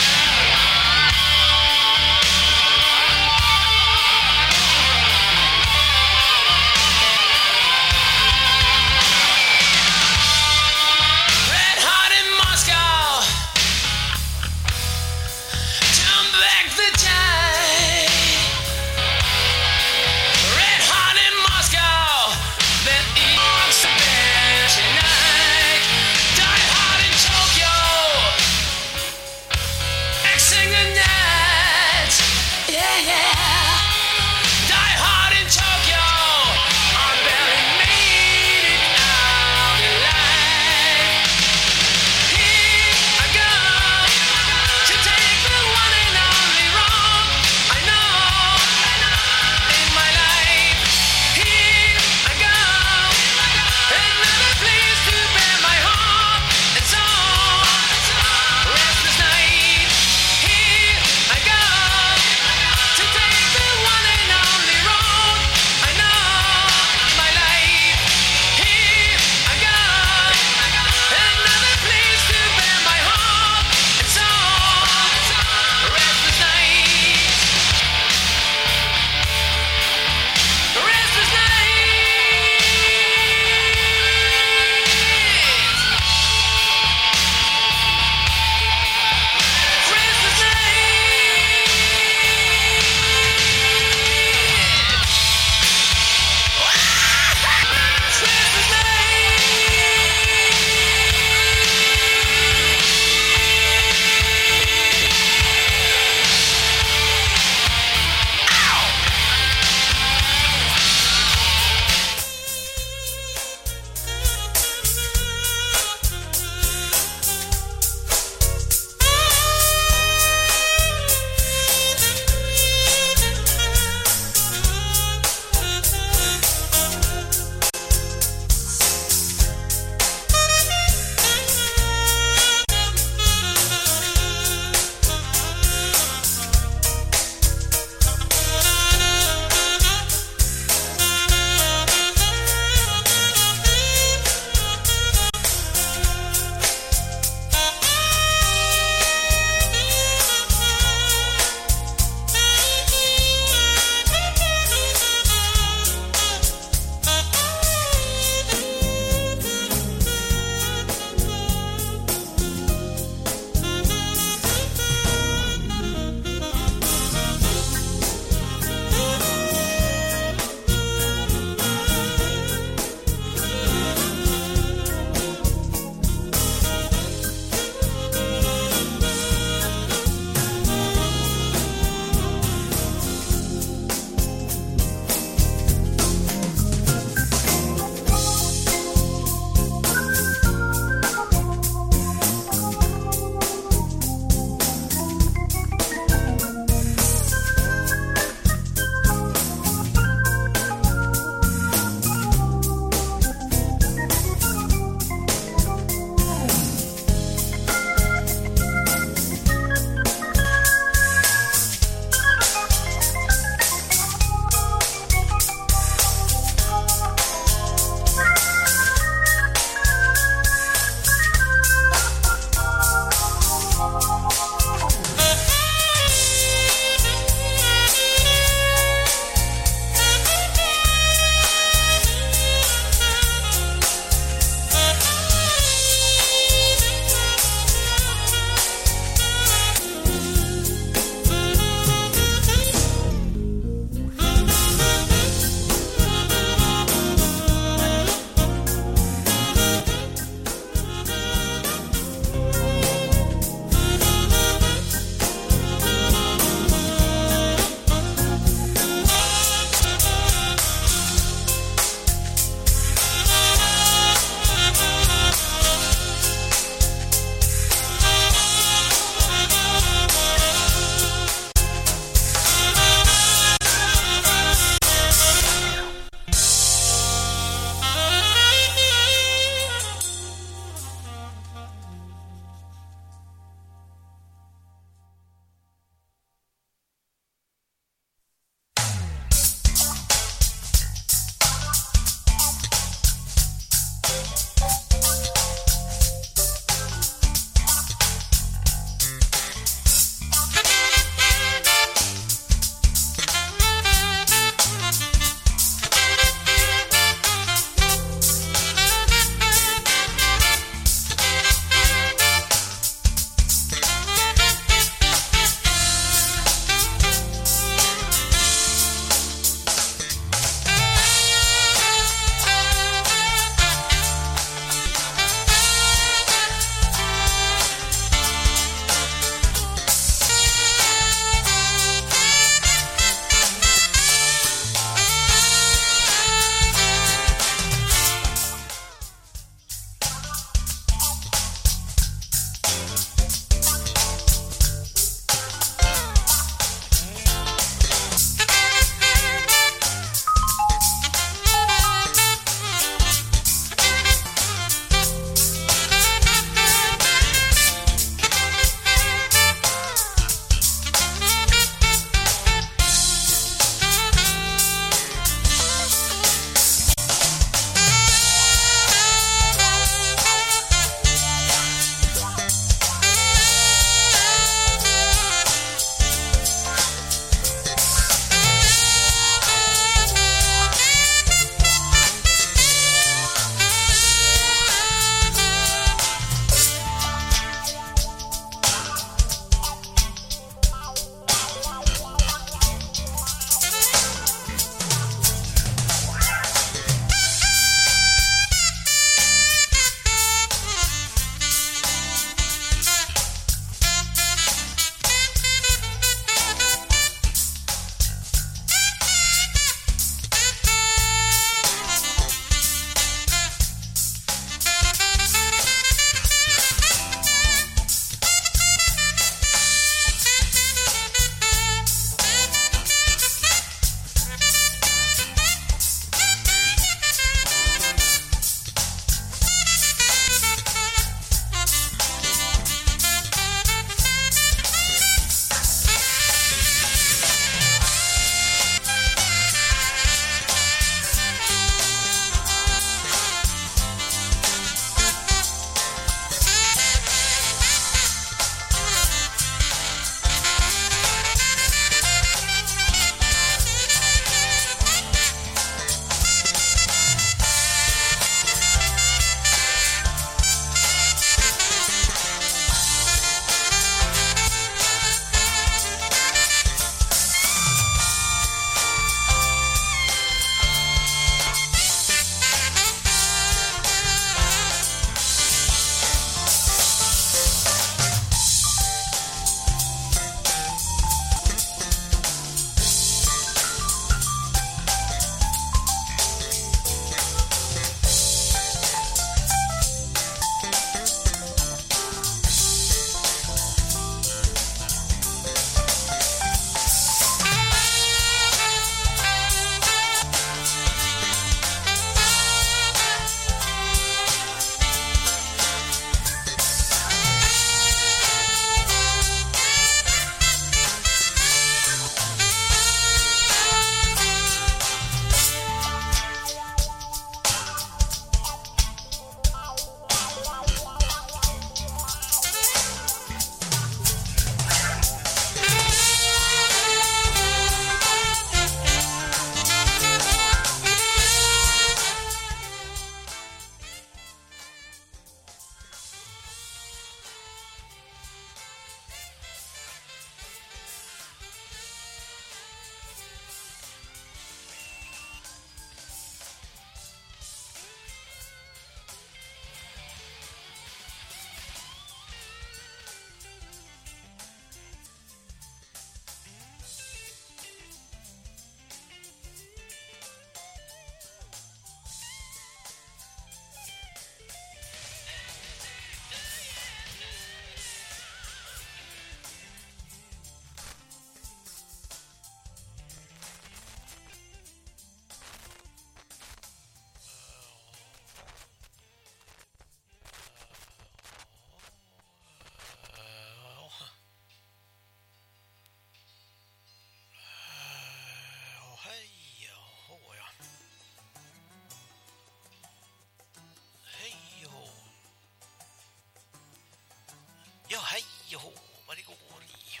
hej och hå vad det går i.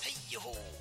Hej och hå!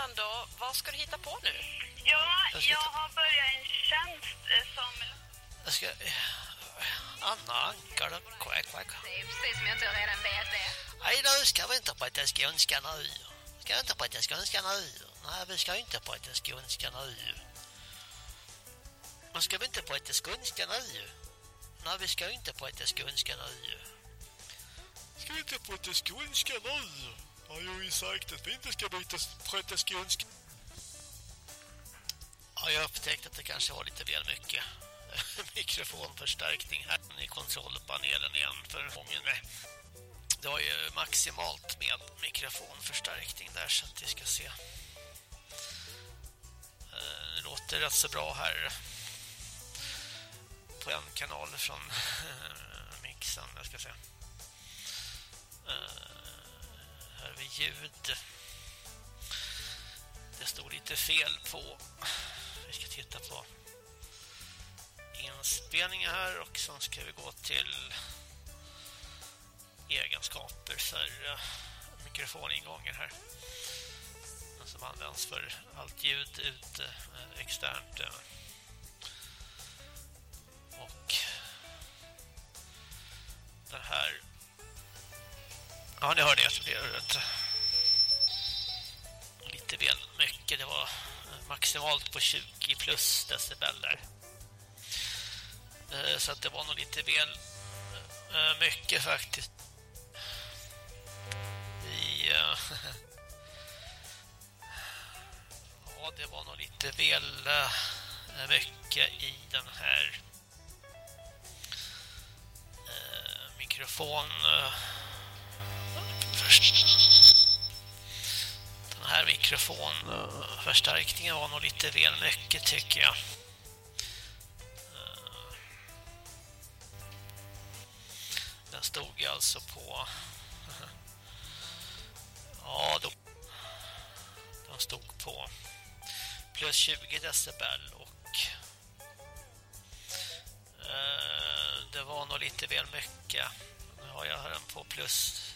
Värmland då? Vad ska du hitta på nu? Ja, Jag jag ta- har börjat en tjänst eh, som... jag ska, Anna Ankar, quack, quack. Det är precis som jag inte redan vet det. Nej, nu ska vi inte på ett skånska nu. Ska inte på ett skånska nu. Nej, vi ska inte på ett skånska nu. Men ska vi inte på ett skånska nu? Nej, vi ska inte på ett skånska nu. Ska vi inte på ett skånska nu? Har ju sagt att vi inte ska byta på skånska. Ja, jag upptäckte att det kanske var lite väl mycket mikrofonförstärkning här i kontrollpanelen igen för gången. Det var ju maximalt med mikrofonförstärkning där så att vi ska se. Eh, det låter rätt så bra här på en kanal från eh, mixen, jag ska se. Ljud. Det stod lite fel på. Vi ska titta på inspelningen här och sen ska vi gå till egenskaper för eh, mikrofoningången här som används för allt ljud ute eh, externt eh, och den här ja ni hörde att det blev ett, det var maximalt på 20 plus decibel där eh, så att det var nog lite väl eh, mycket faktiskt i eh, ja det var nog lite väl mycket i den här mikrofonen. Här mikrofonförstärkningen var nog lite väl mycket tycker jag. Den stod alltså på Ja, då Den stod på plus 20 decibel och eh, det var nog lite väl mycket. Nu har jag den på plus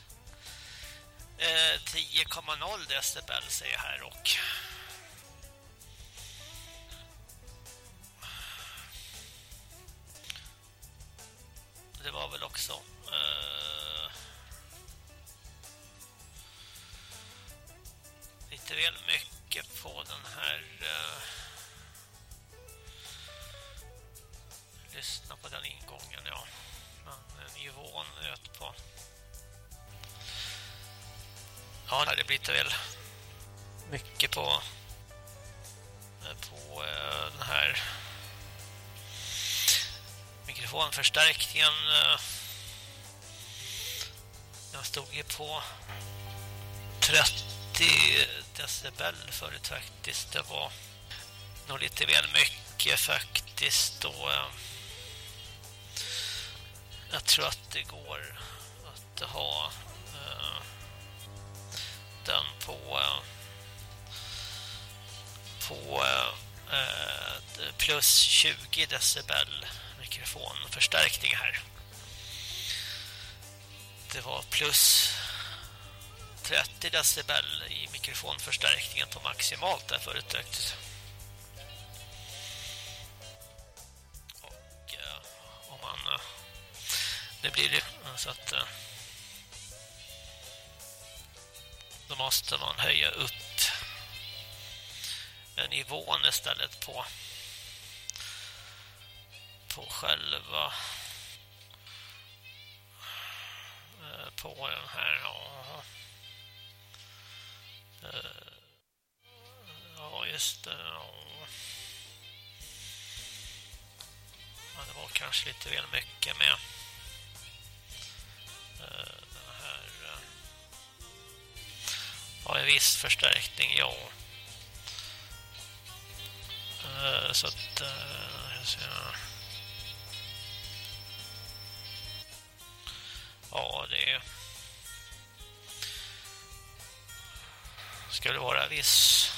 eh, 10,0 decibel säger jag här och det var väl också eh, lite väl mycket på den här eh, lyssna på den ingången ja. Men eh, nivån öt på ja det blir lite väl mycket på på eh, den här mikrofonförstärkningen eh. den stod ju på 30 decibel förut faktiskt. Det var nog lite väl mycket faktiskt då eh. jag tror att det går att ha den på på eh, eh, eh plus 20 decibel mikrofonförstärkning här. Det var plus 30 decibel i mikrofonförstärkningen på maximalt där förut direkt. Och eh, om man eh, det blir det så att eh, då måste man höja upp nivån istället på på själva eh, på den här. Ja, eh, ja just det. Ja. Ja, det var kanske lite väl mycket med Ja, en viss förstärkning, ja. Eh, så att... eh, jag ser- Ja, det skulle vara viss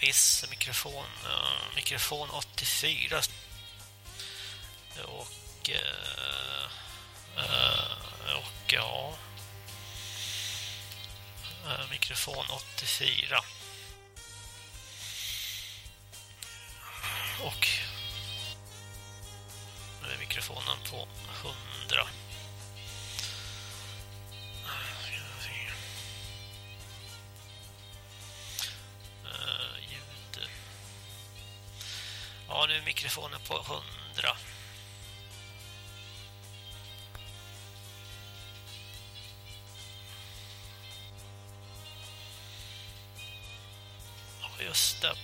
viss mikrofon uh, mikrofon 84 och uh, uh, och ja. Eh, mikrofon 84 och nu är mikrofonen på 100 eh, ljud. Ja, nu är mikrofonen på 100.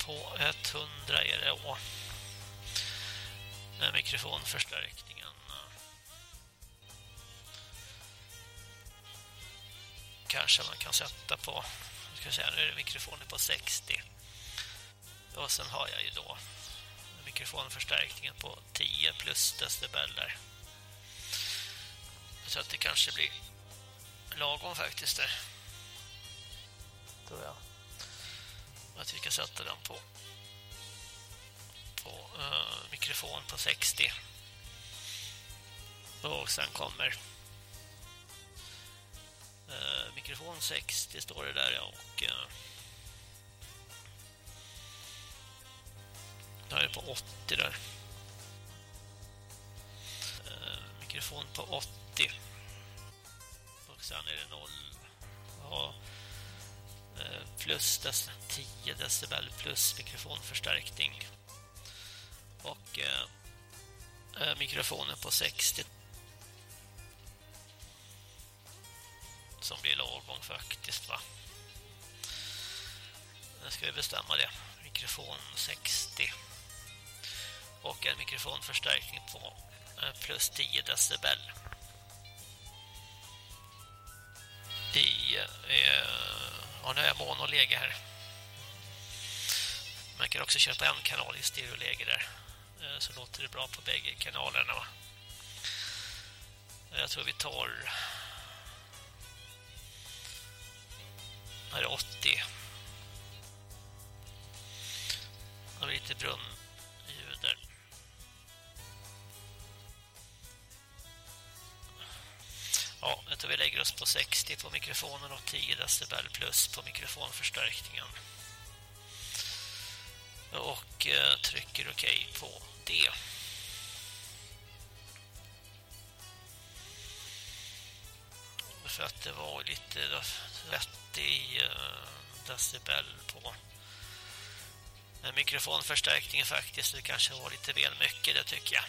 K100 är det då. Med mikrofonförstärkningen. Kanske man kan sätta på, ska säga, nu är det mikrofonen på 60. Och sen har jag ju då mikrofonförstärkningen på 10 plus decibeller. Så att det kanske blir lagom faktiskt där. Tror jag. Att vi ska sätta den på på uh, mikrofon på 60. Och sen kommer uh, mikrofon 60 står det där ja, och uh, där är på 80 där. Uh, mikrofon på 80. Och sen är det 0. Ja. Eh, plus 10 decibel plus mikrofonförstärkning. Och eh, eh mikrofonen på 60 som blir lagom faktiskt va. Nu ska vi bestämma det. Mikrofon 60 och en mikrofonförstärkning på eh, plus 10 decibel. I eh, ja, nu är jag monoläge här. Man kan också köpa en kanal i stereoläge där. Eh, så låter det bra på bägge kanalerna va. Jag tror vi tar här är 80 har vi lite brunn ja, jag tror vi lägger oss på 60 på mikrofonen och 10 decibel plus på mikrofonförstärkningen och eh, trycker OK på det för att det var lite 30 eh, decibel på mikrofonförstärkningen faktiskt. Det kanske var lite väl mycket, det tycker jag.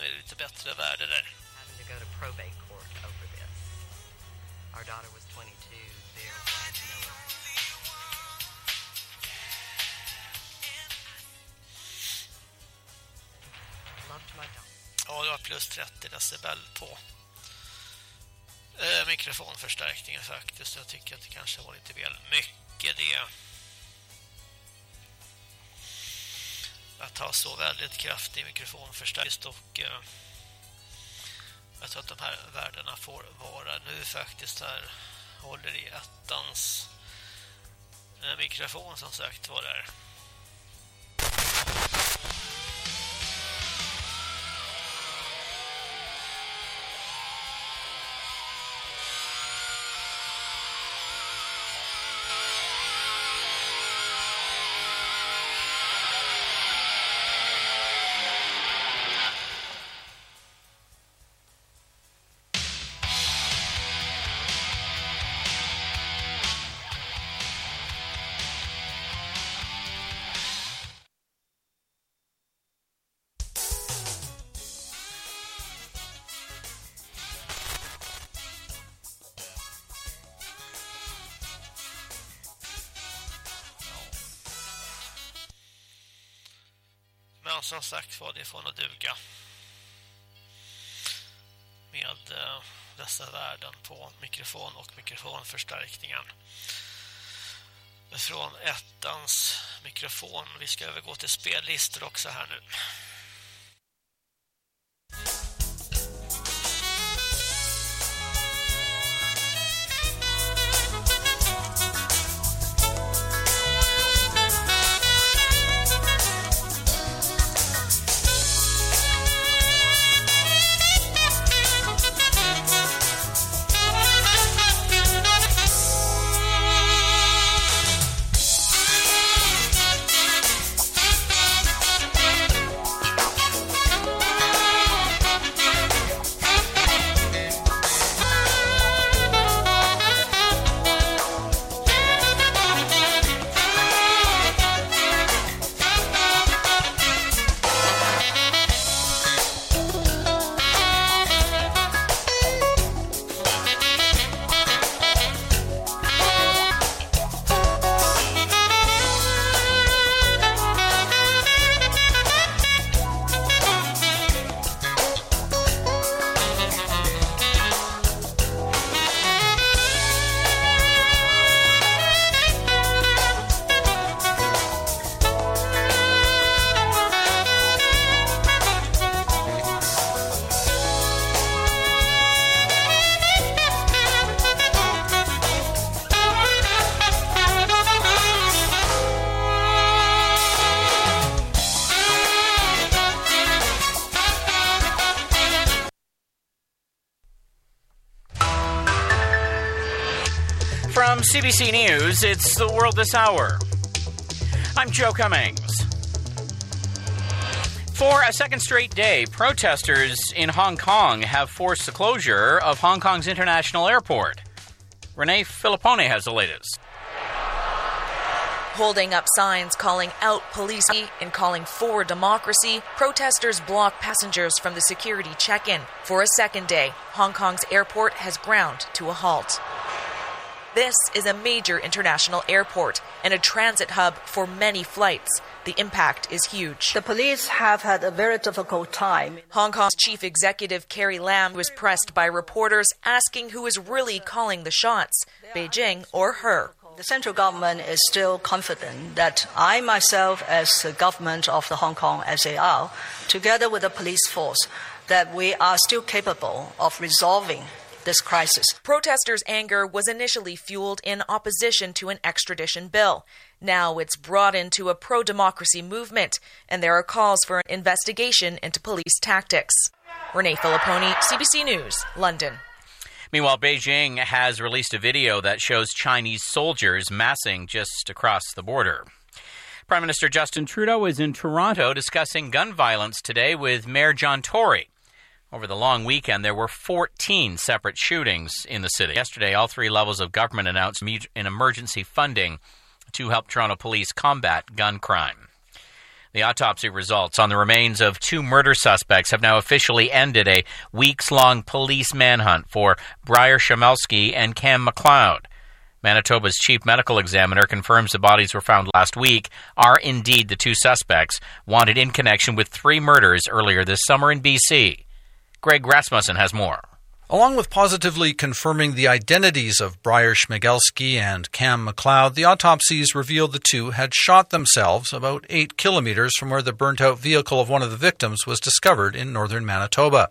Nu är det lite bättre värde där. having to go to probate court over this. Our daughter was 22. They're glad to know it. Love to my daughter. Ja, det var plus 30 decibel på eh, mikrofonförstärkningen faktiskt. Jag tycker att det kanske var lite väl mycket det. Att ha så väldigt kraftig mikrofonförstärkning och eh, jag tror att de här värdena får vara nu faktiskt här håller i ettans eh, mikrofon som sagt var där. Men som sagt var det får nog duga. Med eh, dessa värden på mikrofon och mikrofonförstärkningen. Från ettans mikrofon. Vi ska övergå till spellistor också här nu. CBC News, it's The World This Hour. I'm Joe Cummings. For a second straight day, protesters in Hong Kong have forced the closure of Hong Kong's international airport. Renee Filippone has the latest. Holding up signs calling out police and calling for democracy, protesters block passengers from the security check in. For a second day, Hong Kong's airport has ground to a halt. This is a major international airport and a transit hub for many flights. The impact is huge. The police have had a very difficult time. Hong Kong's chief executive Carrie Lam was pressed by reporters asking who is really calling the shots, Beijing or her. The central government is still confident that I myself, as the government of the Hong Kong SAR, together with the police force, that we are still capable of resolving this crisis. Protesters' anger was initially fueled in opposition to an extradition bill. Now it's brought into a pro democracy movement, and there are calls for an investigation into police tactics. Renee Filipponi, CBC News, London. Meanwhile, Beijing has released a video that shows Chinese soldiers massing just across the border. Prime Minister Justin Trudeau is in Toronto discussing gun violence today with Mayor John Tory. Over the long weekend, there were 14 separate shootings in the city. Yesterday, all three levels of government announced an emergency funding to help Toronto police combat gun crime. The autopsy results on the remains of two murder suspects have now officially ended a weeks long police manhunt for Briar Shamelski and Cam McLeod. Manitoba's chief medical examiner confirms the bodies were found last week are indeed the two suspects wanted in connection with three murders earlier this summer in BC. Greg Rasmussen has more. Along with positively confirming the identities of Briar Schmigelski and Cam McLeod, the autopsies revealed the two had shot themselves about eight kilometers from where the burnt out vehicle of one of the victims was discovered in northern Manitoba.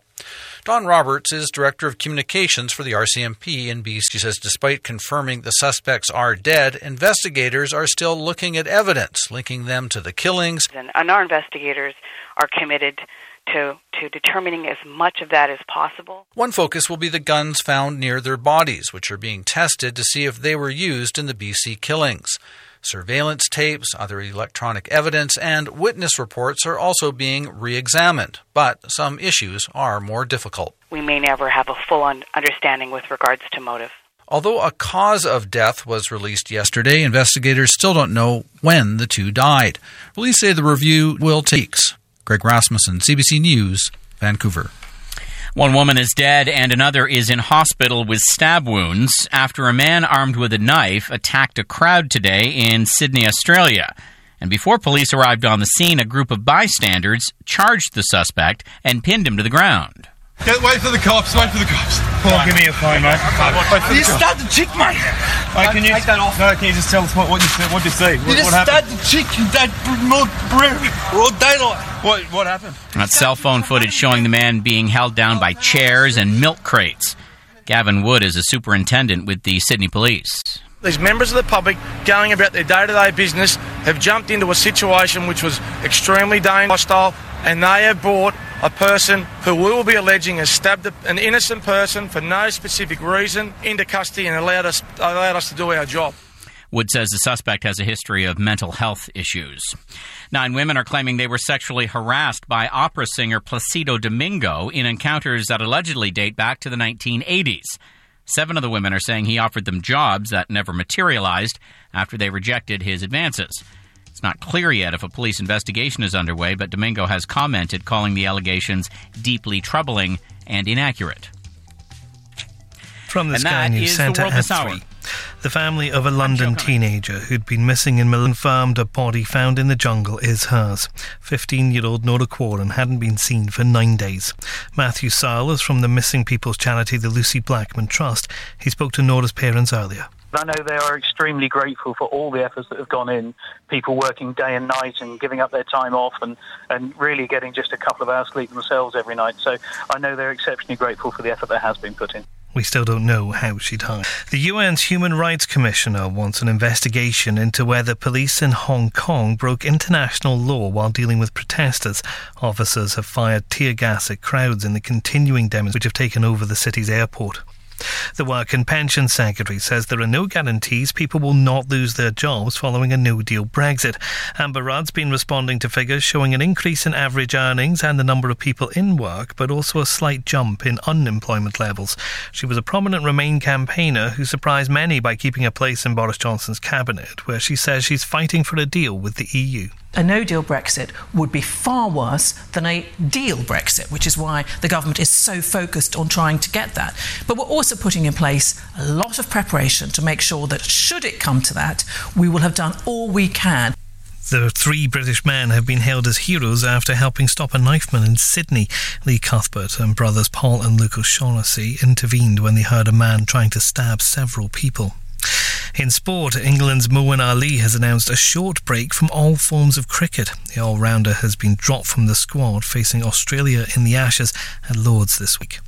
Don Roberts is Director of Communications for the RCMP in BC. She says despite confirming the suspects are dead, investigators are still looking at evidence linking them to the killings. And, and our investigators are committed to, to determining as much of that as possible. One focus will be the guns found near their bodies, which are being tested to see if they were used in the BC killings. Surveillance tapes, other electronic evidence, and witness reports are also being re examined, but some issues are more difficult. We may never have a full understanding with regards to motive. Although a cause of death was released yesterday, investigators still don't know when the two died. Police say the review will take weeks. Greg Rasmussen, CBC News, Vancouver. One woman is dead and another is in hospital with stab wounds after a man armed with a knife attacked a crowd today in Sydney, Australia. And before police arrived on the scene, a group of bystanders charged the suspect and pinned him to the ground. Get, wait for the cops, wait for the cops. Come on, give me your phone, mate. Wait You the stabbed the chick, mate. Mate, can you Take that off. No, can you just tell us what, what you said? What did you see? You What, just what happened? stabbed the chick in that broad, broad daylight. What what happened? That's cell phone footage showing the man being held down by chairs and milk crates. Gavin Wood is a superintendent with the Sydney Police. These members of the public going about their day to day business have jumped into a situation which was extremely dangerous, hostile, and they have brought a person who we will be alleging has stabbed an innocent person for no specific reason into custody and allowed us, allowed us to do our job. Wood says the suspect has a history of mental health issues. Nine women are claiming they were sexually harassed by opera singer Placido Domingo in encounters that allegedly date back to the 1980s. Seven of the women are saying he offered them jobs that never materialized after they rejected his advances. It's not clear yet if a police investigation is underway, but Domingo has commented, calling the allegations deeply troubling and inaccurate. From the And Sky that News is the Centre World at This Hour. 3. The family of a London teenager who'd been missing in Milan confirmed a body found in the jungle is hers. 15 year old Nora Quarren hadn't been seen for nine days. Matthew Sile is from the missing people's charity, the Lucy Blackman Trust. He spoke to Nora's parents earlier. I know they are extremely grateful for all the efforts that have gone in, people working day and night and giving up their time off and, and really getting just a couple of hours sleep themselves every night. So I know they're exceptionally grateful for the effort that has been put in. We still don't know how she died. The UN's Human Rights Commissioner wants an investigation into whether police in Hong Kong broke international law while dealing with protesters. Officers have fired tear gas at crowds in the continuing demonstrations which have taken over the city's airport. The Work and Pension Secretary says there are no guarantees people will not lose their jobs following a no deal Brexit. Amber Rudd's been responding to figures showing an increase in average earnings and the number of people in work, but also a slight jump in unemployment levels. She was a prominent Remain campaigner who surprised many by keeping a place in Boris Johnson's cabinet, where she says she's fighting for a deal with the EU. A no deal Brexit would be far worse than a deal Brexit, which is why the government is so focused on trying to get that. But we're also putting in place a lot of preparation to make sure that, should it come to that, we will have done all we can. The three British men have been hailed as heroes after helping stop a knifeman in Sydney. Lee Cuthbert and brothers Paul and Lucas Shaughnessy intervened when they heard a man trying to stab several people. In sport, England's Moeen Ali has announced a short break from all forms of cricket. The all rounder has been dropped from the squad, facing Australia in the Ashes at Lords this week.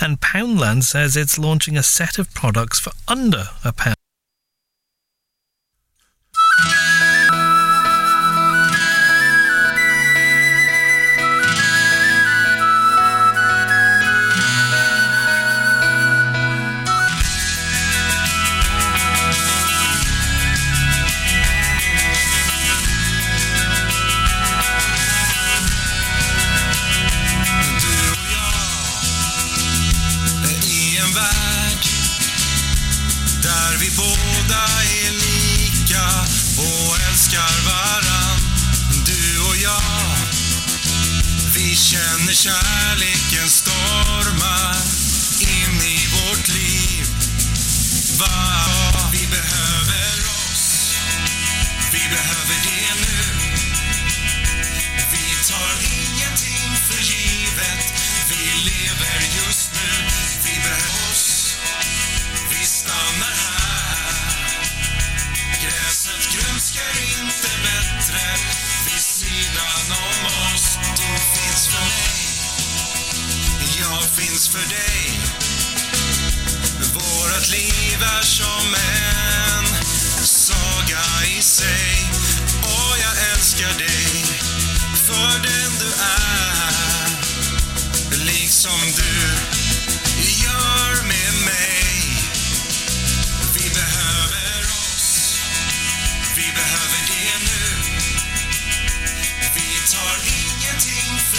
And Poundland says it's launching a set of products for under a pound. För dig. Vårat liv är som en saga i sig. Och jag älskar dig för den du är. Liksom du gör med mig. Vi behöver oss. Vi behöver det nu. Vi tar ingenting för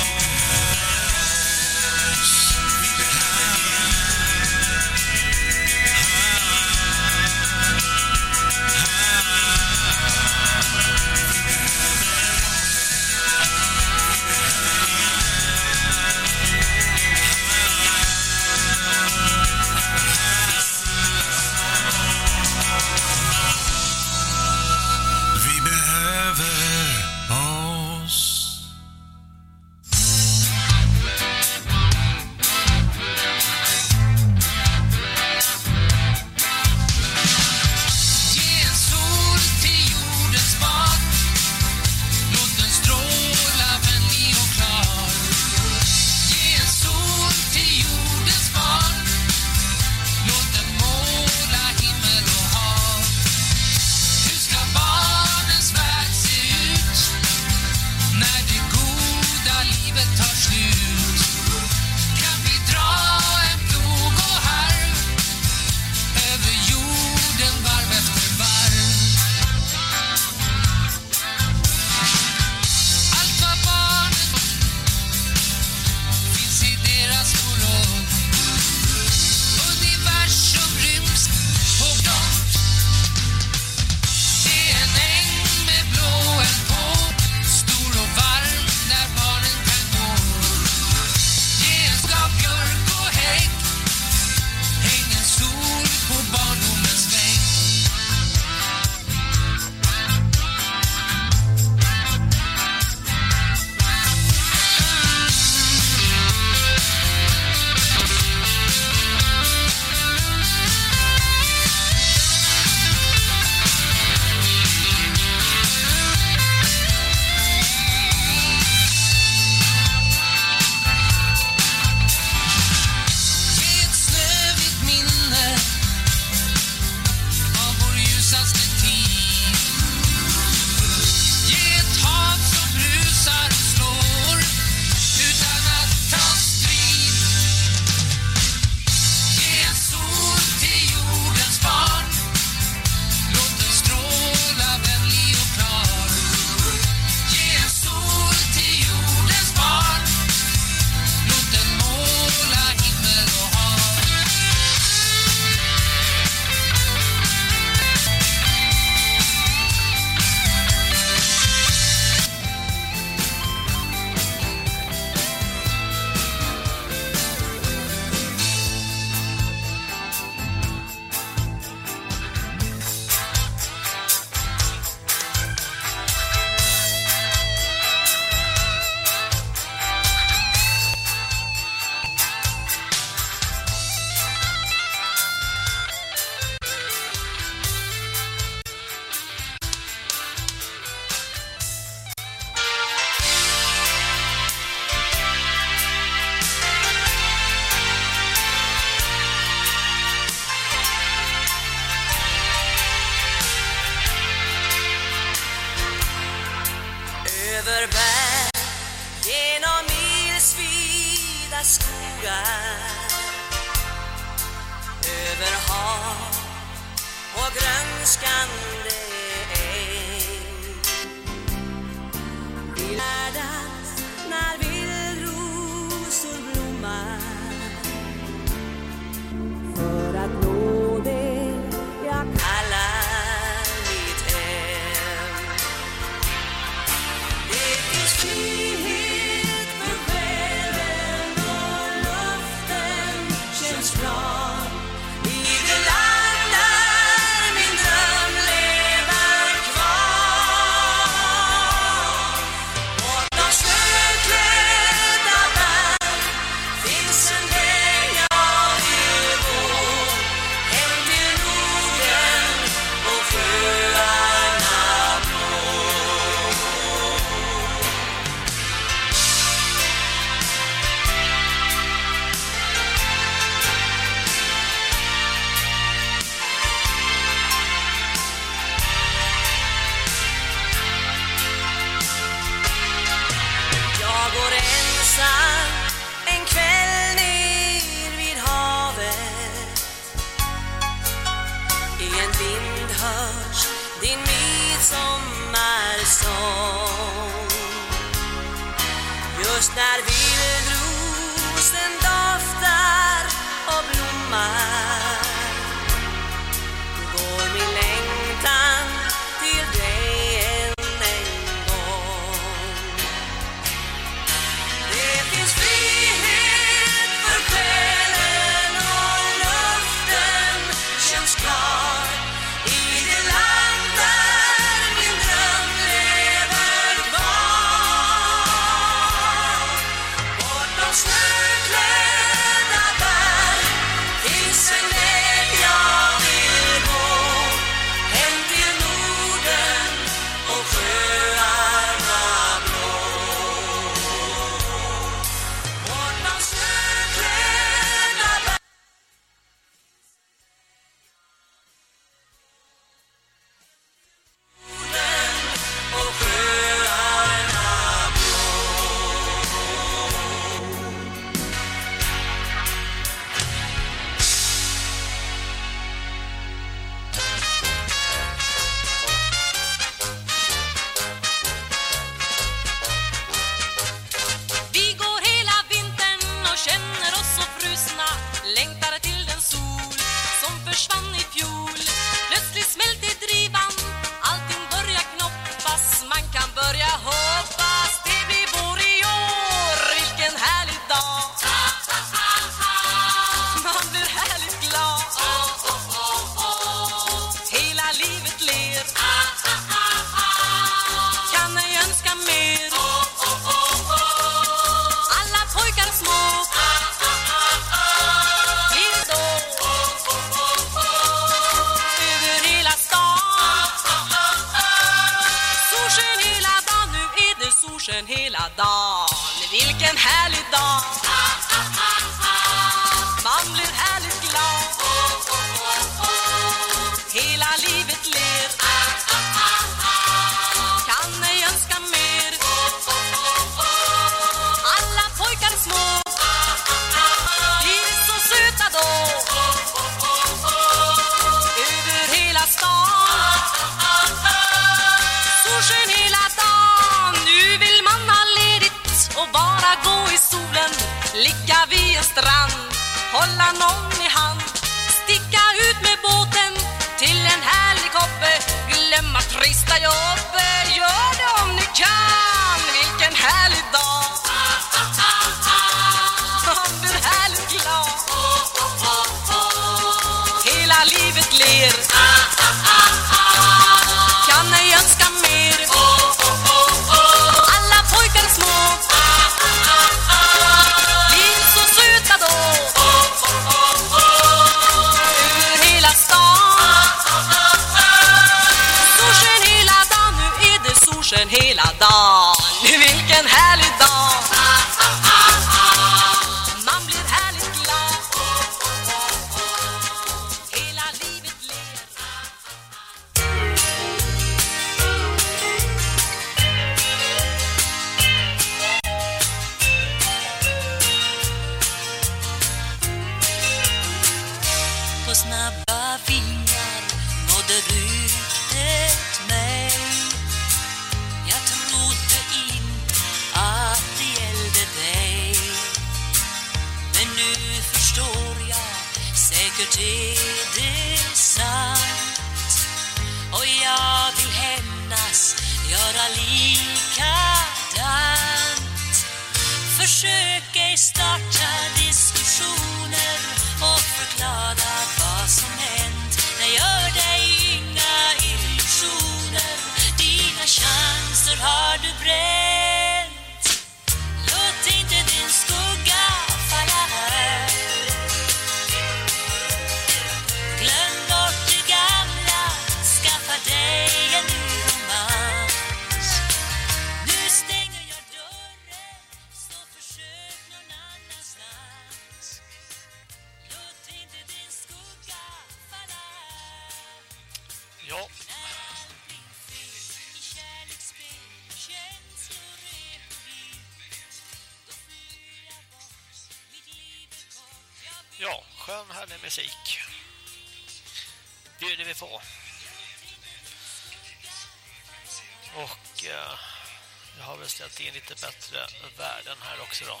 väl ställt in lite bättre värden här också då.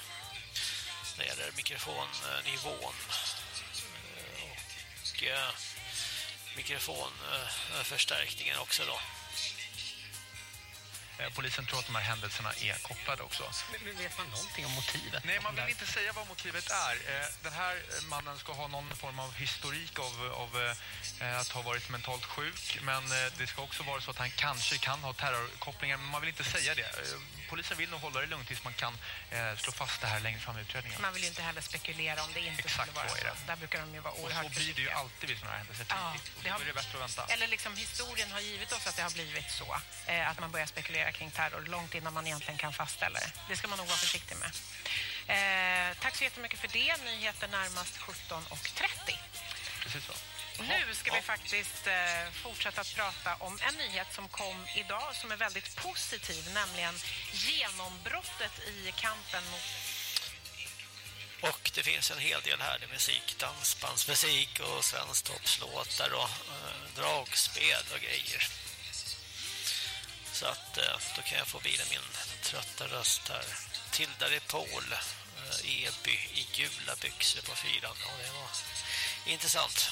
När det gäller mikrofonnivån. Och eh, mikrofonförstärkningen också då. Eh, Polisen tror att de här händelserna är kopplade också. Men vet man någonting om motivet? Nej, man vill inte säga vad motivet är. Eh, Den här mannen ska ha någon form av historik av, av att ha varit mentalt sjuk. Men det ska också vara så att han kanske kan ha terrorkopplingar. Men man vill inte säga det. Polisen vill nog hålla det lugnt tills man kan eh, slå fast det här längre fram i utredningen. Man vill ju inte heller spekulera om det inte Exakt skulle vara så så. det. Där brukar de ju vara Och oerhört så blir det ju alltid vid sådana här händelser Ja. Och det har- är det bättre att vänta. Eller liksom historien har givit oss att det har blivit så. Eh, att man börjar spekulera kring terror långt innan man egentligen kan fastställa det. Det ska man nog vara försiktig med. Eh, tack så jättemycket för det. Nyheter närmast 17.30. Precis så. Nu ska vi faktiskt eh, fortsätta att prata om en nyhet som kom idag som är väldigt positiv, nämligen genombrottet i kampen mot Och det finns en hel del härlig musik, dansbandsmusik och svensktoppslåtar och eh, dragspel och grejer. Så att eh, då kan jag få vila min trötta röst här. Tilda Repol, eh, Eby i gula byxor på fyran. Ja, det var intressant.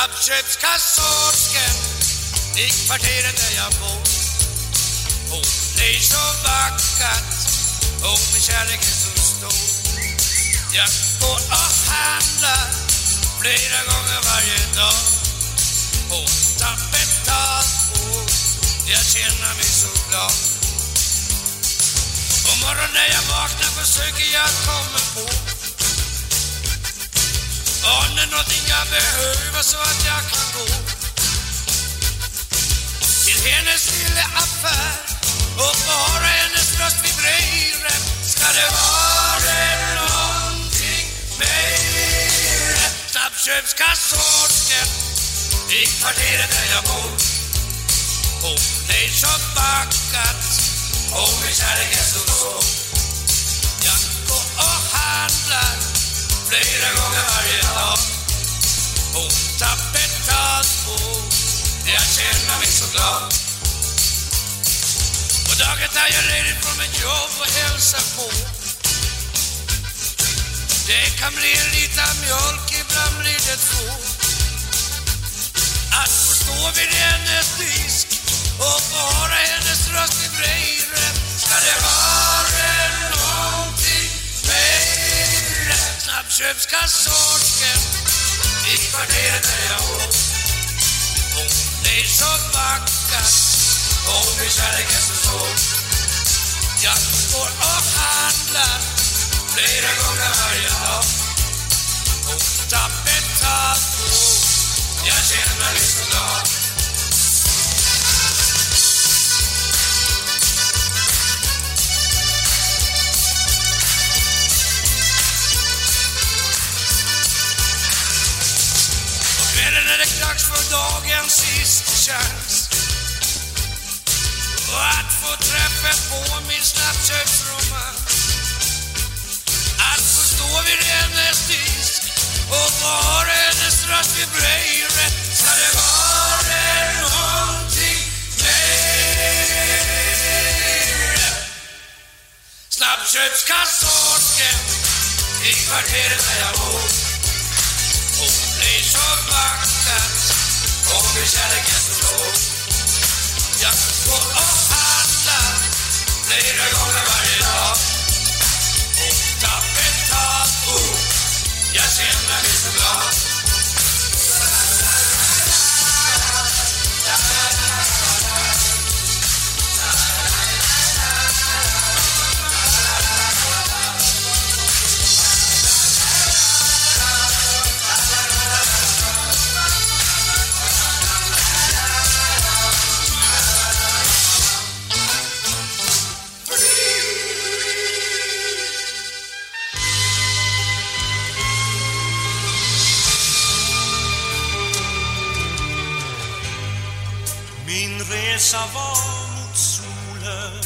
Snabbköpskassorsken i kvarteret där jag bor. Hon blir så vackert och min kärlek är så stor. Jag går och handlar flera gånger varje dag. Hon tar betalt och jag känner mig så glad. På morgonen när jag vaknar försöker jag komma på om det är någonting jag behöver så att jag kan gå. Till hennes lilla affär och bara hennes röst vibrerar ska det vara någonting mer Snabbköpskassörskan i kvarteret där jag bor. Hon är så backat och min kärlek är så stor Jag går och handlar flera gånger varje dag. Hon tappet betalt på jag känner mig så glad. På dagen tar jag ledigt från mitt jobb och hälsar på. Det kan bli en liten mjölk, ibland blir det två. Att få stå vid hennes disk och få höra hennes röst i brevet ska det vara någonting mer. Snabbköpskassörskan i kvarteret där jag bor. Hon är så vacker och min kärlek är så stor. Jag går och handlar flera gånger varje dag. Hon tar betalt på jag känner mig så glad. Eller är det dags för dagens sista chans att få träffa på min snabbköpsromans Att få stå vid hennes disk och få höra hennes röst vid bröjret Ska det vara nånting mer? Snabbköpskassörsken i kvarteret där jag bor blir så vackert och med kärleken så låg Jag går och handlar flera gånger varje dag. Och tapetat, oh, jag känner mig så glad. Resa var mot solen.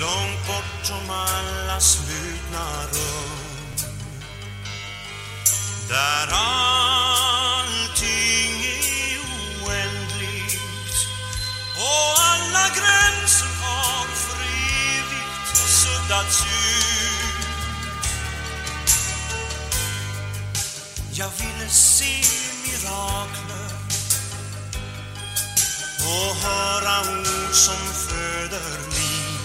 Långt bortom alla slutna rum. Där allting är oändligt Och alla gränser har för evigt suddats ut. Jag ville se mirakler och höra ord som föder liv.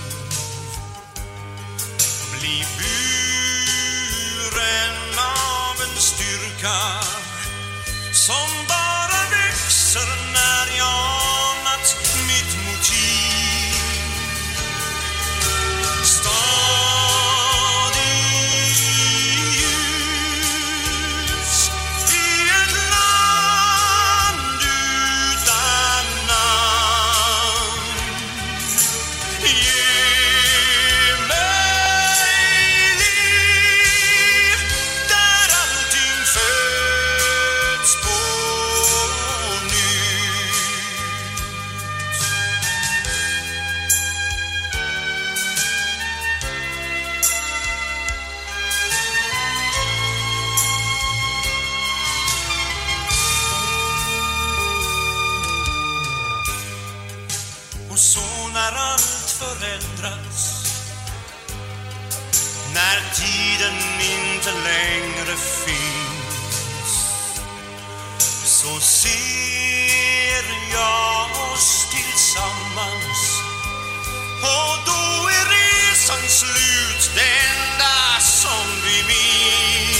Bli buren av en styrka som bara växer när jag inte längre finns. Så ser jag oss tillsammans. Och då är resan slut Det enda som vi minns.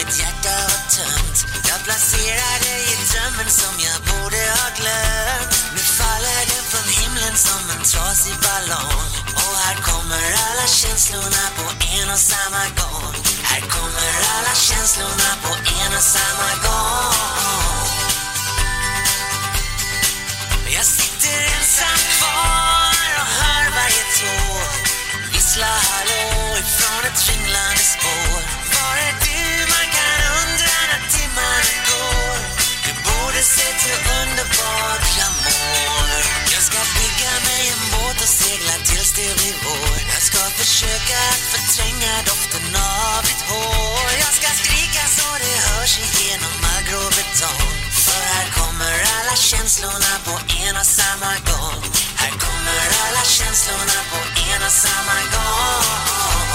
Mitt hjärta var tömt. Jag placerade dig i drömmen som jag borde ha glömt. Nu faller den från himlen som en trasig ballong. Och här kommer alla känslorna på en och samma gång. Här kommer alla känslorna på en och samma gång. Jag sitter ensam kvar och hör varje tår Vissla hallå ifrån ett ringlande spår. Till underbart glamour. Jag ska bygga mig en båt och segla tills det blir vår. Jag ska försöka att förtränga doften av ditt hår. Jag ska skrika så det hörs igenom all grå betong För här kommer alla känslorna på en och samma gång. Här kommer alla känslorna på en och samma gång.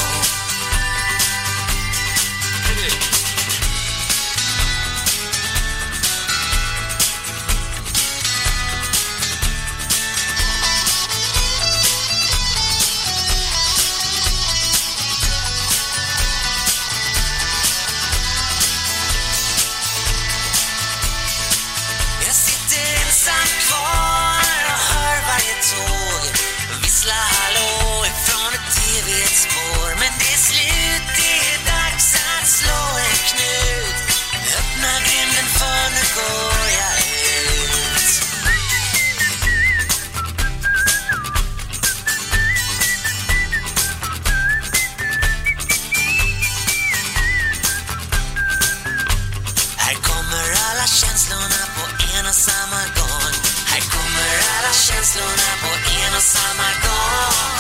Här kommer alla känslorna på en och samma gång. Här kommer alla känslorna på en och samma gång.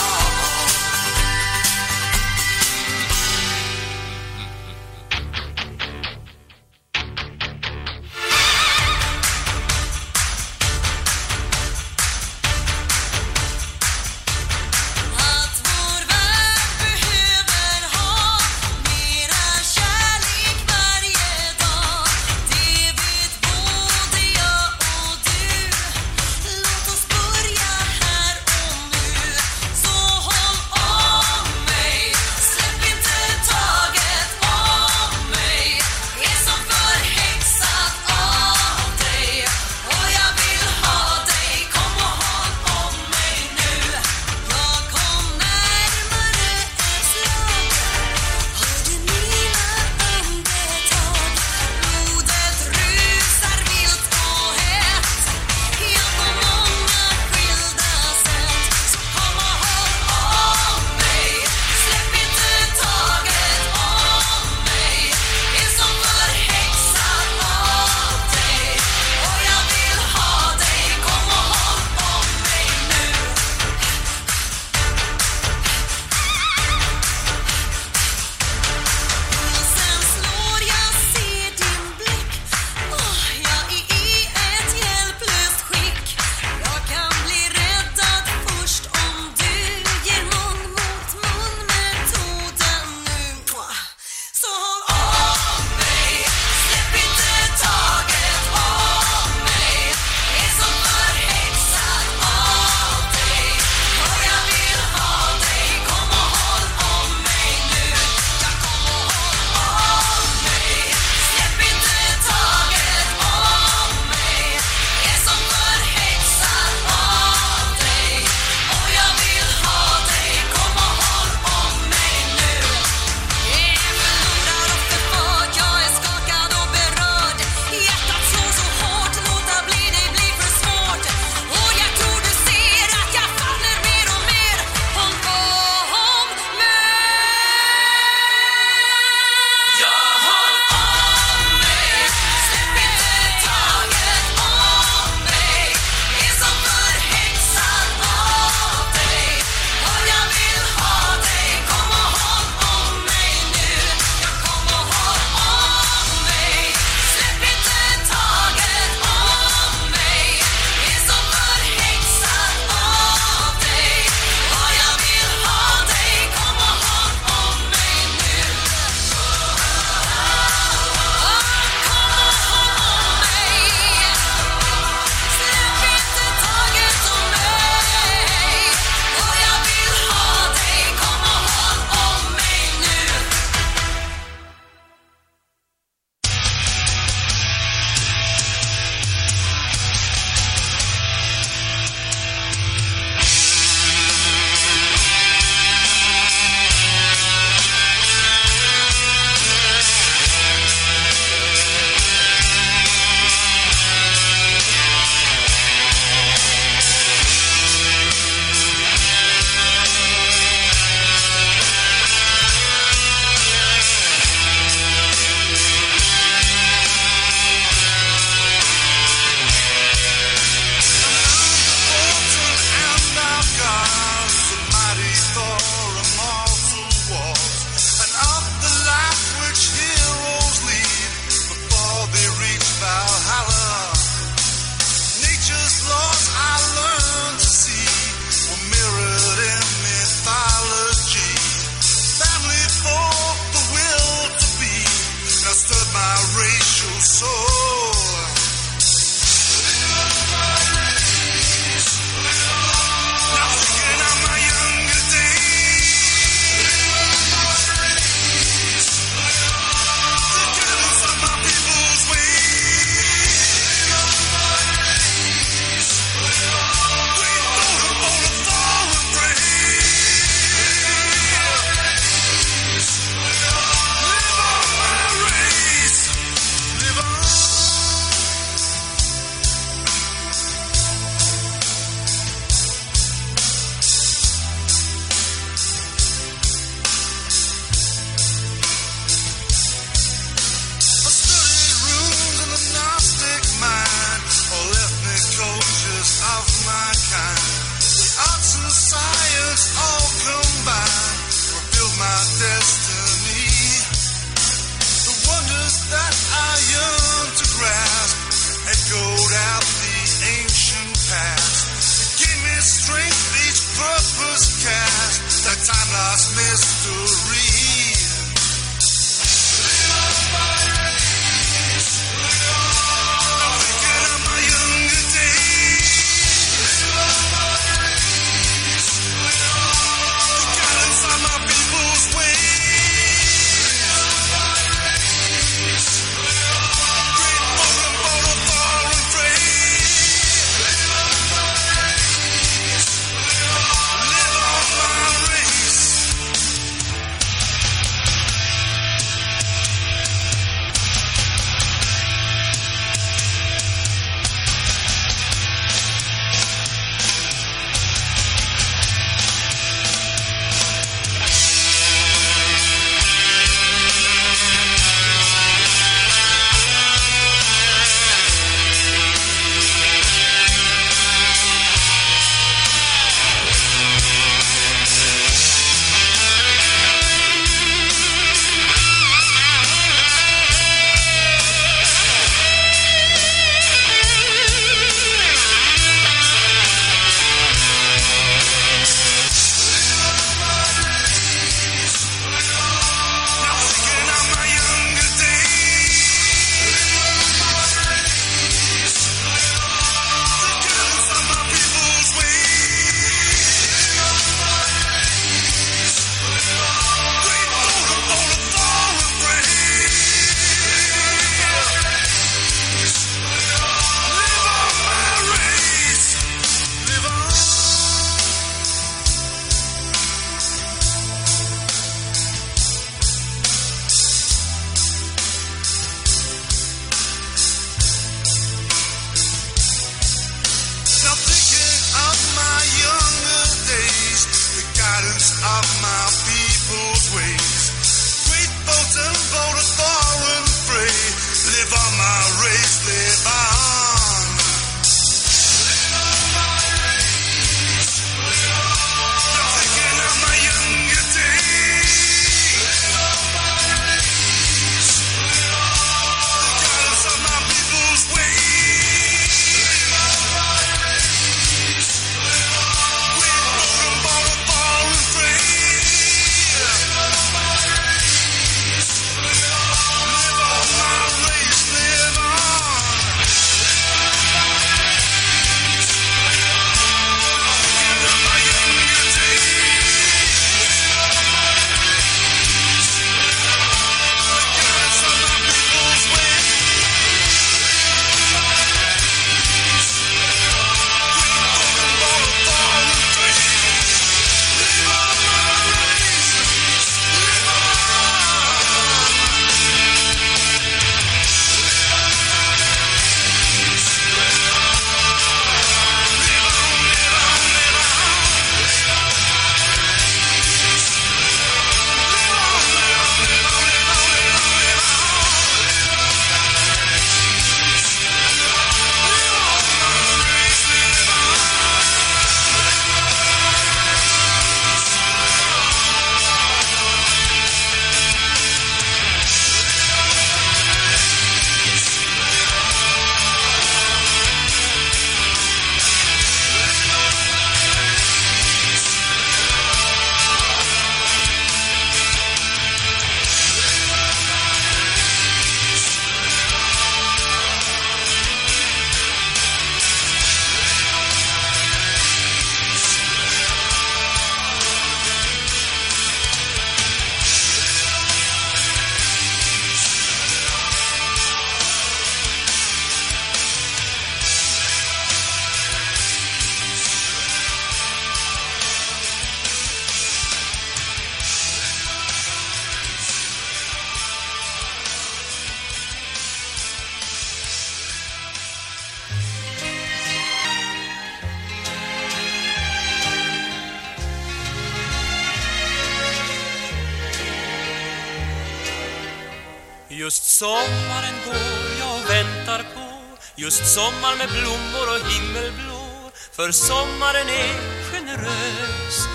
Höstsommar med blommor och himmelblå. För sommaren är generös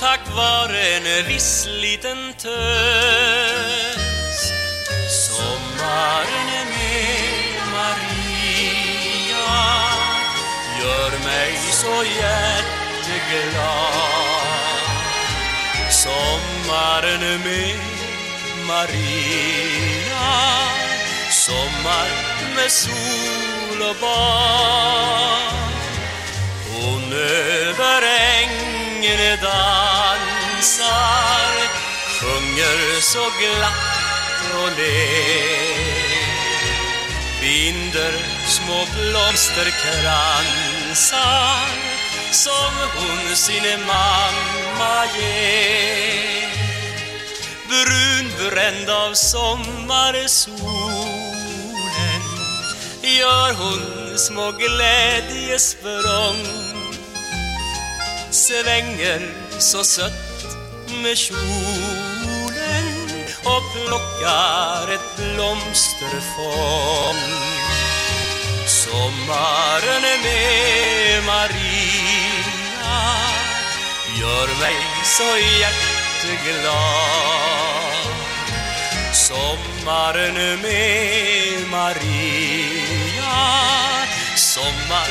Tack vare en viss liten tös. Sommaren är med Maria Gör mig så hjärteglad. Sommaren är med Maria Sommar med sol och bad Hon över ängen dansar Sjunger så glatt och ler. Binder små blomsterkransar Som hon sin mamma ger. Brunbränd av sommarsol Gör hon små glädjesprång Svänger så sött med kjolen Och plockar ett blomsterfång. Sommaren med Maria Gör mig så hjärteglad. Sommaren med Maria Sommar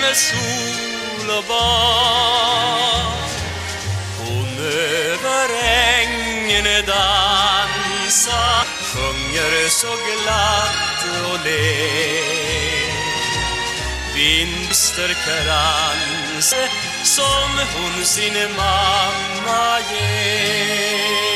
med sol och bad. Hon över ängen dansar Sjunger så glatt och ler. Vinsterkrans som hon sin mamma ger.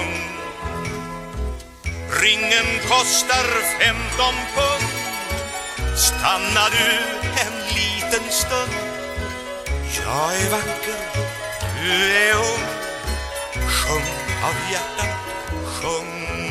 Hjärtat, Ringen kostar femton pund. Stannar du en liten stund? Jag är vacker, du är ung. Sjung av hjärtat, sjung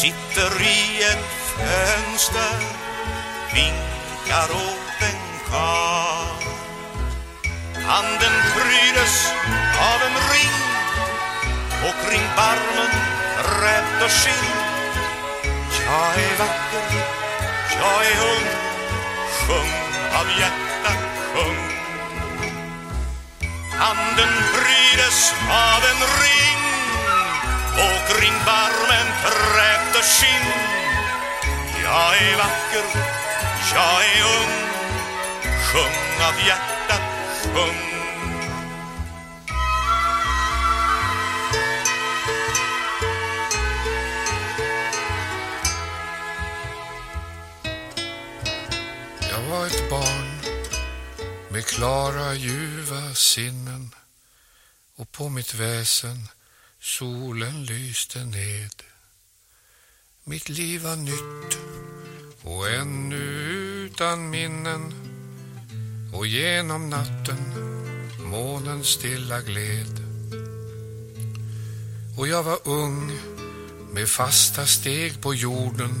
Sitter i ett fönster Vinkar åt en karl. Handen prydes av en ring Och kring barmen rätt och skinn. Jag är vacker, jag är ung Sjung av hjärtat, sjung. Handen prydes av en ring och kring barmen kräft skinn. Jag är vacker, jag är ung. Sjung av hjärtat, sjung. Jag var ett barn med klara ljuva sinnen. Och på mitt väsen solen lyste ned. Mitt liv var nytt och ännu utan minnen och genom natten månen stilla gled. Och jag var ung med fasta steg på jorden.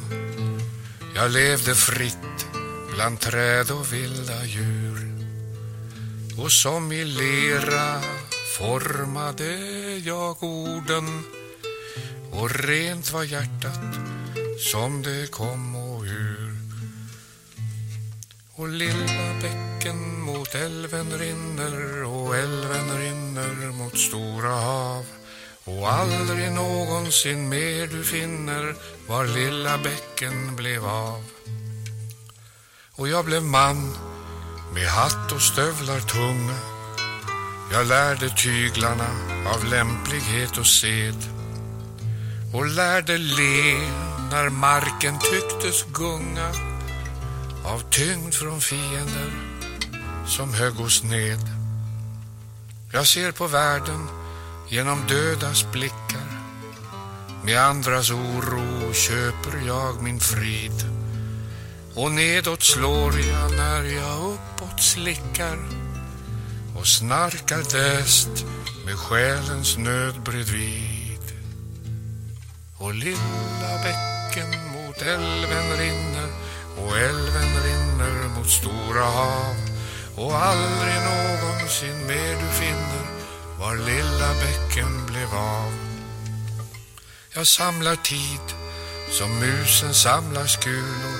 Jag levde fritt bland träd och vilda djur. Och som i lera formade jag orden och rent var hjärtat som det kom och ur. Och lilla bäcken mot älven rinner och älven rinner mot stora hav och aldrig någonsin mer du finner var lilla bäcken blev av. Och jag blev man med hatt och stövlar tunga. Jag lärde tyglarna av lämplighet och sed och lärde le när marken tycktes gunga av tyngd från fiender som högg oss ned. Jag ser på världen genom dödas blickar. Med andras oro köper jag min frid. Och nedåt slår jag när jag uppåt slickar och snarkar däst med själens nöd bredvid. och lilla bäcken mot älven rinner och älven rinner mot stora hav och aldrig någonsin mer du finner var lilla bäcken blev av. Jag samlar tid som musen samlar skulor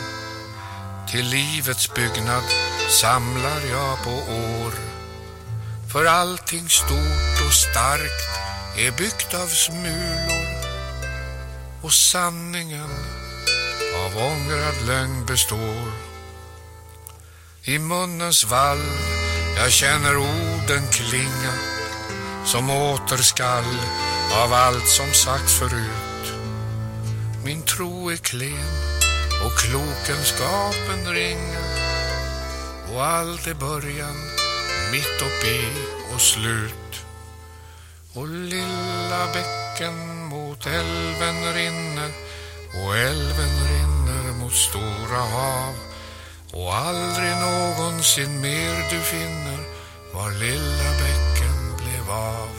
till livets byggnad samlar jag på år. För allting stort och starkt är byggt av smulor och sanningen av ångrad lögn består. I munnens valv jag känner orden klinga som återskall av allt som sagt förut. Min tro är klen och klokenskapen ringa och allt är början, mitt uppe och slut. Och lilla bäcken mot älven rinner och älven rinner mot stora hav och aldrig någonsin mer du finner var lilla bäcken blev av.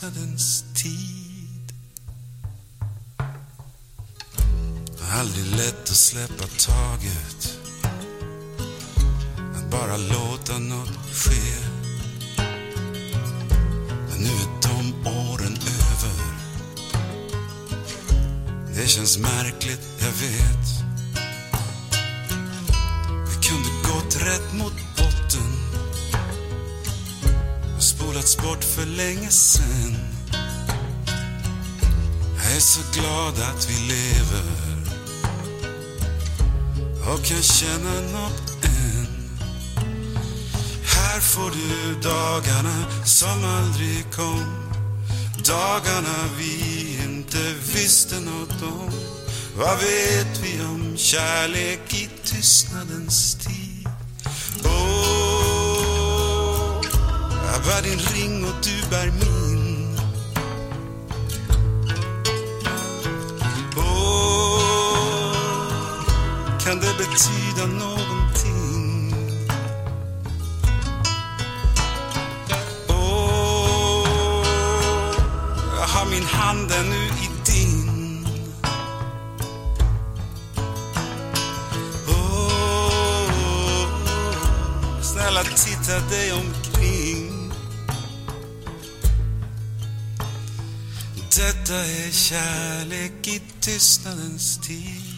tystnadens tid. Aldrig lätt att släppa taget. Att bara låta något ske. länge sen. Jag är så glad att vi lever och kan känna nåt än. Här får du dagarna som aldrig kom. Dagarna vi inte visste nåt om. Vad vet vi om kärlek i tystnadens tid? Jag bär din ring och du bär min oh, Kan det betyda någonting? Oh, jag har min hand ännu i din oh, Snälla titta dig omkring Detta är kärlek i tystnadens tid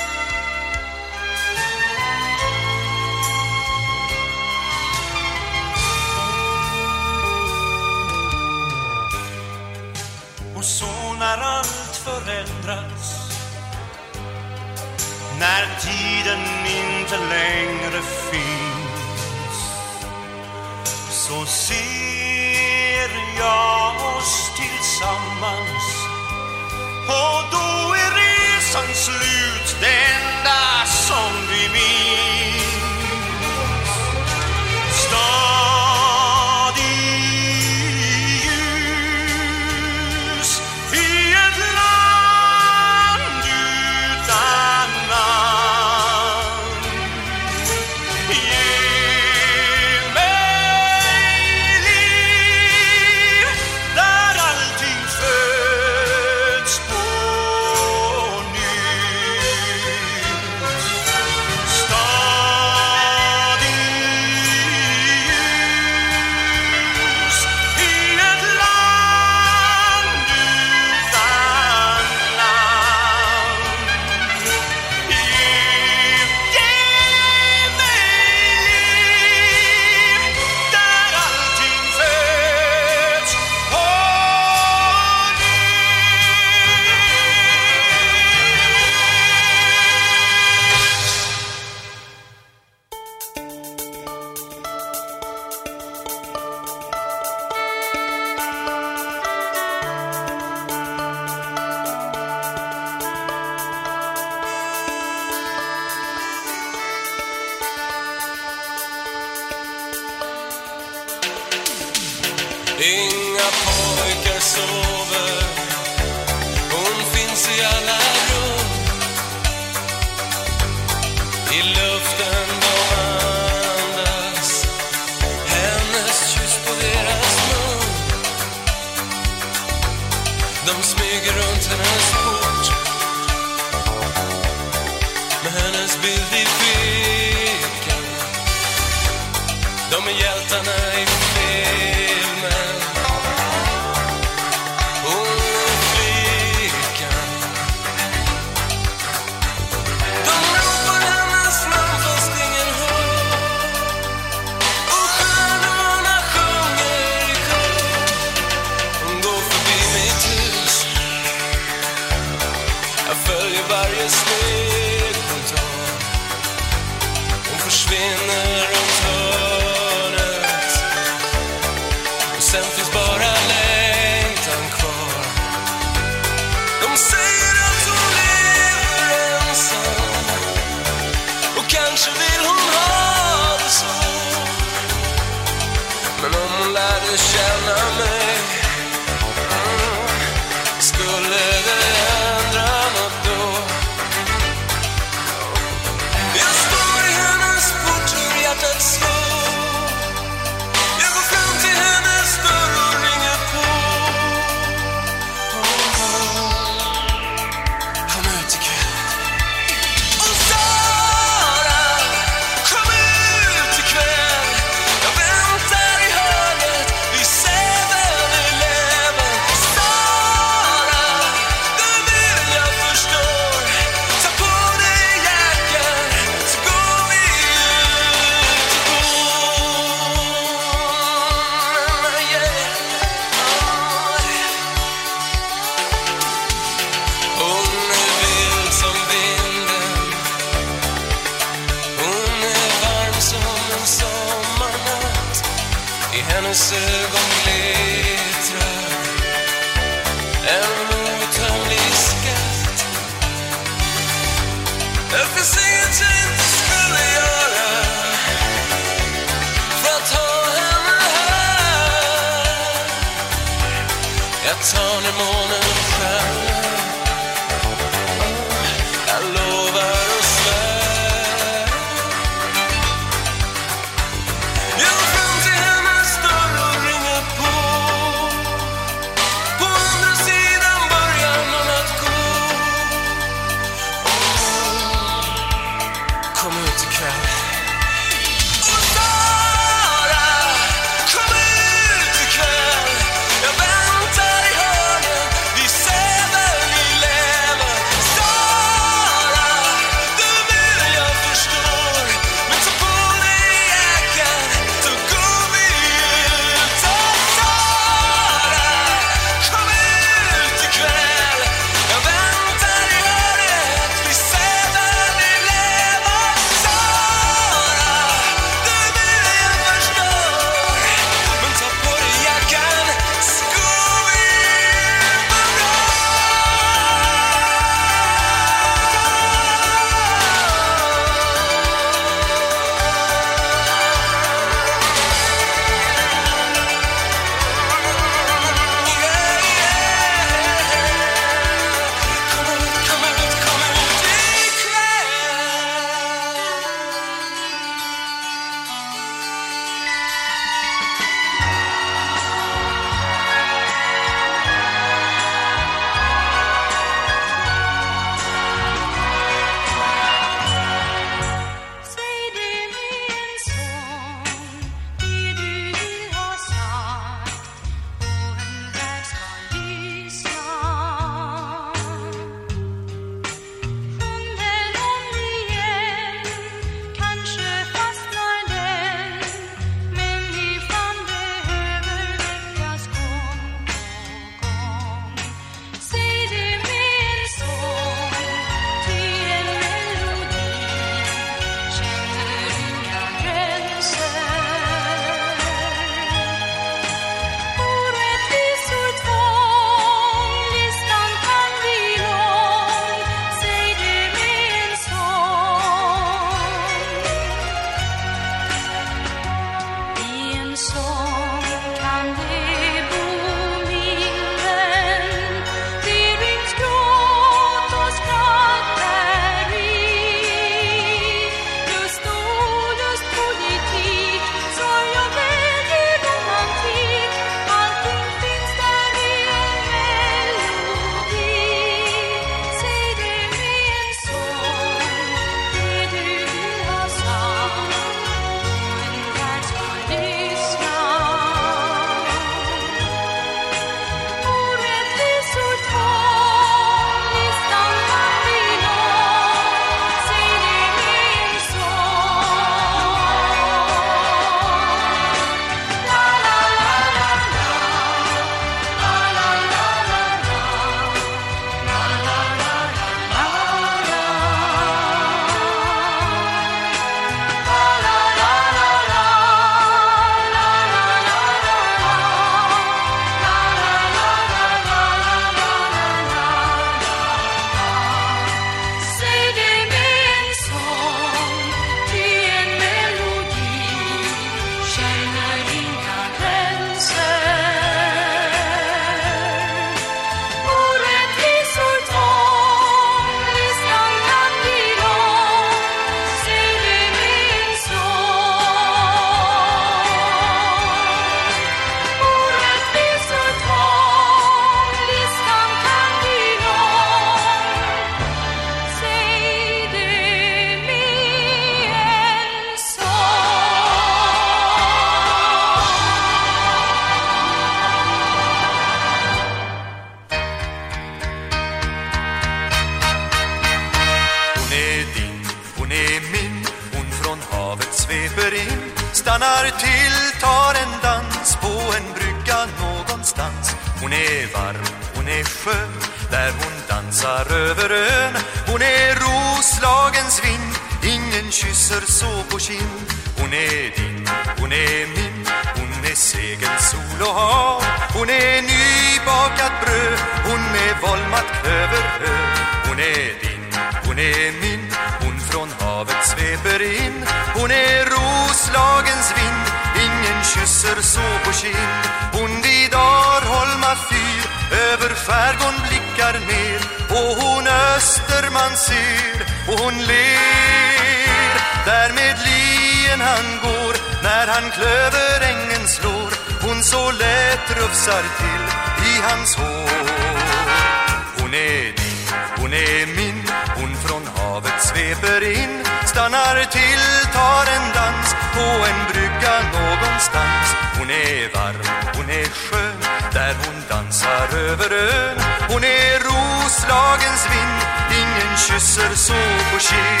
över ön. Hon är Roslagens vind, ingen kysser så på kind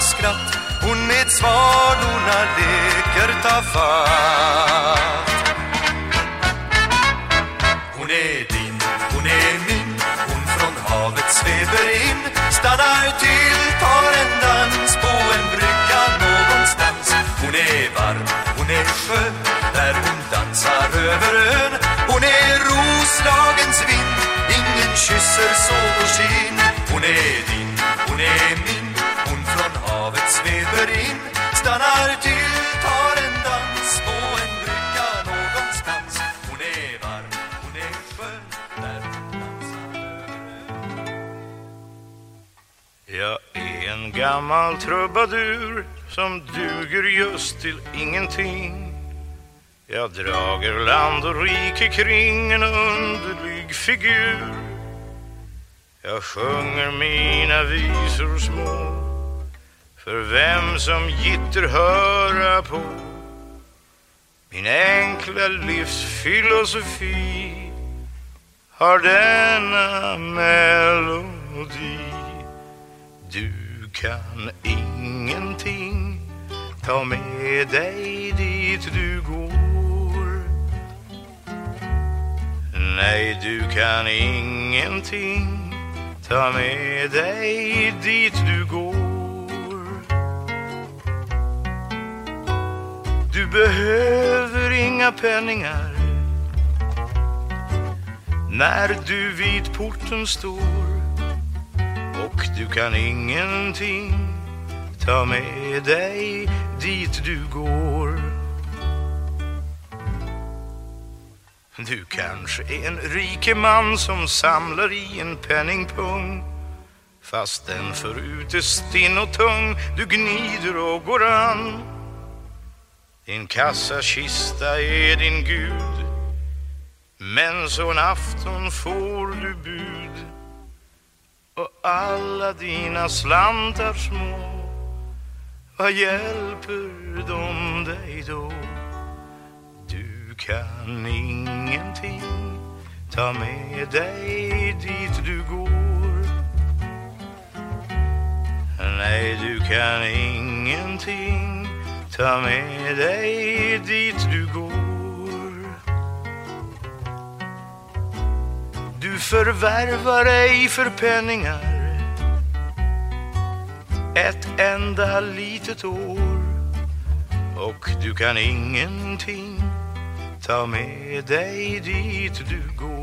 skratt. Hon med svalorna leker tafatt Hon är din, hon är min, hon från havet sveper in. Stannar till, tar en dans på en brygga någonstans. Hon är varm, hon är skön, där hon dansar över ön. Hon är Roslagens vind, ingen kysser så på kind Hon är din, hon är min, Stannar till, tar en dans på en brygga någonstans Hon är varm, hon är skön, där hon Jag är en gammal trubadur som duger just till ingenting. Jag drager land och rike kring en underlig figur. Jag sjunger mina visor små för vem som gitter höra på. Min enkla livsfilosofi har denna melodi. Du kan ingenting ta med dig dit du går. Nej, du kan ingenting ta med dig dit du går. Behöver inga penningar när du vid porten står och du kan ingenting ta med dig dit du går. Du kanske är en rike man som samlar i en penningpung fast den förut är stinn och tung du gnider och går an. Din kassakista är din gud men så en afton får du bud och alla dina slantar små vad hjälper de dig då? Du kan ingenting ta med dig dit du går Nej, du kan ingenting ta med dig dit du går Du förvärvar ej för penningar ett enda litet år och du kan ingenting ta med dig dit du går.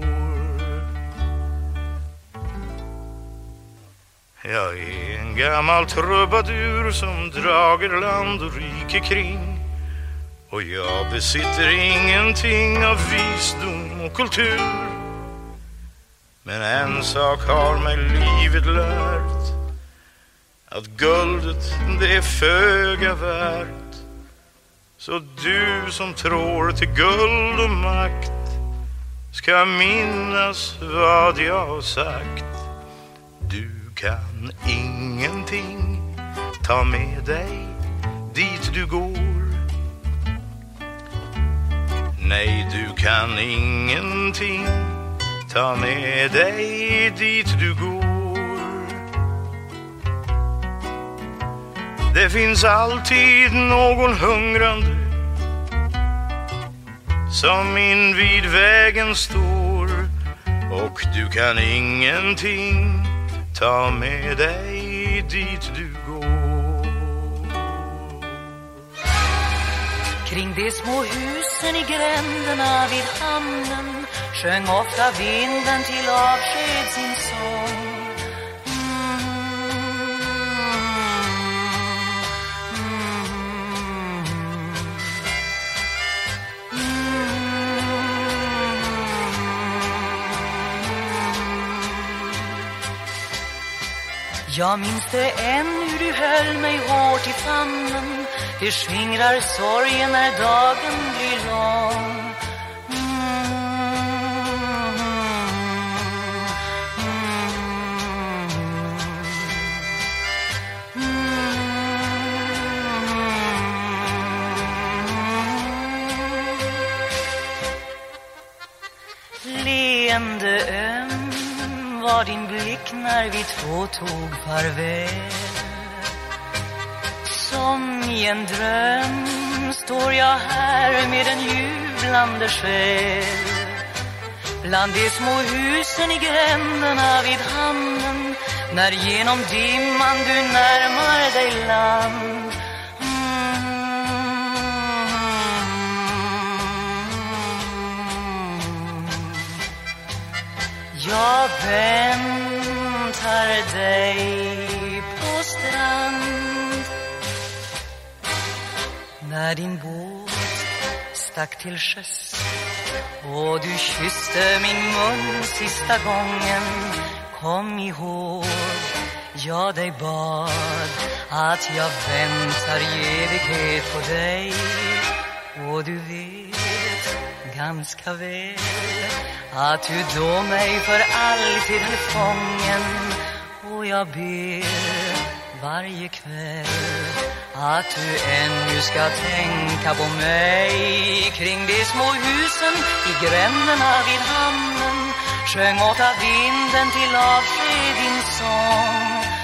Jag är en gammal trubadur som drager land och rike kring. Och jag besitter ingenting av visdom och kultur. Men en sak har mig livet lärt. Att guldet det är föga värt. Så du som tror till guld och makt ska minnas vad jag har sagt kan ingenting ta med dig dit du går. Nej, du kan ingenting ta med dig dit du går. Det finns alltid någon hungrande som invid vägen står och du kan ingenting ta med dig dit du går Kring de små husen i gränderna vid hamnen sjöng ofta vinden till avsked sin sång. Jag minns det än hur du höll mig hårt i famnen Hur skingrar sorgen när dagen blir lång Leende öm var din blick när vi två tog farväl. Som i en dröm står jag här med en jublande själ. Bland de små husen i gränderna vid hamnen När genom dimman du närmar dig land. Jag väntar dig på strand? När din båt stack till sjöss och du kysste min mun sista gången Kom ihåg, jag dig bad att jag väntar i evighet på dig. Och du vet ganska väl att du då mig för alltid höll fången? Och jag ber varje kväll att du ännu ska tänka på mig kring de små husen i gränderna vid hamnen. Sjöng åt av vinden till avsked din sång.